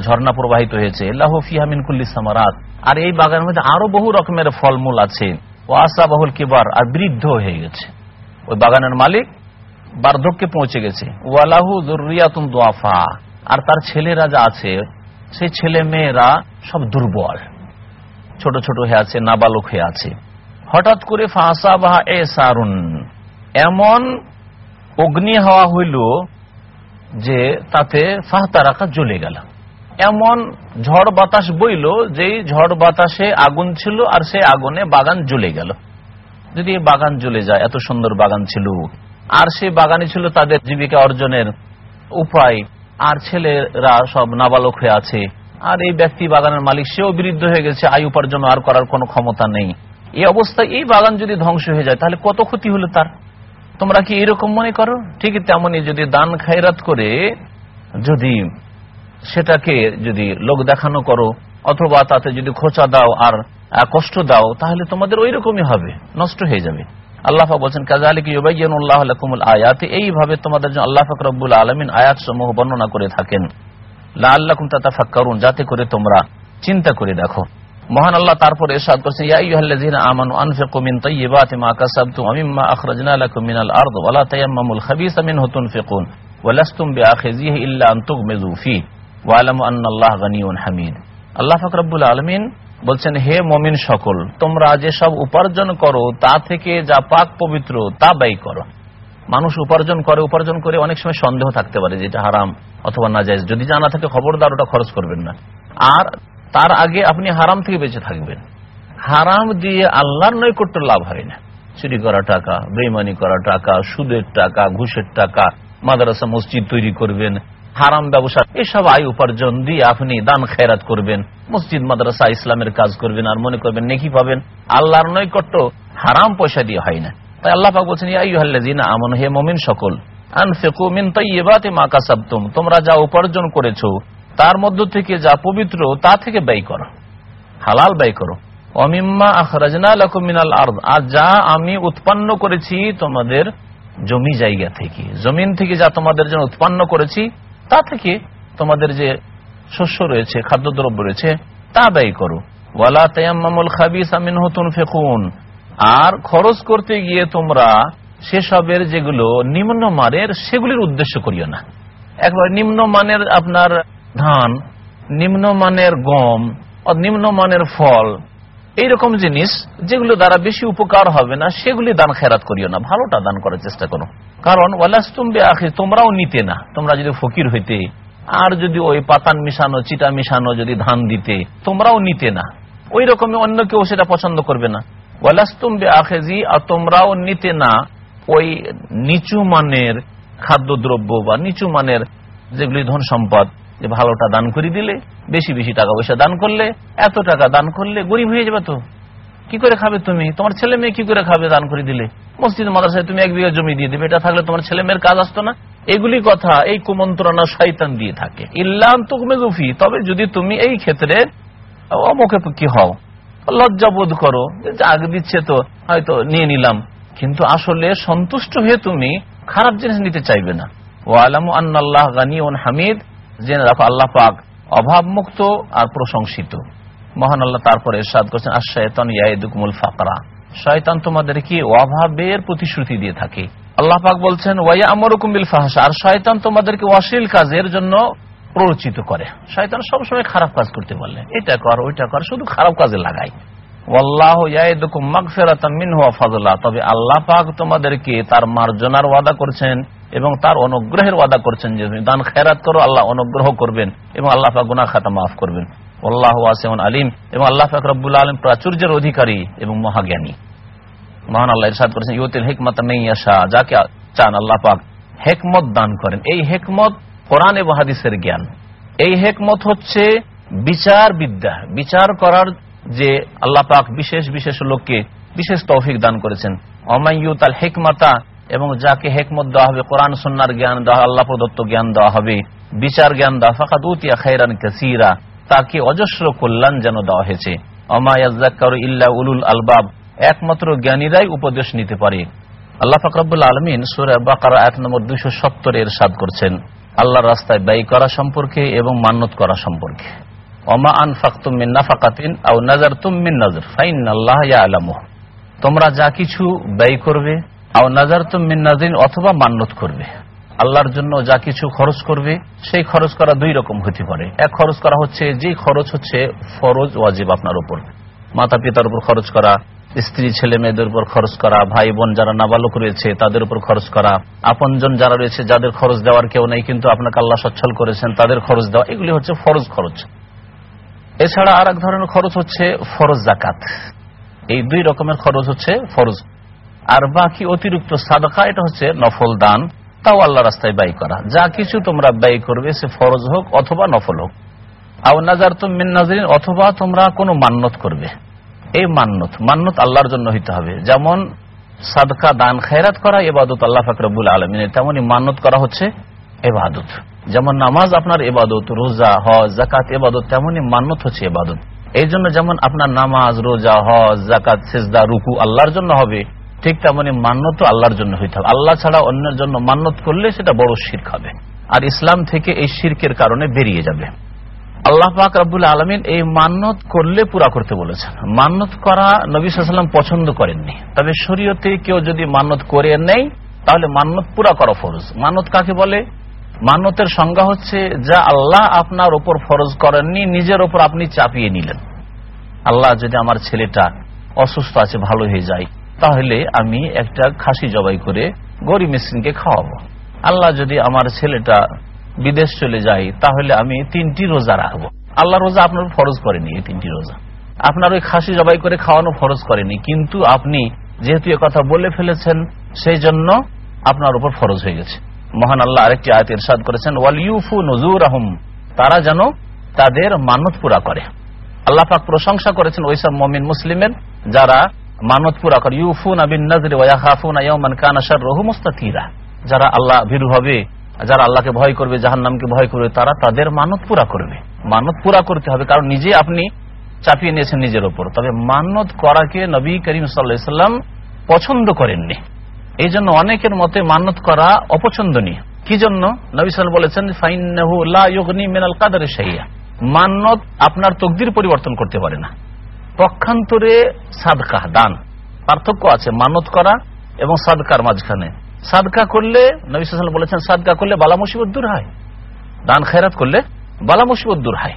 ঝর্ণা প্রবাহিত হয়েছে। সামারাত। আর এই বাগানের মধ্যে আরও বহু রকমের ফলমূল আছে। ও আসা বহুল কিবার, আর বৃদ্ধ হয়ে গেছে। ওই বাগানের মালিক বার্ধক্যে পৌঁছে গেছে। ওয়ালাহু জরুরিয়াতুন দোয়াফা আর তার ছেলেরা যা আছে সেই ছেলে মেয়েরা সব দুর্বল। ছোট ছোট হয়ে আছে, নাবালক হয়ে আছে। হঠাৎ করে ফাঁসা বাহা এ সারুন। এমন অগ্নি হওয়া হইল যে তাতে ফাহতা রাখা জ্বলে গেল। এমন ঝড় বাতাস বইল যে ঝড় বাতাসে আগুন ছিল আর সে আগুনে বাগান জ্বলে গেল। যদি বাগান জ্বলে যায়, এত সুন্দর বাগান ছিল। আর সেই বাগানে ছিল তাদের জীবিকা অর্জনের উপায়। আর ছেলেরা সব নাবালক হয়ে আছে। আর এই ব্যক্তি বাগানের মালিক, সেও বৃদ্ধ হয়ে গেছে। আয় উপার্জন আর করার কোনো ক্ষমতা নেই। এই অবস্থায় এই বাগান যদি ধ্বংস হয়ে যায়, তাহলে কত ক্ষতি হলো তার? তোমরা কি এরকম মনে করো? ঠিক তেমনই যদি দান খায়রাত করে, যদি সেটাকে যদি লোক দেখানো করো, অথবা তাতে যদি খোঁচা দাও আর কষ্ট দাও, তাহলে তোমাদের ওই রকমই হবে, নষ্ট হয়ে যাবে। আল্লাহ বলছেন কাজালিক ইউবাইয়ানুল্লাহ লাকুমুল আয়াত এইভাবে তোমাদের জন্য আল্লাহ পাক রব্বুল আলামিন আয়াত সমূহ বর্ণনা করে থাকেন। লাআল্লাকুম তাতাফাক্কারুন, যাতে করে তোমরা চিন্তা করে দেখো। মহান আল্লাহ তারপর ইরশাদ করেছেন, ইয়া আইয়ুহাল্লাযীনা আমানু আনফিকু মিন তাইয়্যিবাতি মা কাসাবতুম ওয়া মিম্মা আখরাজনা লাকুম মিনাল আরদ ওয়া লা তায়াম্মামুল খাবিসা মিনহু তুনফিকুন ওয়া লাস্তুম বিআখিযিহি ইল্লা আন তুগমিযু ফি আল্লাহ পাক রব্বুল আলামিন বলছেন, হে মমিন সকল, তোমরা যে সব উপার্জন করো, তা থেকে যা পাক পবিত্র, তা ব্যয় করো। মানুষ উপার্জন করে উপার্জন করে অনেক সময় সন্দেহ থাকতে পারে যেটা হারাম অথবা যদি জানা থাকে, খবরদার, ওটা খরচ করবেন না। আর তার আগে আপনি হারাম থেকে বেঁচে থাকবেন। হারাম দিয়ে আল্লাহর নৈকট্য লাভ হয় না। চুরি করা টাকা, বেইমানি করা টাকা, সুদের টাকা, ঘুষের টাকা, মাদ্রাসা, মসজিদ তৈরি করবেন হারাম ব্যবসা, এসব আয় উপার্জন দিয়ে আপনি দান খেরাত করবেন, মসজিদ, মাদ্রাসা, ইসলামের কাজ করবেন, আর মনে করবেন নেকি পাবেন। আল্লাহর নৈকট্য হারাম পয়সা দিয়ে হয় না। তাই আল্লাহ পাক বলছেন, ইয়া আইয়ুহাল্লাযীনা আমানু, হে মুমিন সকল তোমরা যা উপার্জন করেছ, তার মধ্য থেকে যা পবিত্র, তা থেকে ব্যয় করো। হালাল ব্যয় করো। অমিম্মা আখরাজনা লাকুম মিনাল আর যা আমি উৎপন্ন করেছি তোমাদের জমি জায়গা থেকে। জমিন থেকে যা তোমাদের জন্য উৎপন্ন করেছি তা থেকে তোমাদের যে শস্য রয়েছে, খাদ্যদ্রব্য রয়েছে, তা ব্যয় করো। ওয়ালা তায়াম্মামুল খাবিসা মিনহু ফেকুন আর খরচ করতে গিয়ে তোমরা সেসবের যেগুলো নিম্নমানের সেগুলির উদ্দেশ্য করিও না। একবার নিম্নমানের আপনার ধান নিম্নমানের গম নিম্নমানের ফল এইরকম জিনিস যেগুলো দ্বারা বেশি উপকার হবে না, সেগুলি দান খেরাত করিও না। ভালোটা দান করার চেষ্টা করো। কারণ ওয়ালাস্তুম্বে আখি তোমরাও নিতে না। তোমরা যদি ফকির হইতে, আর যদি ওই পাতান মিশানো, চিটা মিশানো যদি ধান দিতে, তোমরাও নিতে না। ওই রকমই অন্য কেউ সেটা পছন্দ করবে না। ওয়ালাস্তুম্বে আখেজি আর তোমরাও নিতে না। ওই নিচু মানের খাদ্যদ্রব্য বা নিচু মানের যেগুলি ধন সম্পদ যে ভালোটা দান করে দিলে, বেশি বেশি টাকা পয়সা দান করলে, এত টাকা দান করলে গরিব হয়ে যাবে তো। কি করে খাবে তুমি? তোমার ছেলে মেয়ে কি করে খাবে দান করে দিলে? মসজিদ, মাদ্রাসায় তুমি এক বিঘা জমি দিয়ে দেবে, এটা থাকলে তোমার ছেলে মেয়ের কাজ আসতো না? এগুলি কথা, এই কুমন্ত্রণা শয়তান দিয়ে থাকে। ইল্লাম তুকমে গুফি তবে যদি তুমি এই ক্ষেত্রে অমুখে কি হও লজ্জা বোধ করো আগে দিচ্ছে তো, হয়তো নিয়ে নিলাম। কিন্তু আসলে সন্তুষ্ট হয়ে তুমি খারাপ জিনিস নিতে চাইবে না। ও আলামু আন্নাল্লাহ গানিউন হামিদ। জেনে রাখো, আল্লাহ পাক অভাব মুক্ত আর প্রশংসিত। মহান আল্লাহ তারপরে সাদ করছেন আর শয়তান ইয়াইদুকুমুল ফাকরা। শয়তান তোমাদেরকে অভাবের প্রতিশ্রুতি দিয়ে থাকে। আল্লাহ পাক বলছেন ওয়াইয়া আমরুকুম বিল ফাহশা আর শয়তান তোমাদেরকে অশ্লীল কাজের জন্য প্ররোচিত করে। শয়তান সবসময় খারাপ কাজ করতে বলে এটা কর, ওইটা কর, শুধু খারাপ কাজে লাগায়। তবে আল্লাহ পাক তোমাদেরকে তার মার্জনার ওয়াদা করছেন এবং তার অনুগ্রহের ওয়াদা করছেন যে দান খেরাত করো, আল্লাহ অনুগ্রহ করবেন এবং আল্লাহ পাক গুনাহ খাতা মাফ করবেন। আল্লাহ ওয়াসিউন আলিম এবং আল্লাহ পাক রব্বুল আলম প্রাচুর্যের অধিকারী এবং মহাজ্ঞানী। মহান আল্লাহ ইরশাদ করেছেন, ইউতিল হিকমত মাইয়াশা যাকে চান আল্লাহ পাক হেকমত দান করেন। এই হেকমত কোরআন এবং হাদিসের জ্ঞান। এই হেকমত হচ্ছে বিচার বিদ্যা বিচার করার যে আল্লাহ পাক বিশেষ বিশেষ লোককে বিশেষ তৌফিক দান করেছেন। অমাইয়ুত আল হেকমাতা, এবং যাকে হেকমত দেওয়া হবে, কোরআন সন্ন্যার জ্ঞান দেওয়া, আল্লাহ প্রদত্ত জ্ঞান দেওয়া হবে। বিচার জ্ঞান দেওয়া ফাঁকাত উতিয়া খাইরান কাসিরা, তাকে অজস্র কল্যাণ যেন দেওয়া হয়েছে। অমায়াজ্জাক্কার ইল্লা উলুল আলবাব, একমাত্র জ্ঞানীরাই উপদেশ নিতে পারে। আল্লাহ ফাকরাবুল আলমিন সুরে বাকারা এক নম্বর দুইশো সত্তরের সাদ করছেন। আল্লাহর রাস্তায় ব্যয় করা সম্পর্কে এবং মান্যত করা সম্পর্কে। তোমরা যা কিছু ব্যয় করবে আও নাজার তুমিন নাজিন অথবা মান্যত করবে। আল্লাহর জন্য যা কিছু খরচ করবে, সেই খরচ করা দুই রকম হতে পারে। এক খরচ করা হচ্ছে যে খরচ হচ্ছে ফরজ, ওয়াজিব আপনার উপর। মাতা পিতার উপর খরচ করা, স্ত্রী, ছেলে মেয়েদের উপর খরচ করা ভাই বোন যারা নাবালক রয়েছে, তাদের উপর খরচ করা, আপনজন যারা রয়েছে, যাদের খরচ দেওয়ার কেউ নেই, কিন্তু আপনাকে আল্লাহ সচ্ছল করেছেন, তাদের খরচ দেওয়া, এগুলি হচ্ছে ফরজ খরচ। এছাড়া আর এক ধরনের খরচ হচ্ছে ফরজ জাকাত এই দুই রকমের খরচ হচ্ছে ফরজ। আর বাকি অতিরিক্ত সাদকা, এটা হচ্ছে নফল দান। তাও আল্লাহ রাস্তায় ব্যয় করা। যা কিছু তোমরা ব্যয় করবে, সে ফরজ হোক অথবা নফল হোক। আও নাজার মিন অথবা তোমরা কোনো মান্যত করবে। এই মান্যত মান্যত আল্লাহর জন্য হইতে হবে। যেমন সাদকা, দান, খেরাত করা, এবাদত আল্লাহ ফাকরবুল আলমিনের। তেমনই মান্যত করা হচ্ছে এবাদত। যেমন নামাজ আপনার এবাদত রোজা, হজ জাকাত এবাদত তেমনই মান্যত হচ্ছে এবাদত এই জন্য যেমন আপনার নামাজ, রোজা, হজ জাকাত সেজদা, রুকু আল্লাহর জন্য হবে, ঠিক তেমনি মান্যত আল্লাহর জন্য হইতে হবে। আল্লাহ ছাড়া অন্যের জন্য মান্যত করলে সেটা বড় শির্ক হবে। আর ইসলাম থেকে এই শির্কের কারণে বেরিয়ে যাবে। আল্লাহ পাক রাবুল আলমিন এই মান্যত করলে পুরা করতে বলেছেন। মান্যত করা নবী পছন্দ করেননি। তবে শরীয়তে কেউ যদি মান্যত করে নেই তাহলে মান্যত পুরা করা ফরজ। মান্যত কাকে বলে? মান্যতের সংজ্ঞা হচ্ছে, যা আল্লাহ আপনার ওপর ফরজ করেননি, নিজের ওপর আপনি চাপিয়ে নিলেন। আল্লাহ যদি আমার ছেলেটা অসুস্থ আছে, ভালো হয়ে যায়, তাহলে আমি একটা খাসি জবাই করে গরিব মিসকিনকে খাওয়াবো। আল্লাহ যদি আমার ছেলেটা বিদেশ চলে যায়, তাহলে আমি তিনটি রোজা রাখব। আল্লাহ রোজা আপনার ফরজ করেনি, এই তিনটি রোজা। আপনার ওই খাসি জবাই করে খাওয়ানো ফরজ করেনি, কিন্তু আপনি যেহেতু কথা বলে ফেলেছেন, সেই জন্য আপনার উপর ফরজ হয়ে গেছে। মহান আল্লাহ আরেকটি আয়ত ইরশাদ করেছেন ওয়াল ইউফু নজুর আহম তারা যেন তাদের মানত পুরা করে। আল্লাহ পাক প্রশংসা করেছেন ওইসব মমিন মুসলিমের যারা মানত পুরা করে। ইউফুন আবিন নজরে যারা আল্লাহ ভীরু হবে যারা আল্লাহকে ভয় করবে, জাহান্নামকে ভয় করবে, তারা তাদের মানত পুরা করবে। মানত পুরা করতে হবে, কারণ নিজে আপনি চাপিয়ে নিয়েছেন নিজের ওপর। তবে মানত করাকে নবী করিম সাল্লাম পছন্দ করেননি। এই জন্য অনেকের মতে মানত করা অপছন্দনীয়। কি জন্য? নবী সাল বলেছেন মিনাল কাদারে সাইয়া মান্নত আপনার তকদির পরিবর্তন করতে পারে না। পক্ষান্তরে সাদকা, দান। পার্থক্য আছে মানত করা এবং সাদকার মাঝখানে। সাদকা করলে, নবী সাল বলেছেন, সাদকা করলে বালা মুসিবত দূর হয়। দান, খেরাত করলে বালা মুসিবত দূর হয়।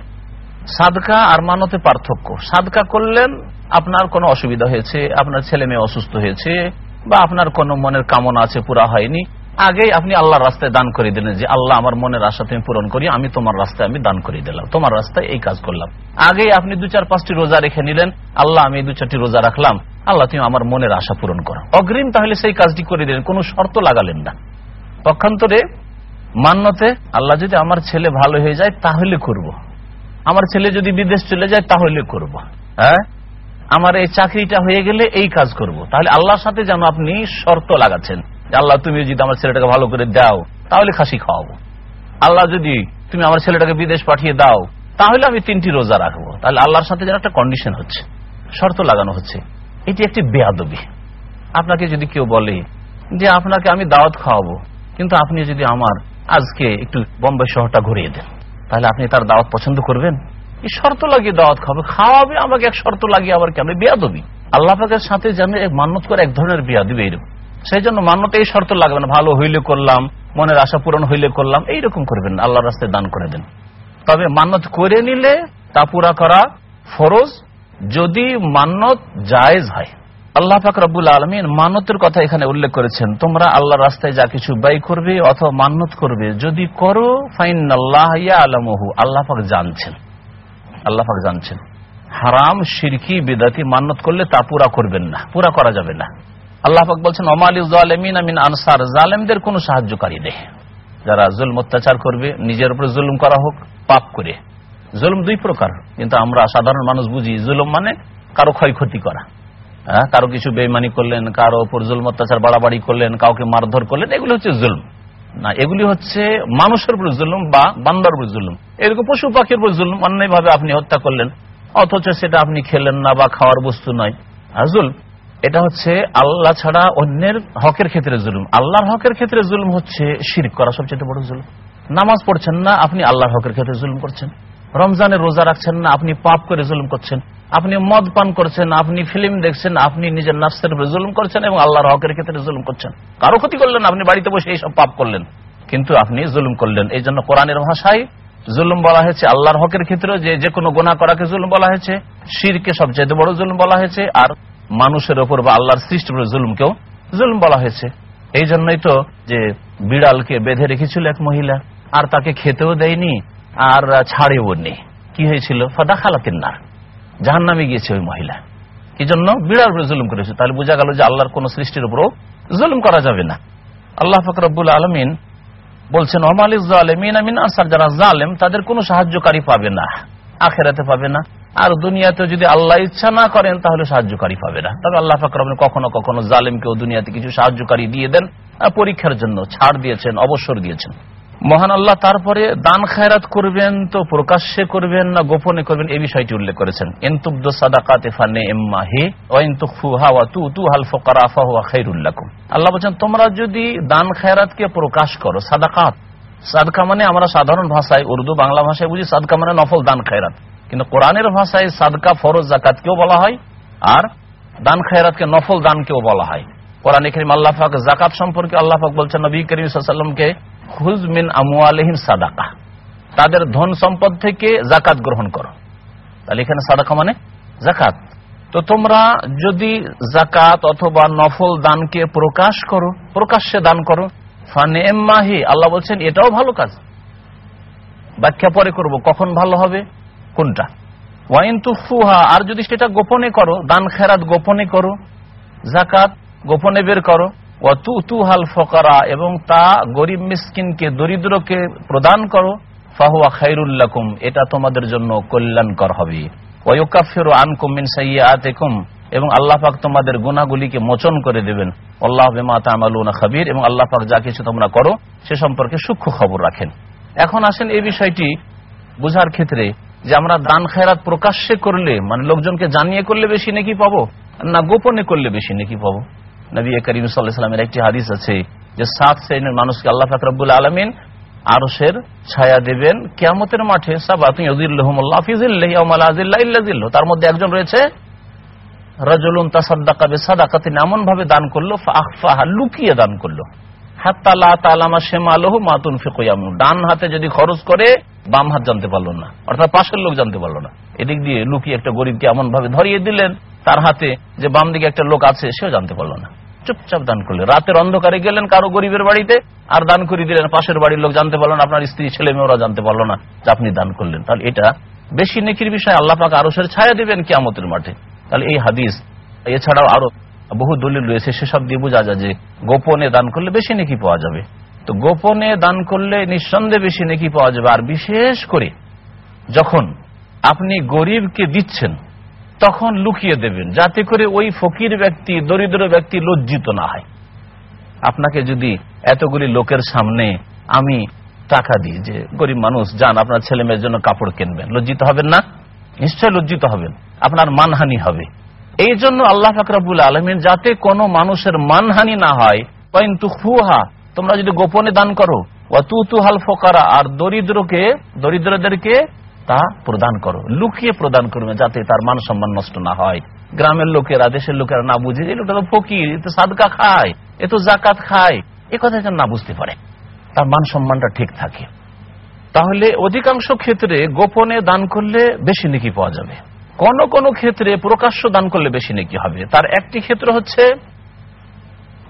সাদকা আর মানতে পার্থক্য। সাদকা করলেন আপনার কোনো অসুবিধা হয়েছে, আপনার ছেলে মেয়ে অসুস্থ হয়েছে বা আপনার কোনো মনের কামনা আছে, পুরা হয়নি, আগেই আপনি আল্লাহর রাস্তায় দান করে দিলেন যে, আল্লাহ, আমার মনের আশা তুমি পূরণ করি আমি তোমার রাস্তায় আমি দান করে দিলাম, তোমার রাস্তায় এই কাজ করলাম আগেই আপনি দু চার পাঁচটি রোজা রেখে নিলেন, আল্লাহ, আমি দু চারটি রোজা রাখলাম, আল্লাহ, তুমি আমার মনের আশা পূরণ করো অগ্রিম তাহলে সেই কাজটি করে দিলেন, কোনো শর্ত লাগালেন না পক্ষান্তরে মান্যতে, আল্লাহ, যদি আমার ছেলে ভালো হয়ে যায়, তাহলে করব। আমার ছেলে যদি বিদেশ চলে যায়, তাহলে করব। হ্যাঁ আমার এই চাকরিটা হয়ে গেলে এই কাজ করব। তাহলে আল্লাহর সাথে যেন আপনি শর্ত লাগাচ্ছেন। আল্লাহ তুমি যদি আমার ছেলেটাকে ভালো করে দাও, তাহলে খাসি খাওয়াবো। আল্লাহ যদি তুমি আমার ছেলেটাকে বিদেশ পাঠিয়ে দাও, তাহলে আমি তিনটি রোজা রাখব। তাহলে আল্লাহর সাথে যেন একটা কন্ডিশন হচ্ছে, শর্ত লাগানো হচ্ছে। এটি একটি বেয়াদবি। আপনাকে যদি কেউ বলে যে আপনাকে আমি দাওয়াত খাওয়াবো, কিন্তু আপনি যদি আমার আজকে একটু বম্বে শহরটা ঘুরিয়ে দেন, তাহলে আপনি তার দাওয়াত পছন্দ করবেন? শর্ত লাগিয়ে দাওয়াত খাওয়াবে খাওয়াবে, আমাকে এক শর্ত লাগিয়ে আবার কেন? বেয়াদবি। আল্লাহ পাকের সাথে যেন মান্যত করে এক ধরনের বেয়াদবি এইরকম। সেই জন্য মান্যতে এই শর্ত লাগবে না, ভালো হইলে করলাম, মনের আশা পূরণ হইলে করলাম, এইরকম করবেন আল্লাহ রাস্তায় দান করে দেন। তবে মান্যত করে নিলে তা পুরা করা ফরজ যদি মান্যত জায়েজ হয়। আল্লাহ পাক রব্বুল আলমিন মান্যতের কথা এখানে উল্লেখ করেছেন, তোমরা আল্লাহ রাস্তায় যা কিছু ব্যয় করবে অথবা মান্যত করবে, যদি করো ফাইন আল্লাহ আলমহু আল্লাহ পাক জানছেন। আল্লাহ পাক জানছেন। হারাম, সিরকি, বেদাতি মান্যত করলে তা পুরা করবেন না, পুরা করা যাবে না। আল্লাহ পাক বলছেন অমালি আমিন আনসার জালেমদের কোন সাহায্যকারী নেই। যারা জুল অত্যাচার করবে, নিজের উপরে জুলুম করা হোক, পাপ করে। জুলুম দুই প্রকার, কিন্তু আমরা সাধারণ মানুষ বুঝি, জুলুম মানে কারও ক্ষয়ক্ষতি করা। হ্যাঁ কারও কিছু বেমানি করলেন, কারও উপর জুল অত্যাচার বাড়াবাড়ি করলেন, কাউকে মারধর করলেন, এগুলো হচ্ছে জুলুম। না, এগুলি হচ্ছে মানুষের উপর জুলুম বা বান্দার উপর জুলুম। এরকম পশু পাখির উপর জুলুম অন্যায় ভাবে আপনি হত্যা করলেন, অথচ সেটা আপনি খেলেন না বা খাওয়ার বস্তু নয়। জুল এটা হচ্ছে আল্লাহ ছাড়া অন্যের হকের ক্ষেত্রে জুলুম। আল্লাহর হকের ক্ষেত্রে জুলুম হচ্ছে শির করা সবচেয়ে বড় জুলুম। নামাজ পড়ছেন না, আপনি আল্লাহর হকের ক্ষেত্রে জুলুম করছেন। রমজানের রোজা রাখছেন না, আপনি পাপ করে জুলুম করছেন। আপনি মদ পান করছেন, আপনি ফিল্ম দেখছেন, আপনি নিজের নার্সের উপরে জুলুম করছেন এবং আল্লাহর হকের ক্ষেত্রে জুলুম করছেন। কারও ক্ষতি করলেন, আপনি বাড়িতে বসে এইসব পাপ করলেন। কিন্তু আপনি জুলুম করলেন। এই জন্য কোরআনের ভাষায় জুলুম বলা হয়েছে, আল্লাহর হকের ক্ষেত্রে যে যে কোনো গোনা করাকে জুলুম বলা হয়েছে, শিরকে সবচেয়ে বড় জুলুম বলা হয়েছে, আর মানুষের ওপর বা আল্লাহর সৃষ্টি জুলুমকেও জুলুম বলা হয়েছে। এই জন্যই তো যে বিড়ালকে বেঁধে রেখেছিল এক মহিলা, আর তাকে খেতেও দেয়নি আর ছাড়েও নেই কি হয়েছিল? ফদা খালাতিন না জাহান নামে গিয়েছে ওই মহিলা। কি জন্য? বিড়ার উপরে জুলুম করেছে। তাহলে বোঝা গেল যে আল্লাহর কোন সৃষ্টির উপরও জুলুম করা যাবে না। আল্লাহ ফকরবুল আলমিন বলছেন আমিন আসার যারা জালেম, তাদের কোনো সাহায্যকারী পাবে না। আখেরাতে পাবে না। আর দুনিয়াতে যদি আল্লাহ ইচ্ছা না করেন, তাহলে সাহায্যকারী পাবে না। তবে আল্লাহ ফাকর কখনো কখনো জালেমকেও দুনিয়াতে কিছু সাহায্যকারী দিয়ে দেন। পরীক্ষার জন্য ছাড় দিয়েছেন, অবসর দিয়েছেন। মহান আল্লাহ তারপরে দান খায়রাত করবেন তো প্রকাশ্যে করবেন না গোপনে করবেন? এই বিষয়টি উল্লেখ করেছেন। এনতুব্দ সাদাকাতে ফানে এম্মাহি ওয়াইনতুফুহা ওয়া তু তু হাল ফকারা আফাহুয়া খাইরুল্লাকুম আল্লাহ বলছেন, তোমরা যদি দান খায়রাতকে প্রকাশ করো, সাদাকাত। সাদকা মানে আমরা সাধারণ ভাষায় উর্দু বাংলা ভাষায় বুঝি, সাদকা মানে নফল দান খায়রাত। কিন্তু কোরআনের ভাষায় সাদকা, ফরজ জাকাত কেও বলা হয়, আর দান খায়রাতকে নফল দান দানকেও বলা হয়। কোরআন করিম আল্লাহাক জাকাত সম্পর্কে আল্লাহাক বলছেন, নবী করিম সাল্লামকে খুজ মিন আমুয়ালহিন সাদাকা। তাদের ধন সম্পদ থেকে জাকাত গ্রহণ করো। তাহলে এখানে সাদাকা মানে জাকাত তো তোমরা যদি জাকাত অথবা নফল দানকে প্রকাশ করো, প্রকাশ্যে দান করো ফানে এম্মাহি আল্লাহ বলছেন, এটাও ভালো কাজ। ব্যাখ্যা পরে করব, কখন ভালো হবে, কোনটা? ওয়াইন তুফুহা আর যদি সেটা গোপনে করো, দান খেরাত গোপনে করো জাকাত গোপনে বের করো হাল ফকারা, এবং তা গরিব মিসকিনকে, দরিদ্রকে প্রদান করো। ফাহুয়া খাইরুল্লাকুম এটা তোমাদের জন্য কল্যাণকর হবে। ওয়ুকাফির এবং আল্লাহ পাক তোমাদের গুনাহগুলিকে মোচন করে দেবেন। আল্লাহ বিমা তামালুনা খাবির, এবং আল্লাহ পাক যা কিছু তোমরা করো, সে সম্পর্কে সূক্ষ্ম খবর রাখেন। এখন আসেন এই বিষয়টি বুঝার ক্ষেত্রে, যে আমরা দান খেরাত প্রকাশ্যে করলে মানে লোকজনকে জানিয়ে করলে বেশি নাকি পাবো? না গোপনে করলে বেশি নাকি পাবো? নবী করিম সাল্লাহামের একটি হাদিস আছে যে সাত শ্রেণির মানুষকে আল্লাহ ফাকরাবুল আলমিন আরসের ছায়া দেবেন। কেয়ামতের মাঠে তার মধ্যে একজন রয়েছে এমন ভাবে দান করল লুকিয়ে দান করল। ডান হাতে যদি খরচ করে, বাম হাত জানতে পারল না। অর্থাৎ পাশের লোক জানতে পারল না। এদিক দিয়ে লুকিয়ে একটা গরিবকে এমন ভাবে ধরিয়ে দিলেন তার হাতে যে বাম দিকে একটা লোক আছে, সেও জানতে পারল না। চুপচাপ দান করলেন। রাতের অন্ধকারে গেলেন কারও গরিবের বাড়িতে আর দান করে দিলেন। পাশের বাড়ির লোক জানতে পারল না, আপনার স্ত্রী, ছেলে মেয়েরা জানতে পারল না যে আপনি দান করলেন। তাহলে এটা বেশি নেকির বিষয়। আল্লাহ পাক আরও ছায়া দিবেন কিয়ামতের মাঠে। তাহলে এই হাদিস, এছাড়াও আরও বহু দলিল রয়েছে। সেসব দিয়ে বোঝা যায় যে গোপনে দান করলে বেশি নেকি পাওয়া যাবে। তো গোপনে দান করলে নিঃসন্দেহে বেশি নেকি পাওয়া যাবে। আর বিশেষ করে যখন আপনি গরিবকে দিচ্ছেন, তখন লুকিয়ে দেবেন। যাতে করে ওই ফকির ব্যক্তি, দরিদ্র ব্যক্তি লজ্জিত না হয়। আপনাকে যদি এতগুলি লোকের সামনে আমি টাকা দিই যে, গরিব মানুষ, যান, আপনার ছেলে মেয়ের জন্য কাপড় কিনবেন। লজ্জিত হবেন না? নিশ্চয় লজ্জিত হবেন। আপনার মানহানি হবে। এই জন্য আল্লাহ ফাকরাবুল আলমিন, যাতে কোনো মানুষের মানহানি না হয় ফুহা তোমরা যদি গোপনে দান করো তু হাল ফোকারা, আর দরিদ্রকে, দরিদ্রদেরকে তা প্রদান করো, লুকিয়ে প্রদান করবে যাতে তার মান সম্মান নষ্ট না হয়। গ্রামের লোকেরা, দেশের লোকেরা না বুঝে যে লোকটা তো ফকির, এ তো সাদকা খায়, এ তো জাকাত খায়। এ কথা যেন না বুঝতে পারে। তার মান সম্মানটা ঠিক থাকে। তাহলে অধিকাংশ ক্ষেত্রে গোপনে দান করলে বেশি নেকি পাওয়া যাবে। কোন কোন ক্ষেত্রে প্রকাশ্য দান করলে বেশি নেকি হবে। তার একটি ক্ষেত্র হচ্ছে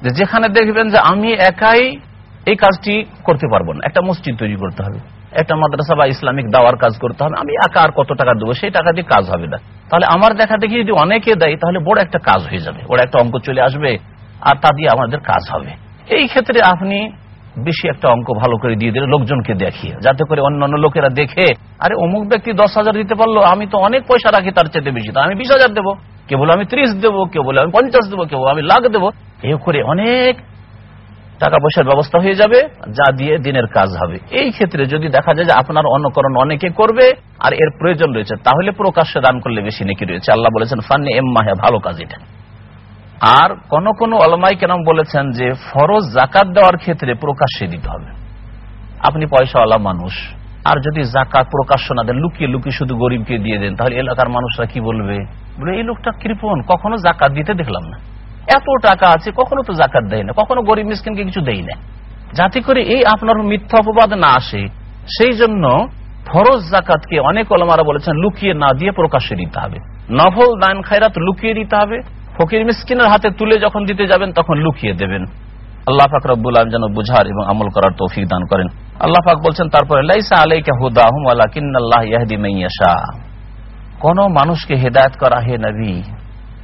যেখানে দেখবেন যে আমি একাই এই কাজটি করতে পারব না। একটা মসজিদ তৈরি করতে হবে। একটা মাদ্রাসা বা ইসলামিক দাওয়ার কাজ করতে হবে, আমি একা আর কত টাকা দেবো? সেই টাকা দিয়ে কাজ হবে না। তাহলে আমার দেখা দেখি যদি অনেকে দেয়, তাহলে বড় একটা কাজ হয়ে যাবে। বড় একটা অঙ্ক চলে আসবে, আর তা দিয়ে আমাদের কাজ হবে। এই ক্ষেত্রে আপনি বেশি একটা অঙ্ক ভালো করে দিয়ে দিলে লোকজনকে দেখিয়ে, যাতে করে অন্যান্য লোকেরা দেখে, আরে অমুক ব্যক্তি দশ হাজার দিতে পারল, আমি তো অনেক পয়সা রাখি তার চেয়ে বেশি, তো আমি বিশ হাজার দেবো। কেবল আমি ত্রিশ দেবো, কেউ বলে আমি পঞ্চাশ দেবো, কেউ আমি লাখ দেবো। এ করে অনেক টাকা পয়সার ব্যবস্থা হয়ে যাবে, যা দিয়ে দিনের কাজ হবে। এই ক্ষেত্রে যদি দেখা যায় যে আপনার অনুকরণ অনেকে করবে আর এর প্রয়োজন রয়েছে, তাহলে প্রকাশ্যে দান করলে বেশি নাকি রয়েছে। আল্লাহ বলেছেন, ফান্নি এম মাহে ভালো কাজ এটা। আর কোন কোন অলমাই কেন বলেছেন যে, ফরজ জাকাত দেওয়ার ক্ষেত্রে প্রকাশ্যে দিতে হবে। আপনি পয়সাওয়ালা মানুষ, আর যদি জাকাত প্রকাশ্য না দেন, লুকিয়ে লুকিয়ে শুধু গরিবকে দিয়ে দেন, তাহলে এলাকার মানুষরা কি বলবে? বলে, এই লোকটা কৃপন কখনো জাকাত দিতে দেখলাম না। এত টাকা আছে, কখনো তো জাকাত দেয় না, কখনো গরিব মিসকিনকে কিছু দেয় না। যাতে করে এই আপনার মিথ্যা অপবাদ না আসে, সেই জন্য ফরজ জাকাতকে অনেক অলমারা বলেছেন, লুকিয়ে না দিয়ে প্রকাশ্যে দিতে হবে। নফল দান খায়রাত লুকিয়ে দিতে হবে। ফকির মিসকিনের হাতে তুলে যখন দিতে যাবেন, তখন লুকিয়ে দেবেন। আল্লাহ পাক রব্বুল আলম যেন বুঝার এবং আমল করার তৌফিক দান করেন। আল্লাহ পাক বলছেন, তারপরে, লাইসা আলাইকা হুদাহুম আল্লাহ ইয়াহদি মাইয়াশা কোন মানুষকে হেদায়ত করা, হে নবী,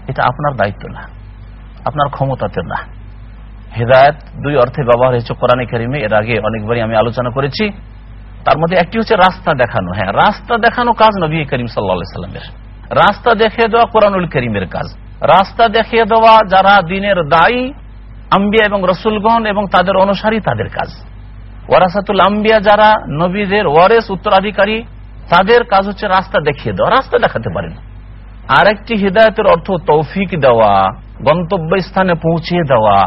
এটা আপনার দায়িত্ব না। আপনার ক্ষমতাতে না। হেদায়ত দুই অর্থে ব্যবহার হয়েছে কোরআনে কারিমে, এর আগে অনেকবারই আমি আলোচনা করেছি। তার মধ্যে একটি হচ্ছে রাস্তা দেখানো। হ্যাঁ রাস্তা দেখানো কাজ নবী করিম সাল্লা সাল্লামের রাস্তা দেখিয়ে দেওয়া কোরআনুল করিমের কাজ। রাস্তা দেখিয়ে দেওয়া যারা দিনের দায়ী, আম্বিয়া এবং রসুলগণ এবং তাদের অনুসারী তাদের কাজ। ওয়ারাসাতুল আম্বিয়া যারা নবীদের ওয়ারেস উত্তরাধিকারী, তাদের কাজ হচ্ছে রাস্তা দেখিয়ে দেওয়া। রাস্তা দেখাতে পারেন। আরেকটি হৃদায়তের অর্থ তৌফিক দেওয়া গন্তব্য স্থানে পৌঁছিয়ে দেওয়া।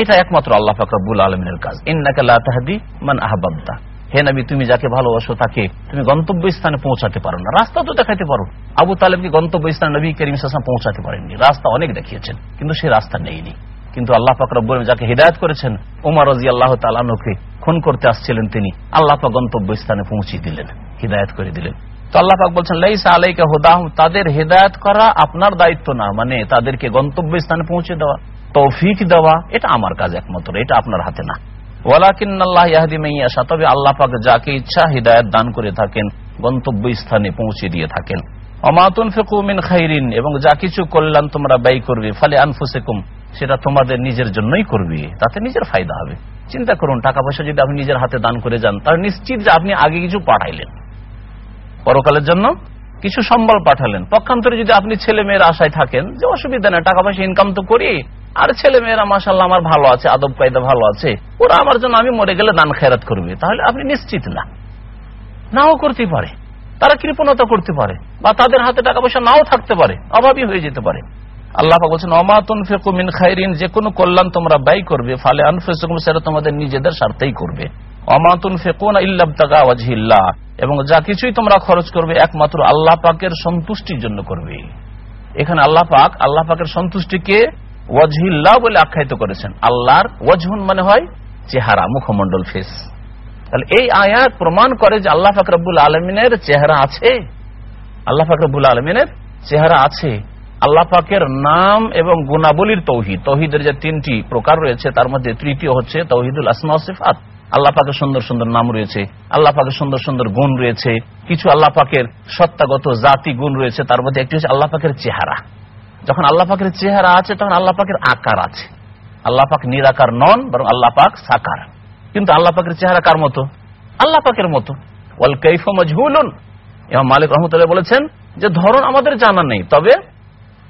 এটা একমাত্র আল্লাহ ফাকরাবুল আলমিনের কাজ। ইন্নাকালাহাদি মান আহবাবদা হে নবী, তুমি যাকে ভালোবাসো তাকে তুমি গন্তব্য স্থানে পৌঁছাতে পারো না। রাস্তা তো দেখাতে পারো। আবু তালেবকে গন্তব্য স্থানে নবী করিম সাসা পৌঁছাতে পারেননি। রাস্তা অনেক দেখিয়েছেন, কিন্তু সেই রাস্তা নেইনি। কিন্তু আল্লাহ ফাকরাবুল যাকে হৃদায়ত করেছেন, উমার রাজি আল্লাহ তালানুকে খুন করতে আসছিলেন তিনি। আল্লাহ পাক গন্তব্য স্থানে পৌঁছে দিলেন, হৃদায়ত করে দিলেন। তো আল্লাহ পাক বলছেন, লাইসা আলাইকা হুদাহ তাদের হেদায়ত করা আপনার দায়িত্ব না মানে তাদেরকে গন্তব্য স্থানে পৌঁছে দেওয়া, তৌফিক দেওয়া, এটা আমার কাজ একমাত্র, এটা আপনার হাতে না। ওয়ালাকিন আল্লাহ ইয়াহদি তবে আল্লাহ পাক যাকে ইচ্ছা দান করে থাকেন গন্তব্য স্থানে পৌঁছে দিয়ে থাকেন। অমাতুন ফেকুমিন খাইরিন, এবং যা কিছু কল্যাণ তোমরা ব্যয় করবে, ফলে আনফুসেকুম, সেটা তোমাদের নিজের জন্যই করবে, তাতে নিজের ফায়দা হবে। চিন্তা করুন, টাকা পয়সা যদি আপনি নিজের হাতে দান করে যান, তাহলে নিশ্চিত যে আপনি আগে কিছু পাঠাইলেন। পরকালের জন্য কিছু সম্বল পাঠালেন। পক্ষান্তরে যদি আপনি ছেলে মেয়ের আশায় থাকেন, যে অসুবিধা নেই টাকা পয়সা ইনকাম তো করি আর ছেলে মেয়েরা মাসাল্লাহ আমার ভালো আছে, আদব কায়দা ভালো আছে, ওরা আমার জন্য আমি মরে গেলে দান খেরাত করবে। তাহলে আপনি নিশ্চিত না। নাও করতে পারে। তারা কৃপণতা করতে পারে। বা তাদের হাতে টাকা পয়সা নাও থাকতে পারে। অভাবী হয়ে যেতে পারে। আল্লাহ বলছেন যে কোনো কল্যাণ তোমরা ব্যয় করবে, ফালে তোমাদের নিজেদের স্বার্থেই করবে। অমাতুন ফেকুন ইল্লাবতাগা এবং যা কিছুই তোমরা খরচ করবে একমাত্র আল্লাহ পাকের সন্তুষ্টির জন্য করবে। এখানে আল্লাহ পাক, আল্লাহ পাকের সন্তুষ্টিকে ওয়াজহিল্লাহ বলে আখ্যায়িত করেছেন। আল্লাহর ওয়াজহুন মানে হয় চেহারা মুখমন্ডল ফেস তাহলে এই আয়াত প্রমাণ করে যে আল্লাহ ফাকরাবুল আলমিনের চেহারা আছে। আল্লাহ ফাকরাবুল আলমিনের চেহারা আছে। আল্লাহ পাকের নাম এবং গুণাবলীর তৌহিদ। তৌহিদের যে তিনটি প্রকার রয়েছে, তার মধ্যে তৃতীয় হচ্ছে তৌহিদুল আসমা সিফাত। আল্লাহ পাকের সুন্দর সুন্দর নাম রয়েছে, আল্লাহ পাকের সুন্দর সুন্দর গুণ রয়েছে, কিছু আল্লাহ পাকের সত্তাগত জাতি গুণ রয়েছে, তার মধ্যে একটি হচ্ছে আল্লাহ পাকের চেহারা। যখন আল্লাহ পাকের চেহারা আছে, তখন আল্লাহ পাকের আকার আছে। আল্লাহ পাক নিরাকার নন, বরং আল্লাহ পাক সাকার। কিন্তু আল্লাহ পাকের চেহারা কার মতো? আল্লাহ পাকের মতো। ওয়াল কৈফ মজহুলুন। এবং মালিক রহমতুল্লাহ বলেছেন যে, ধরন আমাদের জানা নেই, তবে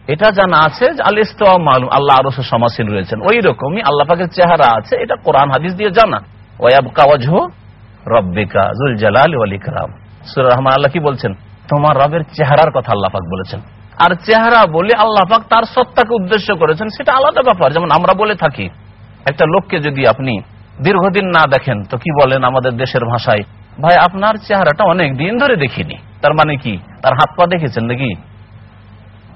এটা জানা আছে যে আল মালুম, আল্লাহ আরও সমাসীন রয়েছেন। ওই রকমই আল্লাহ পাকের চেহারা আছে, এটা কোরআন হাদিস দিয়ে জানা। তোমার রবের চেহারার কথা বলেছেন। আর চেহারা বলে তার সত্তাকে উদ্দেশ্য করেছেন, সেটা আলাদা ব্যাপার। যেমন আমরা বলে থাকি, একটা লোককে যদি আপনি দীর্ঘদিন না দেখেন, তো কি বলেন আমাদের দেশের ভাষায়? ভাই, আপনার চেহারাটা অনেক দিন ধরে দেখিনি। তার মানে কি? তার হাত পা দেখেছেন নাকি?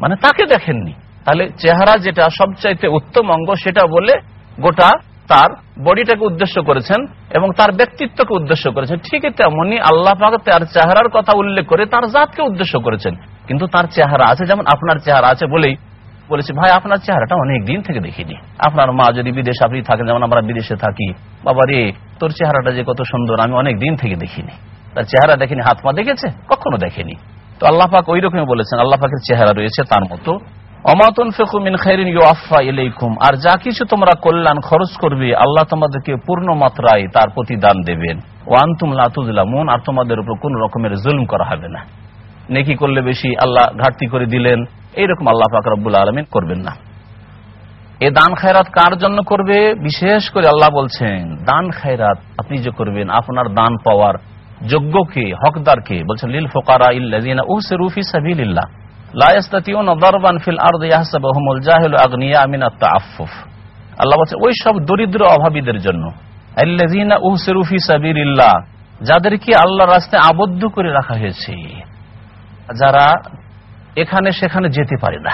মানে তাকে দেখেননি। তাহলে চেহারা যেটা সবচাইতে উত্তম অঙ্গ, সেটা বলে গোটা তার বডিটাকে উদ্দেশ্য করেছেন এবং তার ব্যক্তিত্বকে উদ্দেশ্য করেছেন। ঠিকই তেমনই আল্লাহ তার চেহারার কথা উল্লেখ করে তার জাতকে উদ্দেশ্য করেছেন। কিন্তু তার চেহারা আছে, যেমন আপনার চেহারা আছে বলেই বলেছি, ভাই, আপনার চেহারাটা অনেক দিন থেকে দেখিনি। আপনার মা যদি বিদেশে আপনি থাকেন, যেমন আমরা বিদেশে থাকি, বাবা রে, তোর চেহারাটা যে কত সুন্দর, আমি অনেক দিন থেকে দেখিনি। তার চেহারা দেখেনি, হাত পা দেখেছে? কখনো দেখেনি। তো আল্লাহ পাক ওই রকমই বলেছেন, আল্লাহ পাকের চেহারা রয়েছে তার মতো। আর যা কিছু তোমরা কল্যাণ খরচ করবে, আল্লাহ তোমাদেরকে পূর্ণ মাত্রায় তার প্রতিদান দেবেন। ওয়ান্তুম লাতুজলামুন আর তোমাদের উপর কোন রকমের জুলুম করা হবে না। নেকি করলে বেশি আল্লাহ ঘাটতি করে দিলেন। এইরকম আল্লাহ পাক রব্বুল আলমিন করবেন না। এ দান খায়রাত কার জন্য করবে? বিশেষ করে আল্লাহ বলছেন, দান খায়রাত আপনি যে করবেন, আপনার দান পাওয়ার যোগ্যকে, হকদারকে, বলছেন, লিল ফোকারা ইল্লাযিনা আল্লাহ ওই সব দরিদ্র অভাবীদের জন্য যাদেরকে আল্লাহর রাস্তায় আবদ্ধ করে রাখা হয়েছে, যারা এখানে সেখানে যেতে পারে না।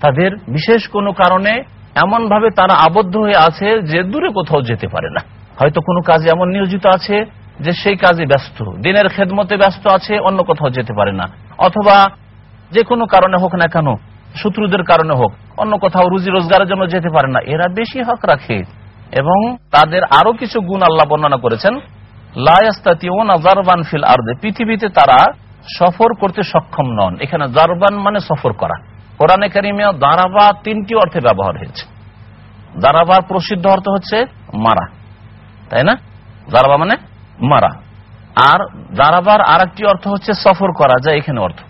তাদের বিশেষ কোনো কারণে এমন ভাবে তারা আবদ্ধ হয়ে আছে যে দূরে কোথাও যেতে পারে না। হয়তো কোনো কাজে এমন নিয়োজিত আছে যে সেই কাজে ব্যস্ত, দিনের খেদমতে ব্যস্ত আছে, অন্য কোথাও যেতে পারে না। অথবা যে কোনো কারণে হোক না কেন, শত্রুদের কারণে হোক, অন্য কোথাও রুজি রোজগারের জন্য যেতে পারে না। এরা বেশি হক রাখে এবং তাদের আরও কিছু গুণ আল্লাহ বর্ণনা করেছেন লাস্তাতিওন ফিল আর্দে পৃথিবীতে তারা সফর করতে সক্ষম নন। এখানে জারবান মানে সফর করা। কোরআনে কারিমে দারাবা তিনটি অর্থে ব্যবহার হয়েছে। দারাবার প্রসিদ্ধ অর্থ হচ্ছে মারা। তাই না? দারাবা মানে মারা। আর দারাবার আর অর্থ হচ্ছে সফর করা যায় এখানে অর্থ।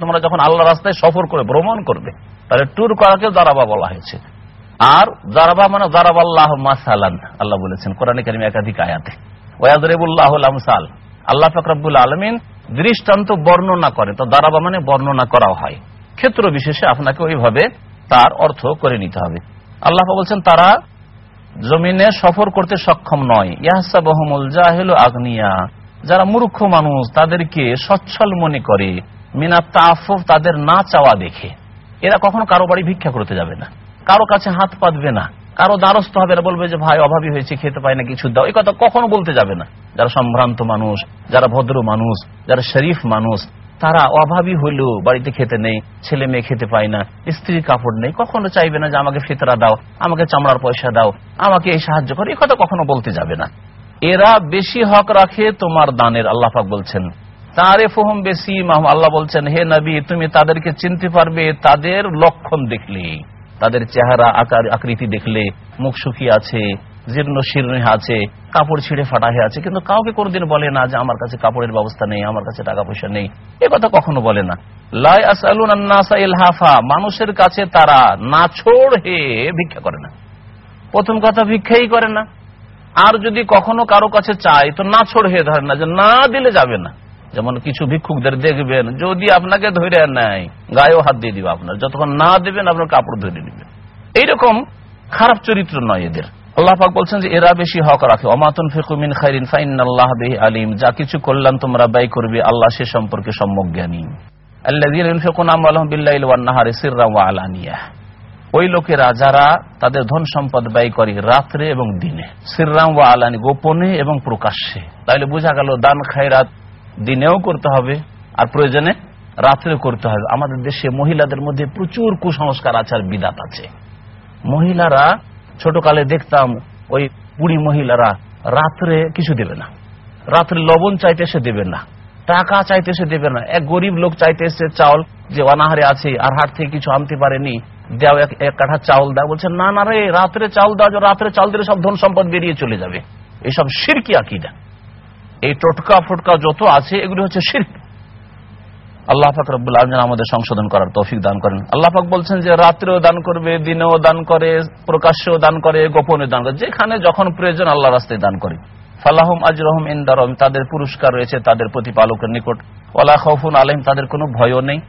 তোমরা যখন আল্লাহ রাস্তায় সফর করে ভ্রমণ করবে, তাহলে ট্যুর করাকে দারাবা বলা হয়েছে। আর দারাবা মানে দারাবাল্লাহ মাসালান, আল্লাহ বলেছেন কোরআন কারিম একাধিক আয়াতে। ওয়াজরেবুল্লাহ আমসাল আল্লাহ ফকরাবুল আলমিন দৃষ্টান্ত বর্ণনা করে। তো দারাবা মানে বর্ণনা করা হয়। ক্ষেত্র বিশেষে আপনাকে ওইভাবে তার অর্থ করে নিতে হবে। আল্লাহ বলছেন, তারা জমিনে সফর করতে সক্ষম নয়। ইয়াহসাবহমুল জাহেল আগ্নিয়া। যারা মূর্খ মানুষ, তাদেরকে সচ্ছল মনে করে, মিনা তাফ তাদের না চাওয়া দেখে। এরা কখনো কারও বাড়ি ভিক্ষা করতে যাবে না। কারও কাছে হাত পাতবে না। কারও দ্বারস্থ হবে না, বলবে যে, ভাই, অভাবী হয়েছে, খেতে পায় না, কিছু দাও। এই কথা কখনো বলতে যাবে না। যারা সম্ভ্রান্ত মানুষ, যারা ভদ্র মানুষ, যারা শরীফ মানুষ, তারা অভাবী হইলেও বাড়িতে খেতে নেই, ছেলে মেয়ে খেতে পায় না স্ত্রীর কাপড় নেই, কখনো চাইবে না যে, আমাকে ফিতরা দাও, আমাকে চামড়ার পয়সা দাও, আমাকে এই সাহায্য করো। এই কথা কখনো বলতে যাবে না। এরা বেশি হক রাখে তোমার দানের, আল্লাহ পাক বলছেন। তারে ফোহম বেশি আল্লাহ বলছেন, হে নবী, তুমি তাদেরকে চিনতে পারবে, তাদের লক্ষণ দেখলে, তাদের চেহারা, আকার, আকৃতি দেখলে, মুখ শুকিয়ে আছে, জীর্ণ শীর্ণ আছে, কাপড় ছিঁড়ে ফাটা হয়ে আছে, কিন্তু কাউকে কোনোদিন বলে না যে আমার কাছে কাপড়ের ব্যবস্থা নেই, আমার কাছে টাকা পয়সা নেই। এ কথা কখনো বলে না। লাই হাফা মানুষের কাছে তারা না ছোড় হে ভিক্ষা করে না। প্রথম কথা, ভিক্ষাই করে না। আর যদি কখনো কারও কাছে চাই, তো না ছোড় হয়ে ধরে না, যে না দিলে যাবে না। যেমন কিছু ভিক্ষুকদের দেখবেন, যদি আপনাকে ধরে নেয়, গায়েও হাত দিয়ে দিবে আপনার। যতক্ষণ না দেবেন, আপনার কাপড় ধরে দিবেন এইরকম খারাপ চরিত্র নয় এদের। আল্লাহ পাক বলছেন যে, এরা বেশি হক রাখে। অমাতন ফিকুমিন খাইরিন ফাইন আল্লাহ বেহি আলিম। যা কিছু করলাম, তোমরা ব্যয় করবে। আল্লাহ সে সম্পর্কে সম্যক জ্ঞানী। ওই লোকেরা যারা তাদের ধন সম্পদ ব্যয় করে রাত্রে এবং দিনে। শ্রীরাম ওয়া আলানি, গোপনে এবং প্রকাশ্যে। তাহলে বোঝা গেল দান খায়রাত দিনেও করতে হবে আর প্রয়োজনে রাত্রে করতে হবে। আমাদের দেশে মহিলাদের মধ্যে প্রচুর কুসংস্কার, আচার, বিদাত আছে। মহিলারা, ছোটকালে দেখতাম ওই বুড়ি মহিলারা রাত্রে কিছু দেবে না। রাত্রে লবণ চাইতে এসে দেবে না। টাকা চাইতে এসে দেবে না। এক গরিব লোক চাইতে এসে চাউল যে অনাহারে আছে আর হাট থেকে কিছু আনতে পারেনি। দেও এক কাঠা চাউল দেওয়া বলছে না না রে, রাত্রে চাউল দেওয়া রাত্রে চাউল দিলে সব ধন সম্পদ বেরিয়ে চলে যাবে। এসব সিরকি আকিদা। এই টোটকা ফোটকা যত আছে, এগুলি হচ্ছে শির আল্লাহ পাক রব্বুল আলমিন আমাদের সংশোধন করার তৌফিক দান করেন। আল্লাহ পাক বলছেন যে, রাত্রেও দান করবে, দিনেও দান করে, প্রকাশ্যেও দান করে, গোপনে দান করে, যেখানে যখন প্রয়োজন আল্লাহ রাস্তায় দান করে। ফালাহম আজরহম ইন্দারম তাদের পুরস্কার রয়েছে, তাদের প্রতিপালকের নিকট। ওলা খফুন আলহিম তাদের কোনো ভয়ও নেই।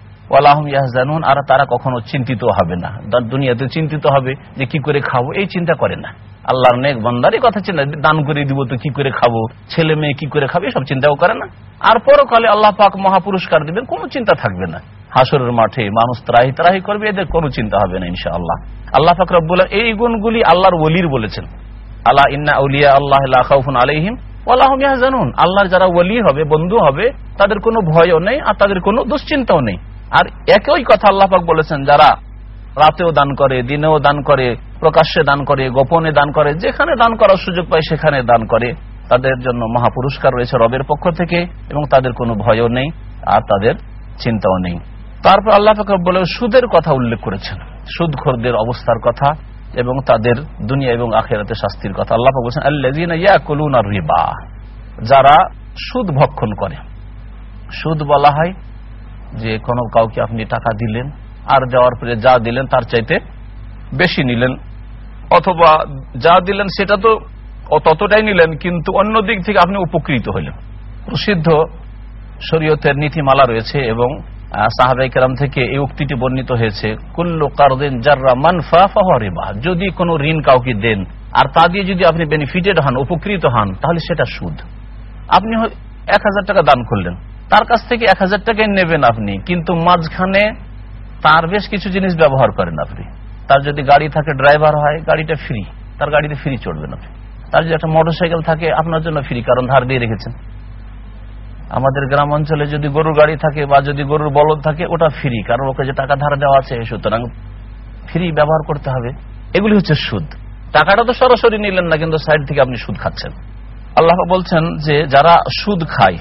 আর তারা কখনো চিন্তিত হবে না। দুনিয়াতে চিন্তিত হবে যে কি করে খাব, এই চিন্তা করে না। আল্লাহর নেক বন্দারই কথা চিন্তা দান করে দিব তো কি করে খাব, ছেলে মেয়ে কি করে খাবে সব চিন্তাও করে না। আর পরকালে আল্লাহ পাক মহাপুরস্কার দিবেন, কোনো চিন্তা থাকবে না। হাসরের মাঠে মানুষ ত্রাহি ত্রাহি করবে, এদের কোনো চিন্তা হবে না ইনশা আল্লাহ আল্লাহ রব্বুল এই গুণগুলি আল্লাহর ওলির বলেছেন। আল্লাহ ইন্না উলিয়া আল্লাহ খাউফুন আলাইহিম, ওয়ালাহুম ইয়াহজানুন। আল্লাহর যারা ওলি হবে, বন্ধু হবে, তাদের কোনো ভয়ও নেই, আর তাদের কোনো দুশ্চিন্তাও নেই। আর একই কথা আল্লাহ পাক বলেছেন, যারা রাতেও দান করে, দিনেও দান করে, প্রকাশ্যে দান করে, গোপনে দান করে, যেখানে দান করার সুযোগ পায় সেখানে দান করে, তাদের জন্য মহাপুরস্কার রয়েছে রবের পক্ষ থেকে এবং তাদের কোনো ভয়ও নেই আর তাদের চিন্তাও নেই। তারপর আল্লাহ বলে সুদের কথা উল্লেখ করেছেন। সুদখোরদের অবস্থার কথা এবং তাদের দুনিয়া এবং আখেরাতে শাস্তির কথা আল্লাহ বলছেন আল্লাহ রিবা, যারা সুদ ভক্ষণ করে। সুদ বলা হয় যে কোনো কাউকে আপনি টাকা দিলেন, আর দেওয়ার পরে যা দিলেন তার চাইতে বেশি নিলেন। অথবা যা দিলেন সেটা তো ততটাই নিলেন, কিন্তু অন্য দিক থেকে আপনি উপকৃত হইলেন প্রসিদ্ধ শরীয়তের নীতিমালা রয়েছে এবং সাহাবাই কেরাম থেকে এই উক্তিটি বর্ণিত হয়েছে, কুল্লু কারদিন জাররা মানফা ফাহরিবা যদি কোনো ঋণ কাউকে দেন, আর তা দিয়ে যদি আপনি বেনিফিটেড হন, উপকৃত হন, তাহলে সেটা সুদ। আপনি এক হাজার টাকা দান করলেন। তার কাছ থেকে এক হাজার টাকাই নেবেন আপনি, কিন্তু মাঝখানে তার বেশ কিছু জিনিস ব্যবহার করেন আপনি। তার যদি গাড়ি থাকে, ড্রাইভার হয়, গাড়িটা ফ্রি তার গাড়িতে ফ্রি চড়বেন আপনি। তার যদি একটা মোটর সাইকেল থাকে, আপনার জন্য ফ্রি কারণ ধার দিয়ে রেখেছেন। আমাদের গ্রাম অঞ্চলে যদি গরুর গাড়ি থাকে বা যদি গরুর বলদ থাকে, ওটা ফ্রি কারণ ওকে যে টাকা ধার দেওয়া আছে, সুতরাং ফ্রি ব্যবহার করতে হবে। এগুলি হচ্ছে সুদ। টাকাটা তো সরাসরি নিলেন না, কিন্তু সাইড থেকে আপনি সুদ খাচ্ছেন। আল্লাহ বলছেন যে, যারা সুদ খায়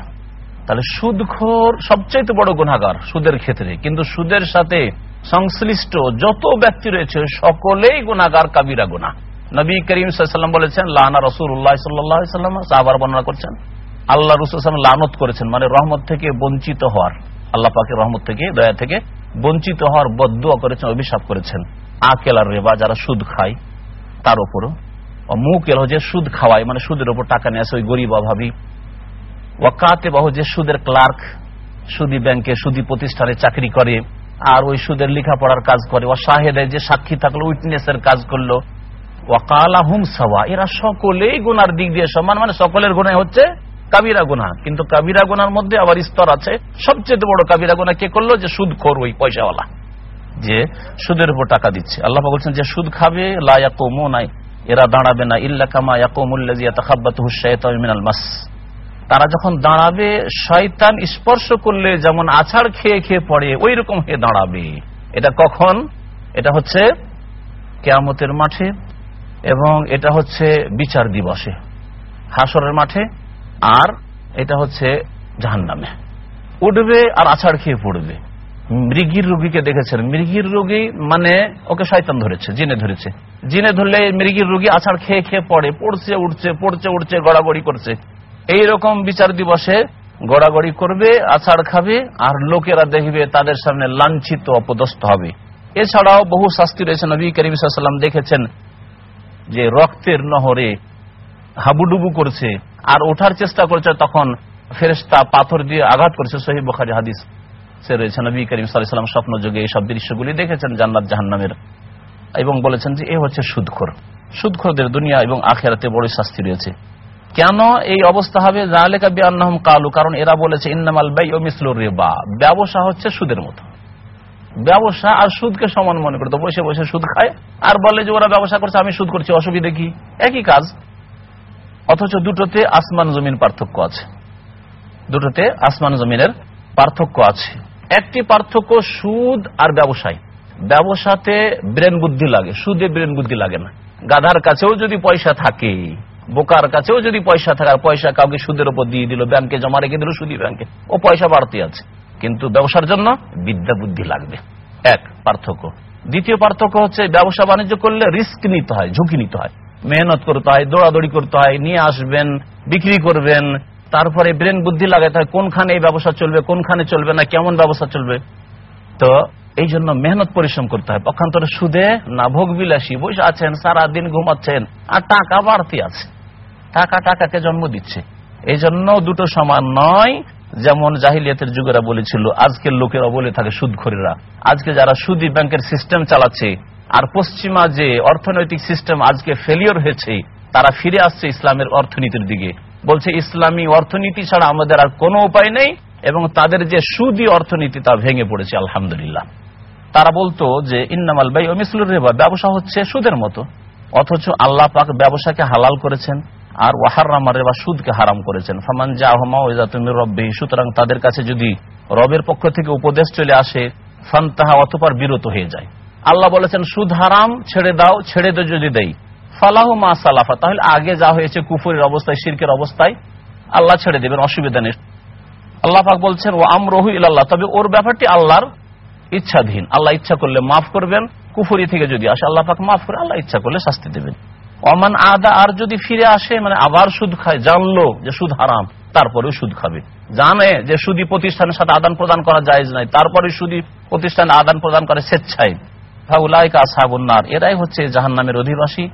তাহলে সুদখোর সবচাইতে বড় গুণাগার সুদের ক্ষেত্রে। কিন্তু সুদের সাথে সংশ্লিষ্ট যত ব্যক্তি রয়েছে, সকলেই গুণাগার কাবিরা গুণা নবী করিম সাল্লাম বলেছেন লানা রসুল্লাহ সাল্লাম সাহাবার বর্ণনা করছেন। আল্লাহ রসুল লানত করেছেন মানে রহমত থেকে বঞ্চিত হওয়ার। আল্লাহ পাকে রহমত থেকে, দয়া থেকে বঞ্চিত হওয়ার বদুয়া করেছেন, অভিশাপ করেছেন। আকেল আর রেবা যারা সুদ খায়, তার উপরও। মুখ এল যে সুদ খাওয়ায় মানে সুদের উপর টাকা নিয়ে আসে ওই গরিব অভাবী। ওয়াকাতে বাহু যে সুদের ক্লার্ক, সুদি ব্যাংকে সুদি প্রতিষ্ঠানে চাকরি করে, আর ওই সুদের লেখাপড়ার কাজ করে, ও শাহেদের যে সাক্ষী থাকল, উইটনেসের কাজ করল। ওয়াকালা হুম সাওয়া, এরা সকলেই গুনার দিক দিয়ে সমান মানে সকলের গুণায় হচ্ছে কাবিরা গুনা কিন্তু কাবিরা গুনার মধ্যে আবার স্তর আছে। সবচেয়ে বড় কাবিরা গুনা কে করল? যে সুদ খোর ওই পয়সাওয়ালা, যে সুদের উপর টাকা দিচ্ছে। আল্লাহ বলছেন, যে সুদ খাবে লায়া কমো নাই এরা দাঁড়াবে না। ইল্লা কামা মিনাল মাস। তারা যখন দাঁড়াবে, শয়তান স্পর্শ করলে যেমন আছাড় খেয়ে খেয়ে পড়ে ওই রকম হয়ে দাঁড়াবে। এটা কখন? এটা হচ্ছে কেয়ামতের মাঠে এবং এটা হচ্ছে বিচার দিবসে। হাসরের মাঠে আর এটা হচ্ছে জাহান নামে উঠবে আর আছাড় খেয়ে পড়বে। মৃগীর রোগীকে দেখেছেন? মৃগীর রোগী মানে ওকে শয়তান ধরেছে, জিনে ধরেছে। জিনে ধরলে মৃগীর রোগী আছাড় খেয়ে খেয়ে পড়ে, পড়ছে, উঠছে পড়ছে, উঠছে, গড়াগড়ি করছে। এই রকম বিচার দিবসে গড়াগড়ি করবে, আছাড় খাবে, আর লোকেরা দেখবে তাদের সামনে লাঞ্ছিত, অপদস্থ হবে। এছাড়াও বহু শাস্তি রয়েছে। নবী করিম সাল্লাম দেখেছেন যে রক্তের নহরে হাবুডুবু করছে, আর ওঠার চেষ্টা করছে, তখন ফেরেস্তা পাথর দিয়ে আঘাত করছে। সহি বখারি হাদিস সে রয়েছে। নবী করিম সাল্লাম স্বপ্ন যুগে এইসব দৃশ্যগুলি দেখেছেন জান্নাত জাহান্নামের। এবং বলেছেন যে এ হচ্ছে সুদখোর। সুদখোরদের দুনিয়া এবং আখেরাতে বড় শাস্তি রয়েছে। কেন এই অবস্থা হবে? জালেকা বিআন্নাহুম কালু, কারণ এরা বলেছে, ইন্নামাল বাই ও মিসলুর রিবা। ব্যবসা হচ্ছে সুদের মতো। ব্যবসা আর সুদকে সমান মনে করতো বসে বসে সুদ খায়। আর বলে যে ওরা ব্যবসা করছে, আমি সুদ করছি, অসুবিধে কি? একই কাজ। অথচ দুটোতে আসমান জমিন পার্থক্য আছে। দুটোতে আসমান জমিনের পার্থক্য আছে। একটি পার্থক্য সুদ আর ব্যবসায়। ব্যবসাতে ব্রেন বুদ্ধি লাগে, সুদে ব্রেন বুদ্ধি লাগে না। গাধার কাছেও যদি পয়সা থাকে বোকার কাছেও যদি পয়সা থাকে পয়সা কাউকে সুদের উপর দিয়ে দিল, ব্যাংকে জমা রেখে দিল, সুদী ব্যাংকে, ও পয়সা বাড়তি আছে। কিন্তু ব্যবসার জন্য বিদ্যা বুদ্ধি লাগবে। এক, পার্থক্য। দ্বিতীয় পার্থক্য হচ্ছে ব্যবসা বাণিজ্য করলে রিস্ক নিতে হয়, ঝুঁকি নিতে হয়। মেহনত করতে হয়, দৌড়াদৌড়ি করতে হয়, নিয়ে আসবেন, বিক্রি করবেন, তারপরে ব্রেন বুদ্ধি লাগাতে হয়, কোনখানে এই ব্যবসা চলবে, কোনখানে চলবে না, কেমন ব্যবসা চলবে। তো এই জন্য মেহনত পরিশ্রম করতে হয় পক্ষান্তরে সুদে না ভোগ বিলাসী বসে আছেন সারা দিন ঘুমাচ্ছেন, আর টাকা বাড়তি আছে। টাকা টাকাকে জন্ম দিচ্ছে। এই জন্য দুটো সমান নয়, যেমন জাহিলিয়াতের যুগেরা বলেছিল, আজকের লোকেরা বলে থাকে সুদখোরেরা। আজকে যারা সুদী ব্যাংকের সিস্টেম চালাচ্ছে, আর পশ্চিমা যে অর্থনৈতিক সিস্টেম আজকে ফেলিওর হয়েছে, তারা ফিরে আসছে ইসলামের অর্থনীতির দিকে। বলছে, ইসলামী অর্থনীতি ছাড়া আমাদের আর কোনো উপায় নেই। এবং তাদের যে সুদী অর্থনীতি তা ভেঙে পড়েছে, আলহামদুলিল্লাহ। তারা বলতো যে, ইন্নামাল বাই মিসলুর রেবা ব্যবসা হচ্ছে সুদের মতো। অথচ আল্লাহ পাক ব্যবসাকে হালাল করেছেন আর ওয়াহার রেবা সুদকে হারাম করেছেন। ফামান জাহমা ওইজা তুমি রব্বে সুতরাং তাদের কাছে যদি রবের পক্ষ থেকে উপদেশ চলে আসে, ফান্তাহা অতপর বিরত হয়ে যায়। আল্লাহ বলেছেন, সুদ হারাম, ছেড়ে দাও, ছেড়ে দে যদি দেই। ফালাহ মা সালাফা তাহলে আগে যা হয়েছে কুফুরের অবস্থায়, শিরকের অবস্থায়, আল্লাহ ছেড়ে দেবেন, অসুবিধা নেই। আল্লাহ পাক বলছেন ও আমরহু ইল্লাহ তবে ওর ব্যাপারটি আল্লাহর ইচ্ছাধীন। আল্লাহ ইচ্ছা করলে মাফ করবেন, কুফুরি থেকে যদি আসে, আল্লাহ পাক মাফ করে, আল্লাহ ইচ্ছা করলে শাস্তি দেবেন। অমান আদা, আর যদি ফিরে আসে মানে আবার সুদ খায়, জানলো যে সুদ হারাম, তারপরেও সুদ খাবে। জানে যে সুদী প্রতিষ্ঠানের সাথে আদান প্রদান করা যায় নাই, তারপরে সুদী প্রতিষ্ঠানে আদান প্রদান করে স্বেচ্ছায়। আসাবুন্নার এরাই হচ্ছে জাহান নামের অধিবাসী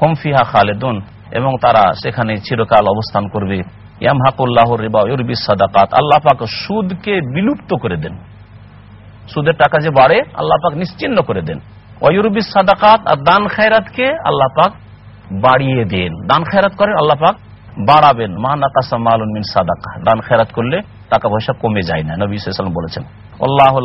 হোমফিহা খালেদুন, এবং তারা সেখানে চিরকাল অবস্থান করবে। সুদকে বিলুপ্ত করে দেন। সুদের টাকা যে বাড়ে, আল্লাহ পাক নিশ্চিন্ন করে দেন। সাদাকাত আর দান আল্লাহ পাক বাড়িয়ে দেন। দান খায়রাত করেন, আল্লাহ পাক বাড়াবেন। মাহানাকাসা মালুন সাদাকা। দান খায়রাত করলে টাকা পয়সা কমে যায় না, নবী বলেছেন। আল্লাহ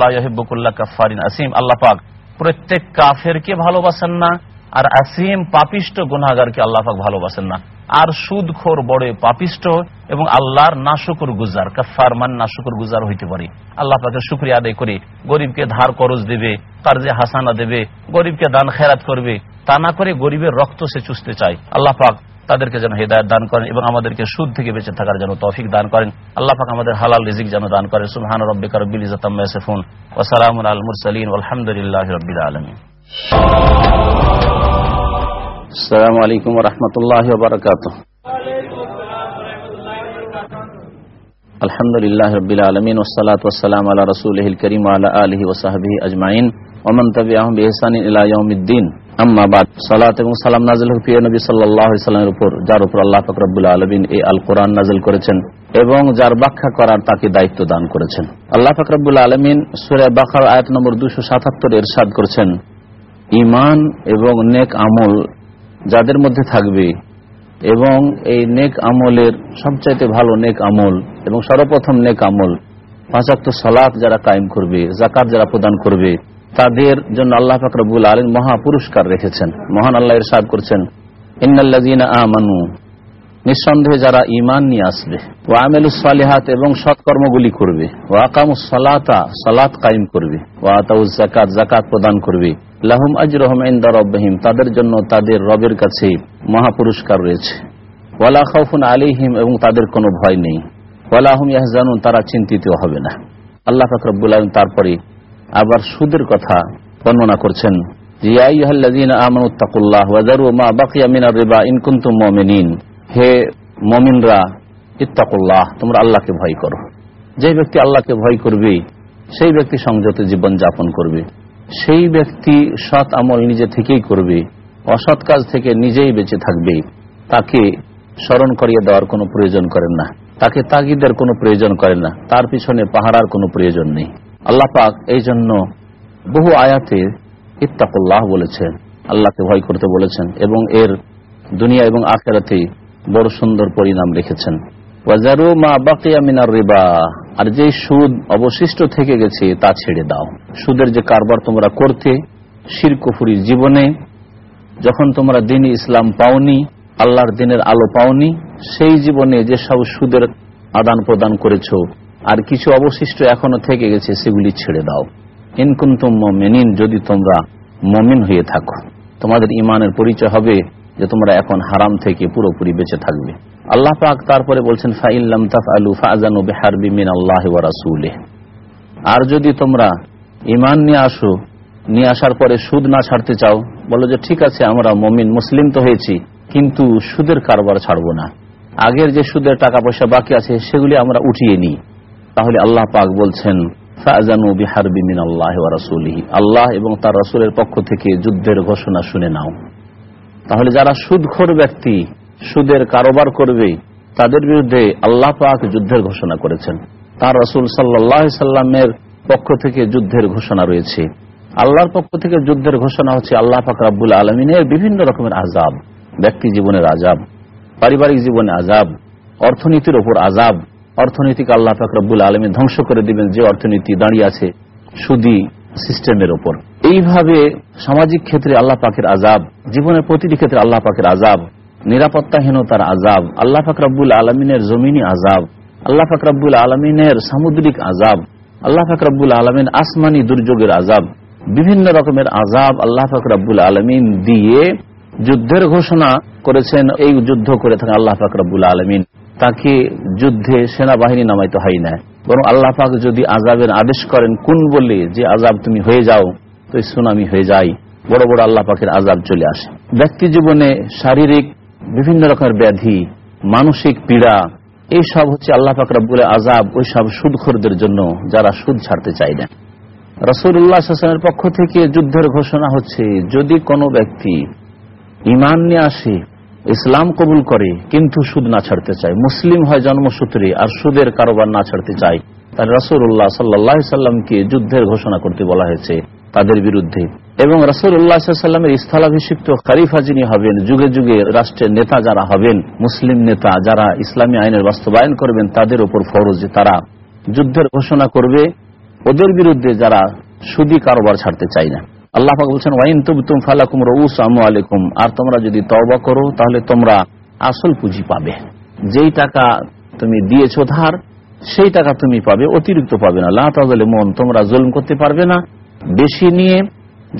আসিম। আল্লাহ পাক প্রত্যেক কাফেরকে ভালোবাসেন না আর আসিম পাপিষ্ট গুনাগারকে আল্লাহ পাক ভালোবাসেন না। আর সুদখোর বড় পাপিষ্ট এবং আল্লাহর নাশুকুর গুজার কাফার মান নাশুকুর গুজার হইতে পারে। আল্লাহ পাকে শুক্রিয়া আদায় করে গরিবকে ধার করজ দেবে তার যে হাসানা দেবে, গরিবকে দান খেরাত করবে, তা না করে গরিবের রক্ত সে চুষতে চায়। আল্লাহ পাক তাদেরকে যেন হেদায়ত দান করেন এবং আমাদেরকে সুদ থেকে বেঁচে থাকার জন্য তৌফিক দান করেন। আল্লাহ পাক আমাদের হালাল রিজিক যেন দান করেন। সুবহান রব্বিকা রব্বিল ইজ্জাতি আম্মা ইয়াসিফুন। ওয়া সালামুন আলাল মুরসালিন। বারাকাতুহু আলহামদুলিল্লাহ রবিল আলমিন ওসালাত ওসালাম আল্লাহ রসুলহিল করিম আল্লাহ আলহি ওসাহাবি আজমাইন। ওমন তবি আহম ইহসান ইলায়ুদ্দিন আম্মাবাদ সালাত এবং সালাম নাজিল প্রিয় নবী সাল্লাহ সাল্লামের উপর, যার উপর আল্লাহ আলমিন এই আল কোরআন নাজিল করেছেন এবং যার ব্যাখ্যা করার তাকে দায়িত্ব দান করেছেন। আল্লাহ ফকরবুল আলমিন সুরে বাখার আয়াত নম্বর দুশো সাতাত্তর এর এরশাদ করেছেন ইমান এবং নেক আমল যাদের মধ্যে থাকবে এবং এই নেক আমলের সবচাইতে ভালো নেক আমল এবং সর্বপ্রথম নেক আমল পাঁচাত্ত সালাত যারা কায়েম করবে জাকাত যারা প্রদান করবে, তাদের জন্য আল্লাহ ফাকরবুল আলম মহা পুরস্কার রেখেছেন। মহান আল্লাহ ইরশাদ করছেন, ইন্নাল্লাযীনা আমানু নিঃসন্দেহে যারা ইমান নিয়ে আসবে ও আমেলুস সালিহাত এবং সৎকর্মগুলি করবে ও আকামুস সালাতা, সালাত কায়েম করবে ও আতাউজ জাকাত জাকাত প্রদান করবে। লাহুম আজরহম ইনদা রব্বাহিম, তাদের জন্য তাদের রবের কাছে মহাপুরস্কার রয়েছে। ওয়ালা খাউফুন আলাইহিম, এবং তাদের কোনো ভয় নেই। ওয়ালা হুম ইয়াহজানুন, তারা চিন্তিত হবে না। আল্লাহ পাক রব্বুল আলামিন তারপরে আবার সুদের কথা বর্ণনা করছেন। হে মুমিনরা, ইত্তাকুল্লাহ, তোমরা আল্লাহকে ভয় করো। যে ব্যক্তি আল্লাহকে ভয় করবে, সেই ব্যক্তি সংযত জীবন যাপন করবে। সেই ব্যক্তি সৎ আমল নিজে থেকেই করবে, অসৎ কাজ থেকে নিজেই বেঁচে থাকবে। তাকে স্মরণ করিয়ে দেওয়ার কোনো প্রয়োজন করেন না। তাকে তাগিদের কোনো প্রয়োজন করেন না। তার পিছনে পাহারার কোনো প্রয়োজন নেই। আল্লাহ পাক এই জন্য বহু আয়াতে ইত্তাকুল্লাহ বলেছেন। আল্লাহকে ভয় করতে বলেছেন এবং এর দুনিয়া এবং আখেরাতে বড় সুন্দর পরিণাম রেখেছেন। ওয়াজারু মা বাকিয়া মিনার রিবা। আর যে সুদ অবশিষ্ট থেকে গেছে, তা ছেড়ে দাও। সুদের যে কারবার তোমরা করতে, শিরকুফুরির জীবনে, যখন তোমরা দিন ইসলাম পাওনি, আল্লাহর দিনের আলো পাওনি, সেই জীবনে যে সব সুদের আদান প্রদান করেছ, আর কিছু অবশিষ্ট এখনও থেকে গেছে, সেগুলি ছেড়ে দাও। ইনকুন্তুম মেনিন যদি তোমরা মমিন হয়ে থাকো। তোমাদের ইমানের পরিচয় হবে যে তোমরা এখন হারাম থেকে পুরোপুরি বেঁচে থাকবে। আল্লাহ পাক তারপরে বলছেন ফাইল্লাম তাফ আলু ফাজানু বেহারবি মিন আল্লাহ রাসুলে আর যদি তোমরা ইমান নিয়ে আসো, নিয়ে আসার পরে সুদ না ছাড়তে চাও, বলো যে, ঠিক আছে, আমরা মমিন, মুসলিম তো হয়েছি, কিন্তু সুদের কারবার ছাড়বো না। আগের যে সুদের টাকা পয়সা বাকি আছে, সেগুলি আমরা উঠিয়ে নিই। তাহলে আল্লাহ পাক বলছেন ফাজানু বিহারবি মিন আল্লাহ রাসুলিহি। আল্লাহ এবং তার রাসুলের পক্ষ থেকে যুদ্ধের ঘোষণা শুনে নাও। তাহলে যারা সুদখোর ব্যক্তি সুদের কারোবার করবে, তাদের বিরুদ্ধে আল্লাহ পাক যুদ্ধের ঘোষণা করেছেন। তার রসুল সাল্লাহ সাল্লামের পক্ষ থেকে যুদ্ধের ঘোষণা রয়েছে। আল্লাহর পক্ষ থেকে যুদ্ধের ঘোষণা হচ্ছে আল্লাহ পাক রাব্বুল আলমিনের বিভিন্ন রকমের আজাব ব্যক্তি জীবনের আজাব পারিবারিক জীবনে আজাব অর্থনীতির ওপর আজাব অর্থনীতিকে আল্লাহ পাক রব্বুল আলমী ধ্বংস করে দিবেন যে অর্থনীতি দাঁড়িয়ে আছে সুদি সিস্টেমের ওপর। এইভাবে সামাজিক ক্ষেত্রে আল্লাহ পাকের আজাব জীবনের প্রতিটি ক্ষেত্রে আল্লাহ পাকের আজাব নিরাপত্তাহীনতার আজাব আল্লাহ ফাকরাবুল আলমিনের জমিনি আজাব আল্লাহ ফাকরাবুল আলমিনের সামুদ্রিক আজাব আল্লাহ ফাকরাবুল আলমিন আসমানি দুর্যোগের আজাব বিভিন্ন রকমের আজাব আল্লাহ ফাকরাবুল আলমিন দিয়ে যুদ্ধের ঘোষণা করেছেন, এই যুদ্ধ করে থাকেন আল্লাহ ফাকরাবুল আলমিন। তাকে যুদ্ধে সেনাবাহিনী নামাইতে হয় না। বরং আল্লাহ পাক যদি আজাবের আদেশ করেন, কোন বলে যে আজাব তুমি হয়ে যাও, তো সুনামি হয়ে যায়। বড় বড় আল্লাহ পাকের আজাব চলে আসে। ব্যক্তি জীবনে শারীরিক বিভিন্ন রকমের ব্যাধি, মানসিক পীড়া এই সব হচ্ছে আল্লাহ পাক রব্বুলের আজাব ওই সব সুদখোরদের জন্য যারা সুদ ছাড়তে চাই না। রসুল্লাহামের পক্ষ থেকে যুদ্ধের ঘোষণা হচ্ছে, যদি কোনো ব্যক্তি ইমান নিয়ে আসে, ইসলাম কবুল করে, কিন্তু সুদ না ছাড়তে চায়, মুসলিম হয় জন্মসূত্রে আর সুদের কারোবার না ছাড়তে চায় তার রসুল্লাহ সাল্লাহ সাল্লামকে যুদ্ধের ঘোষণা করতে বলা হয়েছে। তাদের বিরুদ্ধে। এবং রসুল্লাহামের স্থলাভিষিক্ত খারিফা যিনি হবেন, যুগে যুগে রাষ্ট্রের নেতা যারা হবেন, মুসলিম নেতা যারা ইসলামী আইনের বাস্তবায়ন করবেন, তাদের উপর ফরজ তারা যুদ্ধের ঘোষণা করবে। ওদের বিরুদ্ধে যারা সুদি কারোবার ছাড়তে চায় না। আল্লাহ বলছেন, ওয়াইন তুম ফালাকুম রউস আলাইকুম আর তোমরা যদি তওবা করো, তাহলে তোমরা আসল পুঁজি পাবে। যেই টাকা তুমি দিয়েছ ধার, সেই টাকা তুমি পাবে, অতিরিক্ত পাবে না। লা মন তোমরা জুলম করতে পারবে না। বেশি নিয়ে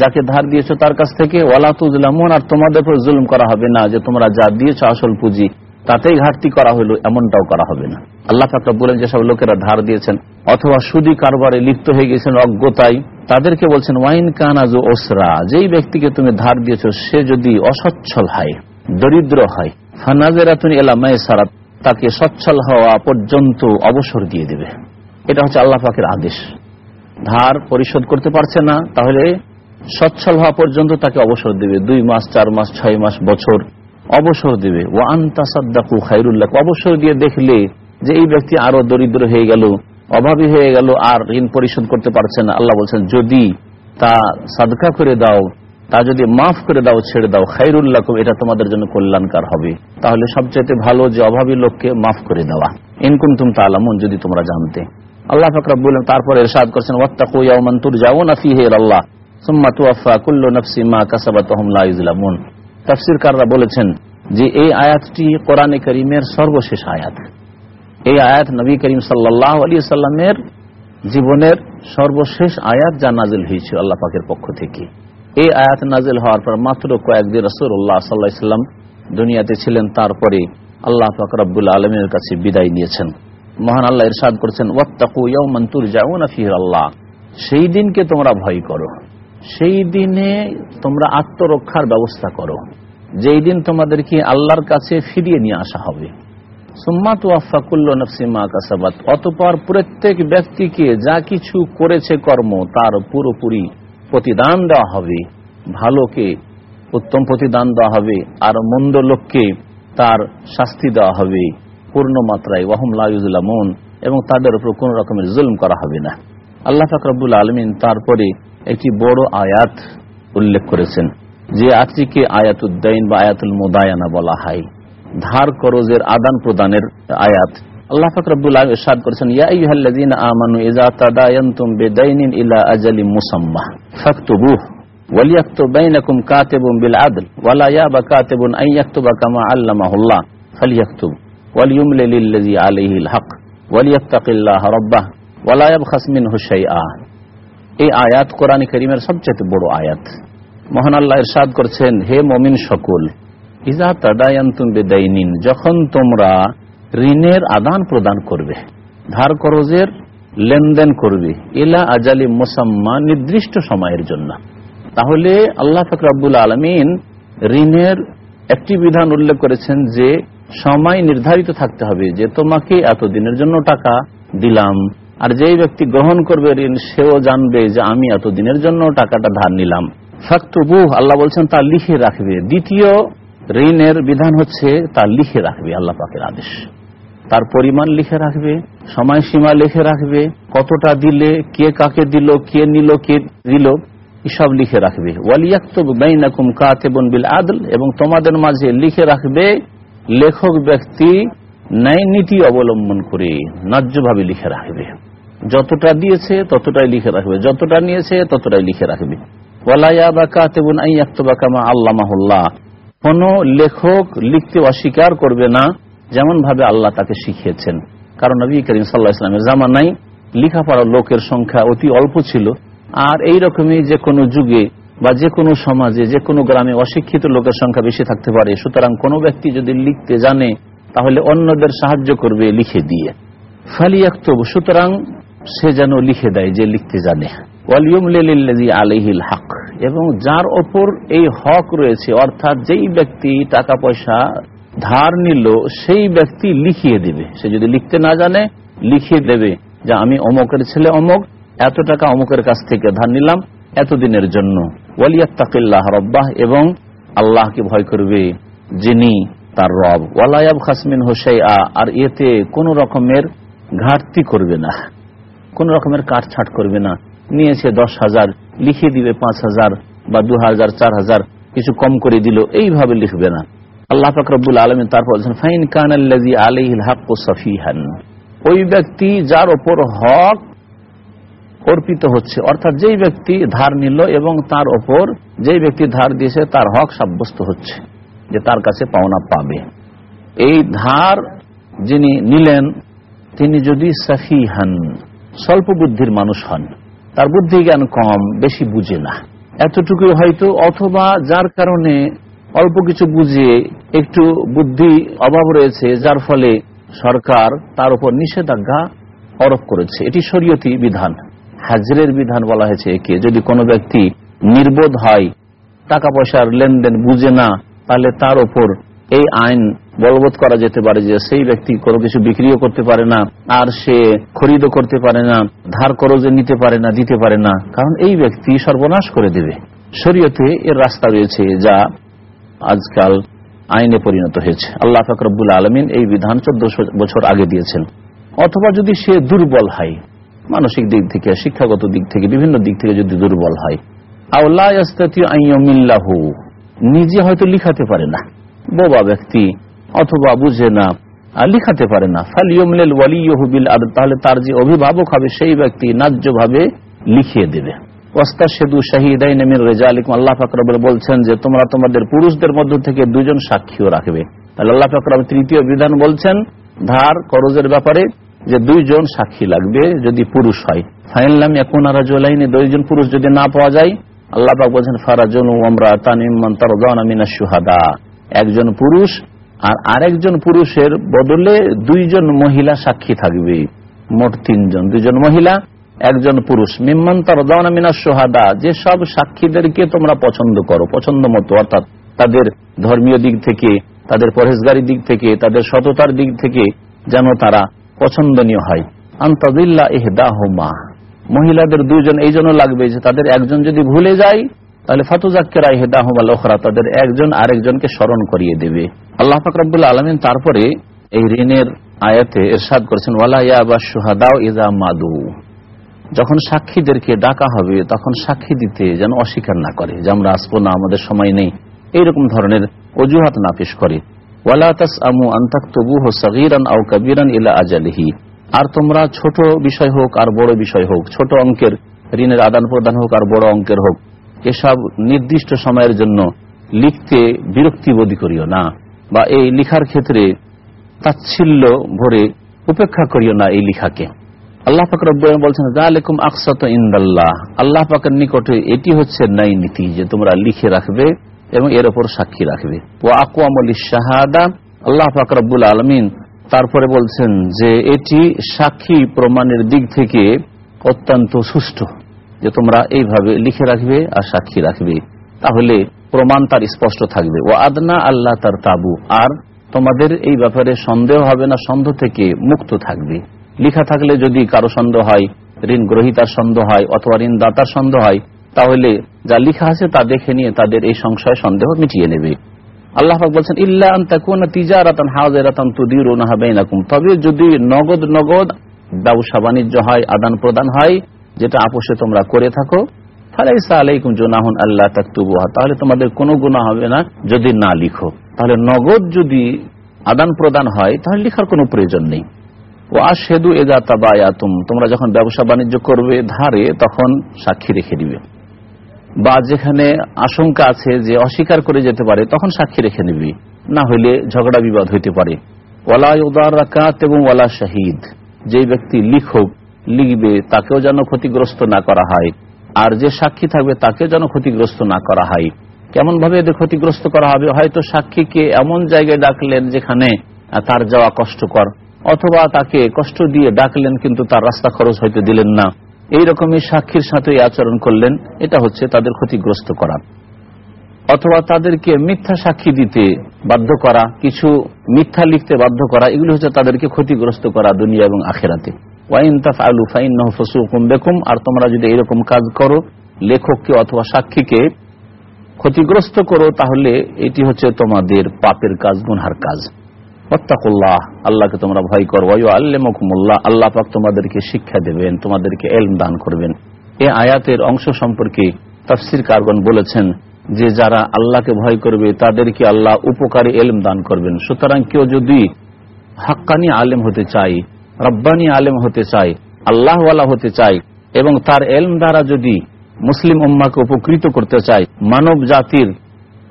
যাকে ধার দিয়েছ তার কাছ থেকে, ওয়ালা তুজলামুন আর তোমাদের উপর জুলুম করা হবে না যে তোমরা যা দিয়েছ আসল পুঁজি, তাতেই ঘাটতি করা হলো এমনটাও করা হবে না। আল্লাহ ফাকরা বলেন যেসব লোকেরা ধার দিয়েছেন, অথবা সুদি কারবারে লিপ্ত হয়ে গেছেন অজ্ঞতায়, তাদেরকে বলছেন, ওয়াইন কানাজু ওসরা যেই ব্যক্তিকে তুমি ধার দিয়েছ, সে যদি অসচ্ছল হয়, দরিদ্র হয়, ফানাজেরাতুন এলামায় সারা তাকে সচ্ছল হওয়া পর্যন্ত অবসর দিয়ে দেবে। এটা হচ্ছে আল্লাহ পাকের আদেশ। ধার পরিশোধ করতে পারছে না, তাহলে সচ্ছল হওয়া পর্যন্ত তাকে অবসর দেবে। দুই মাস, চার মাস, ছয় মাস, বছর অবসর দেবে। ও আন্তা সাদ্দাকু খাইরুল্লাহ অবসর দিয়ে দেখলে যে এই ব্যক্তি আরও দরিদ্র হয়ে গেল, অভাবী হয়ে গেল, আর ঋণ পরিশোধ করতে পারছে না। আল্লাহ বলছেন, যদি তা সাদকা করে দাও, তা যদি মাফ করে দাও, ছেড়ে দাও। খাইরুল্লাহ এটা তোমাদের জন্য কল্যাণকার হবে। তাহলে সবচেয়ে ভালো যে অভাবী লোককে মাফ করে দেওয়া। ইনকুন তুম তালামুন, যদি তোমরা জানতে। আল্লাহ ফাকরাব বললেন তারপরে এরশাদ করছেন, ওয়াত্তাকু ইয়াউমান তুরজাউনা ইলাল্লাহ, সুম্মা তুওয়াফা কুল্লু নাফসি মা কাসাবাত ওয়া হুম লা তাফসীরকাররা বলেছেন যে এই আয়াতটি কোরআনে করিমের সর্বশেষ আয়াত। এই আয়াত নবী করিম সাল্লাল্লাহু আলাইহি সাল্লামের জীবনের সর্বশেষ আয়াত যা নাজিল হয়েছিল আল্লাহ পাকের পক্ষ থেকে। এই আয়াত নাজিল হওয়ার পর মাত্র কয়েকদিন রসুল্লাহ সাল্লাহ ইসলাম দুনিয়াতে ছিলেন, তারপরে আল্লাহ পাক রব্বুল আলমের কাছে বিদায় নিয়েছেন। মহান আল্লাহ ইরশাদ করছেন, ওয়াত্তাকু ইয়াউমান তুরজাউনা ফিহি আল্লাহ। সেই দিনকে তোমরা ভয় করো। সেই দিনে তোমরা আত্মরক্ষার ব্যবস্থা করো। যেই দিন তোমাদেরকে আল্লাহর কাছে ফিরিয়ে নিয়ে আসা হবে। সুম্মা তুয়াফা কুল্ল নফসি কাসাবাত। অতপর প্রত্যেক ব্যক্তিকে যা কিছু করেছে কর্ম, তার পুরোপুরি প্রতিদান দেওয়া হবে। ভালোকে উত্তম প্রতিদান দেওয়া হবে। আর মন্দ লোককে তার শাস্তি দেওয়া হবে। পূর্ণ মাত্রায়, ওয়াহম লাউজুল্লামন এবং তাদের উপর কোন রকমের জুলম করা হবে না। আল্লাহ ফাকরাবুল আলমিন তারপরে একটি বড় আয়াত উল্লেখ করেছেন, যে আয়াতটিকে আয়াতুদ্দাইন বা আয়াতুল মোদায়ানা বলা হয়। ধার করজের আদান প্রদানের আয়াত। আল্লাহ ফাকরাবুল আলম ইরশাদ করেছেন, ইয়া আইয়ুহাল্লাযীনা আমানু ইযা তাদায়ানতুম বিদাইনিন ইলা আজালিম মুসাম্মা, ফাকতুবুহ, ওয়ালিয়াকতুব বাইনাকুম কাতিবুন বিল আদল, ওয়ালা ইয়াবা কাতিবুন আন ইয়াকতুবা কামা আল্লামাহুল্লাহ, ফালিয়াকতুব। ওয়ালিয়ুমলি লিল্লাযী আলাইহিল হক ওয়ালিয়াত্তাকিল্লাহ রাব্বাহ ওয়ালা ইয়াবখাস মিনহু শাইআ এই আয়াত কোরআন করিমের সবচেয়ে বড় আয়াত। মহান আল্লাহ ইরশাদ করছেন, হে মমিন সকল ইজা তাদায়ান্তুম বেদাইনিন, যখন তোমরা ঋণের আদান প্রদান করবে, ধার করজের লেনদেন করবে, ইলা আজালি মুসাম্মা, নির্দিষ্ট সময়ের জন্য। তাহলে আল্লাহ ফকরাবুল আলমিন ঋণের একটি বিধান উল্লেখ করেছেন যে সময় নির্ধারিত থাকতে হবে যে তোমাকে এতদিনের জন্য টাকা দিলাম। আর যেই ব্যক্তি গ্রহণ করবে ঋণ, সেও জানবে যে আমি এতদিনের জন্য টাকাটা ধার নিলাম। ফাক্তবু আল্লাহ বলছেন, তা লিখে রাখবে। দ্বিতীয় ঋণের বিধান হচ্ছে, তা লিখে রাখবে, আল্লাহ পাকের আদেশ। তার পরিমাণ লিখে রাখবে, সময়সীমা লিখে রাখবে, কতটা দিলে, কে কাকে দিল, কে নিল, কে দিল, এসব লিখে রাখবে। ওয়ালিয়াকুম কাতেবন বিল আদল, এবং তোমাদের মাঝে লিখে রাখবে লেখক ব্যক্তি ন্যায় নীতি অবলম্বন করে ন্যায্যভাবে লিখে রাখবে। যতটা দিয়েছে, ততটাই লিখে রাখবে। যতটা নিয়েছে, ততটাই লিখে রাখবে। আল্লাহ কোন লেখক লিখতে অস্বীকার করবে না যেমন ভাবে আল্লাহ তাকে শিখিয়েছেন। কারণ নবী করিম সাল্লাহ ইসলামের জামানাই লেখাপড়া লোকের সংখ্যা অতি অল্প ছিল। আর এই রকমই যে কোনো যুগে বা যে কোনো সমাজে, যে কোনো গ্রামে অশিক্ষিত লোকের সংখ্যা বেশি থাকতে পারে, সুতরাং কোনো ব্যক্তি যদি লিখতে জানে, তাহলে অন্যদের সাহায্য করবে লিখে দিয়ে। ফালিয়াক্তব, সুতরাং সে যেন লিখে দেয় যে লিখতে জানে। আলহিল হক, এবং যার ওপর এই হক রয়েছে, অর্থাৎ যেই ব্যক্তি টাকা পয়সা ধার নিল, সেই ব্যক্তি লিখিয়ে দেবে। সে যদি লিখতে না জানে, লিখিয়ে দেবে যে আমি অমকের ছেলে অমক, এত টাকা অমুকের কাছ থেকে ধার নিলাম, এতদিনের জন্য। ওয়ালিয়াত্তাকিল্লাহ রব্বাহ, এবং আল্লাহকে ভয় করবে যিনি তার রব। ওয়ালায়াব খাসমিন হোসাই আর এতে কোন রকমের ঘাটতি করবে না, কোন রকমের কাটছাট করবে না। নিয়েছে দশ হাজার, লিখে দিবে পাঁচ হাজার বা দু হাজার, চার হাজার, কিছু কম করে দিল, এইভাবে লিখবে না। আল্লাহ ফাকরবুল আলমিন তারপর ফাইন কান আলহিল হক সফিহান। ওই ব্যক্তি যার ওপর হক অর্পিত হচ্ছে। অর্থাৎ যেই ব্যক্তি ধার নিল এবং তার ওপর যেই ব্যক্তি ধার দিয়েছে, তার হক সাব্যস্ত হচ্ছে, যে তার কাছে পাওনা পাবে। এই ধার যিনি নিলেন, তিনি যদি সাফি হন, স্বল্প বুদ্ধির মানুষ হন, তার বুদ্ধি জ্ঞান কম, বেশি বুঝে না। এতটুকু হয়তো, অথবা যার কারণে অল্প কিছু বুঝিয়ে একটু বুদ্ধি অভাব রয়েছে, যার ফলে সরকার তার উপর নিষেধাজ্ঞা আরোপ করেছে। এটি শরীয়তি বিধান। হাজরের বিধান বলা হয়েছে একে, যদি কোনো ব্যক্তি নির্বোধ হয় টাকা পয়সার লেনদেন বুঝে না, তাহলে তার ওপর এই আইন বলবৎ করা যেতে পারে যে সেই ব্যক্তি কোনো কিছু বিক্রিও করতে পারে না, আর সে খরিদও করতে পারে না, ধার করজে নিতে পারে না, দিতে পারে না। কারণ এই ব্যক্তি সর্বনাশ করে দেবে। শরীয়তে এর রাস্তা রয়েছে যা আজকাল আইনে পরিণত হয়েছে। আল্লাহ ফাকরবুল আলমিন এই বিধান চোদ্দশো বছর আগে দিয়েছেন। অথবা যদি সে দুর্বল হয় মানসিক দিক থেকে, শিক্ষাগত দিক থেকে, বিভিন্ন দিক থেকে যদি দুর্বল হয়। নিজে হয়তো লিখাতে পারে না। বোবা ব্যক্তি অথবা বুঝে না লিখাতে পারে না। ফালিয়মিল ওয়ালিয়হবিল আর তাহলে তার যে অভিভাবক হবে, সেই ব্যক্তি ন্যায্যভাবে লিখিয়ে দেবে। দুজন সাক্ষীও রাখবে। আল্লাহ ফাকরব তৃতীয় বিধান বলছেন, ধার, করজের ব্যাপারে যে দুইজন সাক্ষী লাগবে যদি পুরুষ হয়। ফাইনলাম এখন আর জোলাইনে দুইজন পুরুষ যদি না পাওয়া যায়, আল্লাহ পাক বলছেন ফারাজন আমরা তানিমান সুহাদা একজন পুরুষ আর আরেকজন পুরুষের বদলে দুইজন মহিলা সাক্ষী থাকবে। মোট তিনজন। দুইজন মহিলা, একজন পুরুষ। মিম্মান তারদানা মিনা সোহাদা যে সব সাক্ষীদেরকে তোমরা পছন্দ করো, পছন্দ মতো, অর্থাৎ তাদের ধর্মীয় দিক থেকে, তাদের পরেশগারি দিক থেকে, তাদের সততার দিক থেকে যেন তারা পছন্দনীয় হয়। আন্তাদিল্লা এহদাহমা মহিলাদের দুজন এই জন্য লাগবে যে তাদের একজন যদি ভুলে যায়, তাহলে ফাতুজাক্কেরা হেদাহমাল ওখরা তাদের একজন আরেকজনকে স্মরণ করিয়ে দেবে। আল্লাহ ফাকরাবুল্লা আলমিন তারপরে এই ঋণের আয়াতে এরশাদ করেছেন ওয়ালাইয়া সুহাদাও ইজা মাদু। যখন সাক্ষীদেরকে ডাকা হবে, তখন সাক্ষী দিতে যেন অস্বীকার না করে যে আমরা আসব না, আমাদের সময় নেই। এইরকম ধরনের অজুহাত না পেশ করে। ওয়ালা তাস আমু তবু হো সগিরান আউ কবিরান আর তোমরা ছোট বিষয় হোক আর বড় বিষয় হোক, ছোট অঙ্কের ঋণের আদান প্রদান হোক আর বড় অঙ্কের হোক, এসব নির্দিষ্ট সময়ের জন্য লিখতে বিরক্তিবোধী করিও না বা এই লিখার ক্ষেত্রে তাচ্ছিল্য ভরে উপেক্ষা করিও না এই লিখাকে। আল্লাহ পাক রব্বান বলছেন জালেকুম আকসাত ইন্দাল্লাহ। আল্লাহ পাকের নিকটে এটি হচ্ছে নাই নীতি যে তোমরা লিখে রাখবে এবং এর ওপর সাক্ষী রাখবে। ও আকুয়ামল শাহাদা আল্লাহ পাক রব্বুল আলমিন তারপরে বলছেন যে এটি সাক্ষী প্রমাণের দিক থেকে অত্যন্ত সুষ্ঠু, যে তোমরা এইভাবে লিখে রাখবে আর সাক্ষী রাখবে। তাহলে প্রমাণ তার স্পষ্ট থাকবে। ও আদনা আল্লাহ তার তাবু, আর তোমাদের এই ব্যাপারে সন্দেহ হবে না, সন্দেহ থেকে মুক্ত থাকবে। লিখা থাকলে যদি কারও সন্দেহ হয়, ঋণ গ্রহিতার সন্দেহ হয় অথবা ঋণদাতার সন্দেহ হয় তাহলে যা লিখা আছে তা দেখে নিয়ে তাদের এই সংশয় সন্দেহ মিটিয়ে নেবে। বলছেন তবে যদি নগদ নগদ ব্যবসা বাণিজ্য হয়, আদান প্রদান হয়, যেটা আপোষে তোমরা করে থাকো তাহলে তোমাদের কোনো গুনাহ হবে না যদি না লিখো। তাহলে নগদ যদি আদান প্রদান হয়, তাহলে লিখার কোনো প্রয়োজন নেই। ও আশেদু এদা তাবায়াতুম। তোমরা যখন ব্যবসা বাণিজ্য করবে ধারে, তখন সাক্ষী রেখে দিবে। বা যেখানে আশঙ্কা আছে যে অস্বীকার করে যেতে পারে, তখন সাক্ষী রেখে নিবি। না হইলে ঝগড়া বিবাদ হইতে পারে। ওয়ালা উদার রাকাত এবং ওয়ালা শাহিদ। যে ব্যক্তি লিখক, লিখবে, তাকেও যেন ক্ষতিগ্রস্ত না করা হয়। আর যে সাক্ষী থাকবে তাকে যেন ক্ষতিগ্রস্ত না করা হয়। কেমন ভাবে এদের ক্ষতিগ্রস্ত করা হবে? হয়তো সাক্ষীকে এমন জায়গায় ডাকলেন যেখানে তার যাওয়া কষ্টকর, অথবা তাকে কষ্ট দিয়ে ডাকলেন কিন্তু তার রাস্তা খরচ হয়তো দিলেন না। এই রকমই সাক্ষীর সাথে আচরণ করলেন, এটা হচ্ছে তাদের ক্ষতিগ্রস্ত করা। অথবা তাদেরকে মিথ্যা সাক্ষী দিতে বাধ্য করা, কিছু মিথ্যা লিখতে বাধ্য করা, এগুলো হচ্ছে তাদেরকে ক্ষতিগ্রস্ত করা দুনিয়া এবং আখেরাতে। আর তোমরা যদি এরকম কাজ করো, লেখককে অথবা সাক্ষীকে ক্ষতিগ্রস্ত করো, তাহলে এটি হচ্ছে তোমাদের পাপের কাজ, গুনহার কাজ। অত্তাকুল্লাহ আল্লাহকে তোমরা ভয় আল্লাহ আল্লাহ পাক তোমাদেরকে শিক্ষা দেবেন, তোমাদেরকে এলম দান করবেন। এ আয়াতের অংশ সম্পর্কে তফসির কারগন বলেছেন যে, যারা আল্লাহকে ভয় করবে, তাদেরকে আল্লাহ উপকারী এলম দান করবেন। সুতরাং কেউ যদি হাক্কানি আলেম হতে চাই রব্বানি আলেম হতে চাই আল্লাহওয়ালা হতে চাই এবং তার এলম দ্বারা যদি মুসলিম উম্মাকে উপকৃত করতে চাই মানব জাতির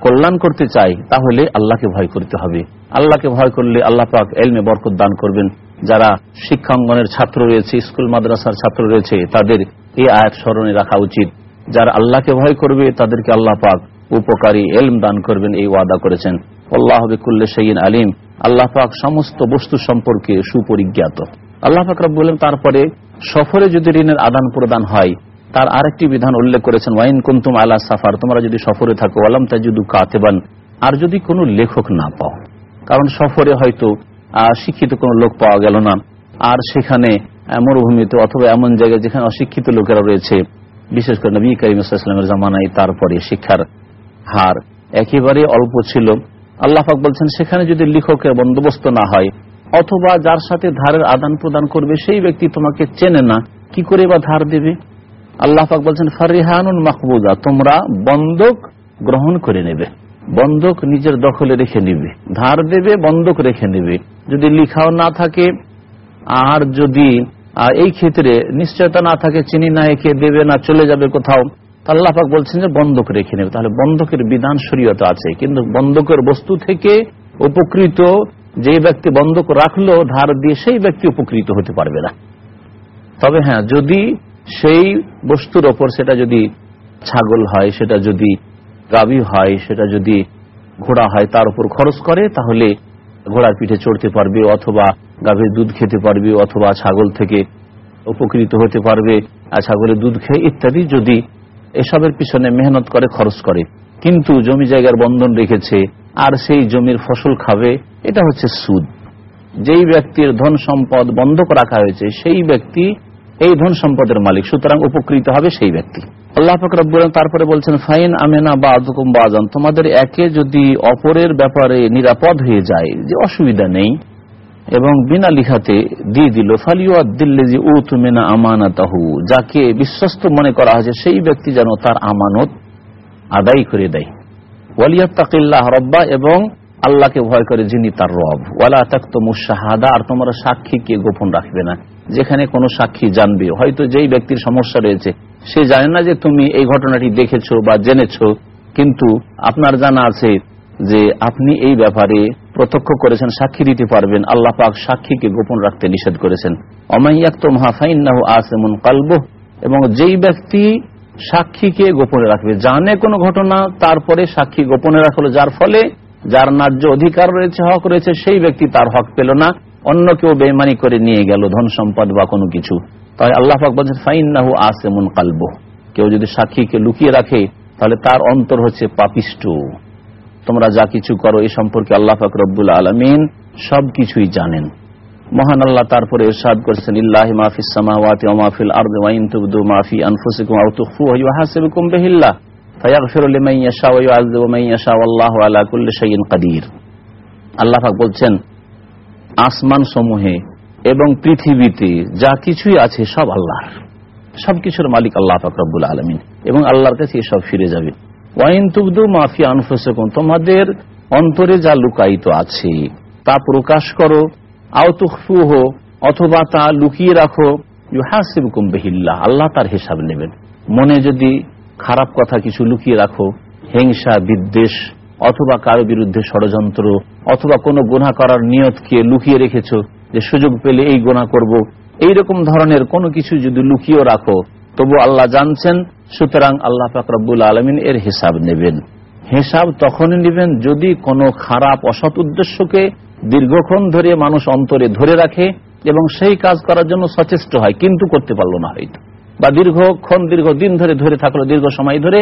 কল্যাণ করতে চাই, তাহলে আল্লাহকে ভয় করতে হবে। আল্লাহকে ভয় করলে আল্লাহ পাক এলমে বরকত দান করবেন। যারা শিক্ষাঙ্গনের ছাত্র রয়েছে, স্কুল, মাদ্রাসার ছাত্র রয়েছে, তাদের এই আয়াত স্মরণে রাখা উচিত। যারা আল্লাহকে ভয় করবে, তাদেরকে আল্লাহ পাক উপকারী এলম দান করবেন, এই ওয়াদা করেছেন। আল্লাহ বিকুল্লে সঈন আলিম। আল্লাহ পাক সমস্ত বস্তু সম্পর্কে সুপরিজ্ঞাত। আল্লাহ পাক রব বলেন তারপরে সফরে যদি ঋণের আদান প্রদান হয় তার আরেকটি বিধান উল্লেখ করেছেন, ওয়াইন কুন্তুম আলা সাফার তোমরা যদি সফরে থাকো আলাম তাজুদু কাতেবান আর যদি কোনো লেখক না পাও কারণ সফরে হয়তো শিক্ষিত কোনো লোক পাওয়া গেল না। আর সেখানে মরুভূমিতে অথবা এমন জায়গায় যেখানে অশিক্ষিত লোকেরা রয়েছে, বিশেষ করে নবী করিমের জামানায় তারপরে শিক্ষার হার একেবারে অল্প ছিল। আল্লাহাক বলছেন, সেখানে যদি লেখকের বন্দোবস্ত না হয়, অথবা যার সাথে ধারের আদান প্রদান করবে, সেই ব্যক্তি তোমাকে চেনে না, কি করে বা ধার দেবে? আল্লাহ পাক বলছেন, ফারিহানুন মাহবুদা তোমরা বন্ধক গ্রহণ করে নেবে। বন্ধক নিজের দখলে রেখে নিবে। ধার দেবে বন্ধক রেখে নেবে। যদি লিখাও না থাকে, আর যদি এই ক্ষেত্রে নিশ্চয়তা না থাকে, চিনি না একে দেবে না চলে যাবে কোথাও আল্লাহ পাক বলছেন যে বন্ধক রেখে নেবে। তাহলে বন্ধকের বিধান শরীয়ত আছে। কিন্তু বন্ধকের বস্তু থেকে উপকৃত যে ব্যক্তি বন্ধক রাখল, ধার দিয়ে সেই ব্যক্তি উপকৃত হতে পারবে না। তবে হ্যাঁ যদি সেই বস্তুর ওপর সেটা যদি ছাগল হয়, সেটা যদি গাভী হয়, সেটা যদি ঘোড়া হয়, তার উপর খরচ করে, তাহলে ঘোড়ার পিঠে চড়তে পারবে, অথবা গাভীর দুধ খেতে পারবে, অথবা ছাগল থেকে উপকৃত হতে পারবে, আর ছাগলের দুধ খেয়ে ইত্যাদি যদি এসবের পিছনে মেহনত করে, খরচ করে। কিন্তু জমি জায়গার বন্ধন রেখেছে, আর সেই জমির ফসল খাবে, এটা হচ্ছে সুদ। যেই ব্যক্তির ধন সম্পদ বন্ধক রাখা হয়েছে, সেই ব্যক্তি এই ধন সম্পদের মালিক, সুতরাং উপকৃত হবে সেই ব্যক্তি। আল্লাহ ফকরাবুল তারপরে বলছেন, ফাইন আমেনা বা আদকুম বাজান। তোমাদের একে যদি অপরের ব্যাপারে নিরাপদ হয়ে যায়, যে অসুবিধা নেই, এবং বিনা লিখাতে দিয়ে দিল ফালিউদ্দিল্লি ও তুমেনা আমানাতাহু। যাকে বিশ্বস্ত মনে করা হয়েছে, সেই ব্যক্তি যেন তার আমানত আদায় করে দেয়। ওয়ালিয়াত্তাকিল্লাহ রব্বা, এবং আল্লাহকে ভয় করে যিনি তার রব। ওয়ালা তাক্ত মুশাহাদা আর তোমরা সাক্ষীকে গোপন রাখবে না। যেখানে কোনো সাক্ষী জানবে। হয়তো যেই ব্যক্তির সমস্যা রয়েছে, সে জানে না যে তুমি এই ঘটনাটি দেখেছ বা জেনেছো, কিন্তু আপনার জানা আছে যে আপনি এই ব্যাপারে প্রত্যক্ষ করেছেন, সাক্ষী দিতে পারবেন। আল্লাহ পাক সাক্ষীকে গোপন রাখতে নিষেধ করেছেন। অমাইয়াক্ত মাহাফাইন্নাহ আসেমন কালব এবং যেই ব্যক্তি সাক্ষীকে গোপনে রাখবে, জানে কোনো ঘটনা, তারপরে সাক্ষী গোপনে রাখল, যার ফলে যার ন্যায্য অধিকার রয়েছে, হক রয়েছে, সেই ব্যক্তি তার হক পেল না। অন্য কেউ বেমানি করে নিয়ে গেল, ধন সম্পদ বা কোনো কিছু। তাহলে আল্লাহ পাক বলছেন, ফাইন্নাহু আসেমুন কালব কেউ যদি সাক্ষীকে লুকিয়ে রাখে, তাহলে তার অন্তর হচ্ছে পাপিষ্ট তোমরা যা কিছু করো এই সম্পর্কে আল্লাহ পাক রব্বুল আলমিন সবকিছুই জানেন। মহান আল্লাহ তারপরে ইরশাদ করেছেন, ইল্লাহি মাহফিস সামাওয়াতি ওয়া মাহফিল আরদি ওয়া ইন তুবদু মা ফি আনফুসিকুম আও তুখফুহু ইউহাসিবুকুম বিহিল্লাহ ফায়াগফিরু লিমান ইয়াশা ওয়া ইউআযযিবু মান ইয়াশা ওয়াল্লাহু আলা কুল্লি শাইইন কাদির। আল্লাহ পাক বলছেন আসমান সমূহে এবং পৃথিবীতে যা কিছুই আছে সব আল্লাহর। সবকিছুর মালিক আল্লাহ ফাকরাবুল আলমিন। এবং আল্লাহর কাছে সব ফিরে যাবে। ওয়াইন তুবদু মাফি আনফুসকম, তোমাদের অন্তরে যা লুকায়িত আছে, তা প্রকাশ করো। আউতুফু হো অথবা তা লুকিয়ে রাখো। ইউহাসিবকুম বেহিল্লা আল্লাহ তার হিসাব নেবেন। মনে যদি খারাপ কথা কিছু লুকিয়ে রাখো, হিংসা, বিদ্বেষ অথবা কারও বিরুদ্ধে ষড়যন্ত্র, অথবা কোনো গুণা করার নিয়তকে লুকিয়ে রেখেছ যে সুযোগ পেলে এই গোনা করব। এইরকম ধরনের কোনো কিছু যদি লুকিয়ে রাখো, তবু আল্লাহ জানছেন, সুতরাং আল্লাহ ফাকরাবুল আলমিন এর হিসাব নেবেন। হিসাব তখনই নেবেন যদি কোনো খারাপ, অসৎ উদ্দেশ্যকে দীর্ঘক্ষণ ধরে মানুষ অন্তরে ধরে রাখে এবং সেই কাজ করার জন্য সচেষ্ট হয়, কিন্তু করতে পারল না হয়তো। বা দীর্ঘক্ষণ, দীর্ঘদিন ধরে ধরে থাকল দীর্ঘ সময় ধরে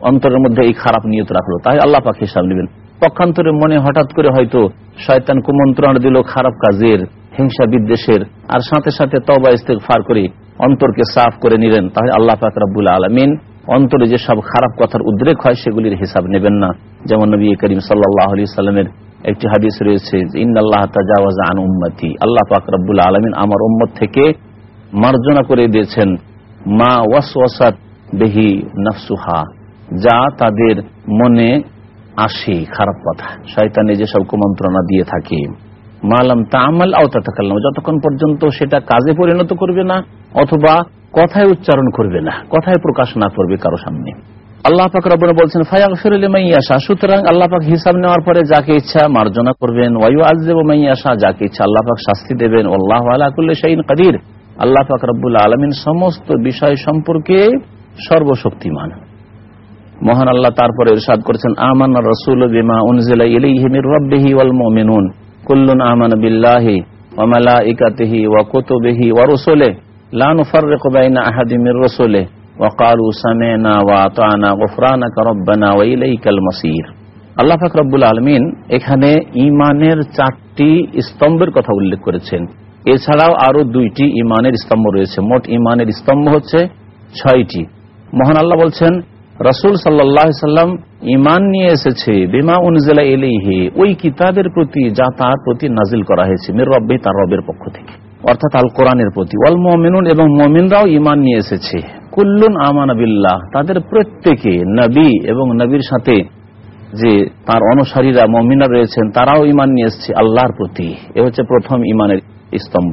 অন্তরের মধ্যে এই খারাপ নিয়ত রাখল। তাই আল্লাহ পাক হিসাব নেবেন। পক্ষান্তরে মনে হঠাৎ করে হয়তো শয়তান কুমন্ত্রণা দিল খারাপ কাজের, হিংসা বিদ্বেষের, আর সাথে সাথে তবা ফার করে অন্তরকে সাফ করে নিলেন। তাহলে আল্লাহ পাক রাবুল আলমিন অন্তরে যে সব খারাপ কথার উদ্রেক হয় সেগুলির হিসাব নেবেন না। যেমন নবী করিম সাল্লাহ আলি সাল্লামের একটি হাদিস রয়েছে ইন্নআল্লাহ তাজাওয়াজ আন উম্মতি। আল্লাহ পাক রাবুল আলমিন আমার উম্মত থেকে মার্জনা করে দিয়েছেন, মা ওয়াস ওয়াসাত বেহি নফসুহা। যা তাদের মনে আসে, খারাপ কথা। শয়তানে যেসব কুমন্ত্রণা দিয়ে থাকে মালাম তামাল আওতা থাকালাম যতক্ষণ পর্যন্ত সেটা কাজে পরিণত করবে না, অথবা কথায় উচ্চারণ করবে না, কথায় প্রকাশ না করবে কারও সামনে। আল্লাহ পাক রব্বনা বলছেন ফায়াক ফিরুলিমাইয়াশা সুতরাং আল্লাহ পাক হিসাব নেওয়ার পরে যাকে ইচ্ছা মার্জনা করবেন ওয়াইউ আজদেব মাইয়াশা যাকে ইচ্ছা আল্লাহ পাক শাস্তি দেবেন আল্লাহ আলাকুল্লি শাহিন কাদির। আল্লাহ পাক রব্বুল আলমিন সমস্ত বিষয় সম্পর্কে সর্বশক্তিমান। মহান আল্লাহ তারপরে ইরশাদ করেছেন, আমান রসুল বিমা উনজিলা ইলাইহি রাব্বিহি ওয়াল মুমিনুন। কুল্লুন আমানা বিল্লাহি ওয়া মালাইকাতিহি ওয়া কুতুবিহি ওয়া রুসুলিহি। লা নুফাররিকু বাইনা আহাদিন মির রুসুলিহি। ওয়া ক্বালু সামি'না ওয়া আতা'না গুফরানাকা রব্বানা ওয়া ইলাইকাল মাসির। আল্লাহ পাক রব্বুল আলামিন এখানে ঈমানের চারটি স্তম্ভের কথা উল্লেখ করেছেন। এছাড়াও আরও দুইটি ইমানের স্তম্ভ রয়েছে। মোট ইমানের স্তম্ভ হচ্ছে ছয়টি। মহান আল্লাহ বলছেন রসুল সাল্লাহ সাল্লাম ইমান নিয়ে এসেছে, বিমা উনজেলা এলেইহে ওই কিতাবের প্রতি যা তার প্রতি নাজিল করা হয়েছে, মের রব্বে, তার রবের পক্ষ থেকে। অর্থাৎ আল কোরআনের প্রতি। ওয়াল মমিনুন, এবং মমিনরাও ইমান নিয়ে এসেছে। কুল্লুন আমান বিল্লাহ, তাদের প্রত্যেকে নবী এবং নবীর সাথে যে তার অনুসারীরা মমিনা রয়েছেন, তারাও ইমান নিয়ে এসছে আল্লাহর প্রতি। এ হচ্ছে প্রথম ইমানের স্তম্ভ।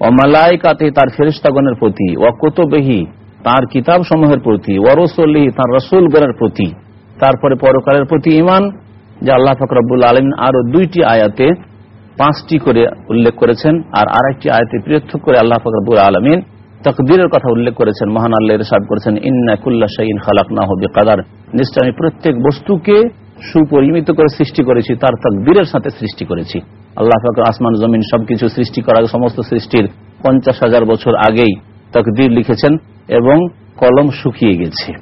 অমালাইকাতে তার ফেরিস্তাগণের প্রতি। অকতবেহী তার কিতাব সমূহের প্রতি ওরসল্লি তার রসুলগণের প্রতি, তারপরে পরকালের প্রতি ইমান যে আল্লাহ ফকরাবুল আলম আরও দুইটি আয়াতে, পাঁচটি করে উল্লেখ করেছেন, আর আরেকটি আয়াতে পৃথক করে আল্লাহ ফকরাবুল আলমিন তকদিরের কথা উল্লেখ করেছেন, মহান আল্লাহ ইরশাদ করেছেন, ইন্না কুল্লা শাইন খালাক না হবে কাদার নিশ্চয় আমি প্রত্যেক বস্তুকে সুপরিমিত করে সৃষ্টি করেছি, তার তকদিরের সাথে সৃষ্টি করেছি। আল্লাহ ফাকর আসমান, জমিন সবকিছু সৃষ্টি করা সমস্ত সৃষ্টির পঞ্চাশ হাজার বছর আগেই তকদির লিখেছেন এবং কলম শুকিয়ে গেছে।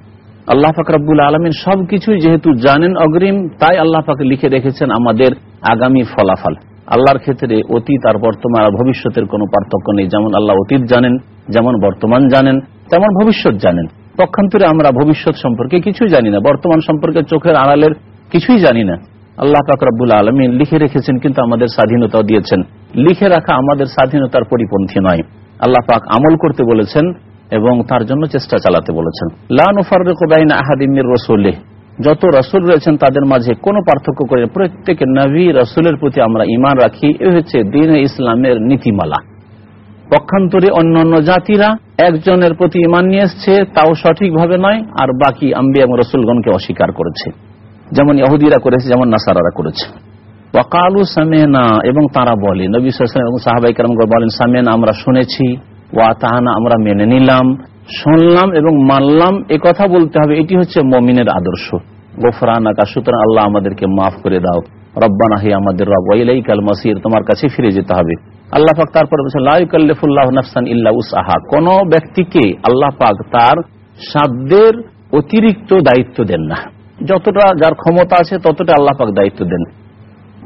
আল্লাহ ফাকরাবুল আলমিন সবকিছুই যেহেতু জানেন অগ্রিম, তাই আল্লাহ পাক লিখে রেখেছেন আমাদের আগামী ফলাফল। আল্লাহর ক্ষেত্রে অতীত আর বর্তমান আর ভবিষ্যতের কোনো পার্থক্য নেই। যেমন আল্লাহ অতীত জানেন, যেমন বর্তমান জানেন, তেমন ভবিষ্যৎ জানেন। পক্ষান্তরে আমরা ভবিষ্যৎ সম্পর্কে কিছুই জানি না, বর্তমান সম্পর্কে চোখের আড়ালের কিছুই জানি না। আল্লাহ ফাকরাবুল আলমিন লিখে রেখেছেন, কিন্তু আমাদের স্বাধীনতাও দিয়েছেন। লিখে রাখা আমাদের স্বাধীনতার পরিপন্থী নয়। আল্লাহ পাক আমল করতে বলেছেন এবং তার জন্য চেষ্টা চালাতে বলেছেন। লাহাদিমির রসুল্লেহ যত রসুল রয়েছেন, তাদের মাঝে কোনো পার্থক্য করে প্রত্যেক নবী রসুলের প্রতি আমরা ইমান রাখি। এ হচ্ছে দিন ইসলামের নীতিমালা। পক্ষান্তরে অন্যান্য জাতিরা একজনের প্রতি ইমান নিয়ে এসছে, তাও সঠিকভাবে নয়, আর বাকি আম্বি এবং রসুলগণকে অস্বীকার করেছে। যেমন ইহুদিরা করেছে, যেমন নাসারারা করেছে। ওয়াকালু সামেনা, এবং তারা বলে, নবী এবং সাহাবাই কালাম বলেন, সামেনা আমরা শুনেছি। ওয়া তাহানা, আমরা মেনে নিলাম, শুনলাম এবং মানলাম, এ কথা বলতে হবে। এটি হচ্ছে মমিনের আদর্শ। গোফরানাকা, সুতরাং আল্লাহ আমাদেরকে মাফ করে দাও। রব্বানা, হে আমাদের রব ওয়াইলাইকাল মাসির, তোমার কাছে ফিরে যেতে হবে। আল্লাহ পাক তারপরে বলছেন লাইকাল্লিফুল্লাহ নাফসান ইল্লা উসাহা কোন ব্যক্তিকে আল্লাহ পাক তার সাধ্যের অতিরিক্ত দায়িত্ব দেন না। যতটা যার ক্ষমতা আছে ততটা আল্লাহ পাক দায়িত্ব দেন।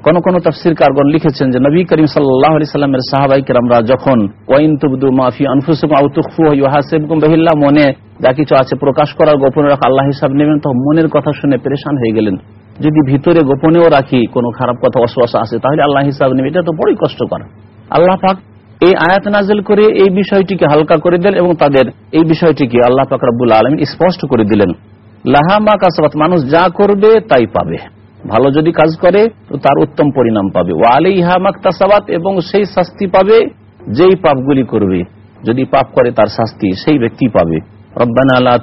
কোন কোন তফসির কারগণ লিখেছেন যে নবী করিম সাল্লামের সাহাবাইকে আমরা যখন, ওয়াইন তুবদু মাফি আনফুসুকুমহিল্লা মনে যা কিছু আছে প্রকাশ করার গোপনে রাখা আল্লাহ হিসাব নেবেন তো মনের কথা শুনে পরেশান হয়ে গেলেন। যদি ভিতরে গোপনেও রাখি কোনো খারাপ কথা অশ্বাসা আছে, তাহলে আল্লাহ হিসাব নেবে এটা তো বড়ই কষ্ট কষ্টকর। আল্লাহ পাক এই আয়াত নাজেল করে এই বিষয়টিকে হালকা করে দিলেন এবং তাদের এই বিষয়টিকে আল্লাহ পাক রব্বুল আলমিন স্পষ্ট করে দিলেন। লাহা লাহামা কাসবাত, মানুষ যা করবে তাই পাবে। ভালো যদি কাজ করে, তো তার উত্তম পরিণাম পাবে। ও আলিহা মাকতাসাবাত, এবং সেই শাস্তি পাবে, যেই পাপগুলি করবে। যদি পাপ করে, তার শাস্তি সেই ব্যক্তি পাবে। রব্বানা আল্লাহ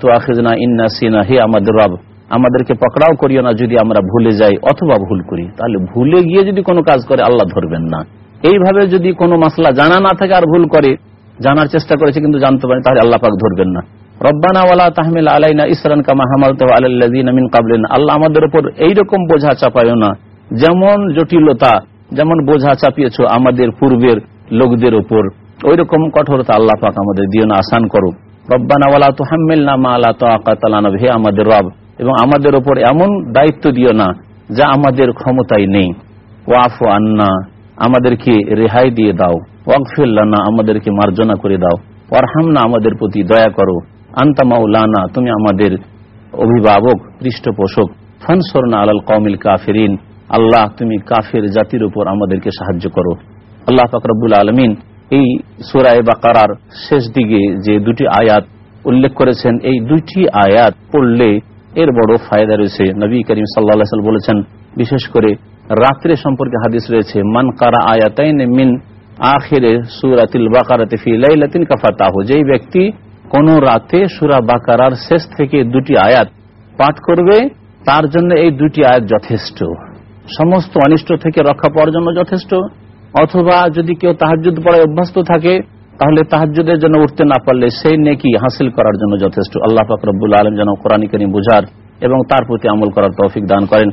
ইন্না সিনা, হে আমাদের রব, আমাদেরকে পকড়াও করিও না যদি আমরা ভুলে যাই, অথবা ভুল করি। তাহলে ভুলে গিয়ে যদি কোনো কাজ করে, আল্লাহ ধরবেন না। এইভাবে যদি কোনো মাসলা জানা না থাকে আর ভুল করে জানার চেষ্টা করেছে কিন্তু জানতে পারে তাহলে আল্লাহ পাক ধরবেন না। রব্বানা ইসরান আল্লাহ আমাদের উপর বোঝা চাপায়ও না। যেমন জটিলতা, যেমন বোঝা চাপিয়েছ আমাদের পূর্বের লোকদের কঠোরতা আল্লাহ আমাদের দিও না, আসান করো রব্বানা ওয়ালা হে আমাদের রব, এবং আমাদের উপর এমন দায়িত্ব দিও না যা আমাদের ক্ষমতায় নেই। ওয়াফ আন্না, আমাদেরকে রেহাই দিয়ে দাও। ওয়াকফিল্লানা আমাদেরকে মার্জনা করে দাও। ওয়ারহামনা, আমাদের প্রতি দয়া করো। আন্তামাউলানা তুমি আমাদের অভিভাবক, পৃষ্ঠপোষক। ফানসরনা আলাল কৌমিল কাফেরিন। আল্লাহ, তুমি কাফের জাতির উপর আমাদেরকে সাহায্য করো। আল্লাহ ফাকরাবুল আলমিন এই সুরায় বাকার শেষ দিকে যে দুটি আয়াত উল্লেখ করেছেন, এই দুইটি আয়াত পড়লে এর বড় ফায়দা রয়েছে। নবী করিম সাল্লা বলেছেন, বিশেষ করে রাত্রে সম্পর্কে হাদিস রয়েছে, মান কারা আয়াতাইন মিন আখেরে সুরাতিল বাকারাতে ফি লাইলাতিন কাফাতাহু। যেই ব্যক্তি কোন রাতে সুরা বাকারার শেষ থেকে দুটি আয়াত পাঠ করবে, তার জন্য এই দুটি আয়াত যথেষ্ট। সমস্ত অনিষ্ট থেকে রক্ষা পাওয়ার জন্য যথেষ্ট। অথবা যদি কেউ তাহাজুদ পড়ায় অভ্যস্ত থাকে, তাহলে তাহাজ্জুদের জন্য উঠতে না পারলে সেই নেকি হাসিল করার জন্য যথেষ্ট। আল্লাহ ফাকরবুল আলম যেন কোরআন করিম বুঝার এবং তার প্রতি আমল করার তৌফিক দান করেন।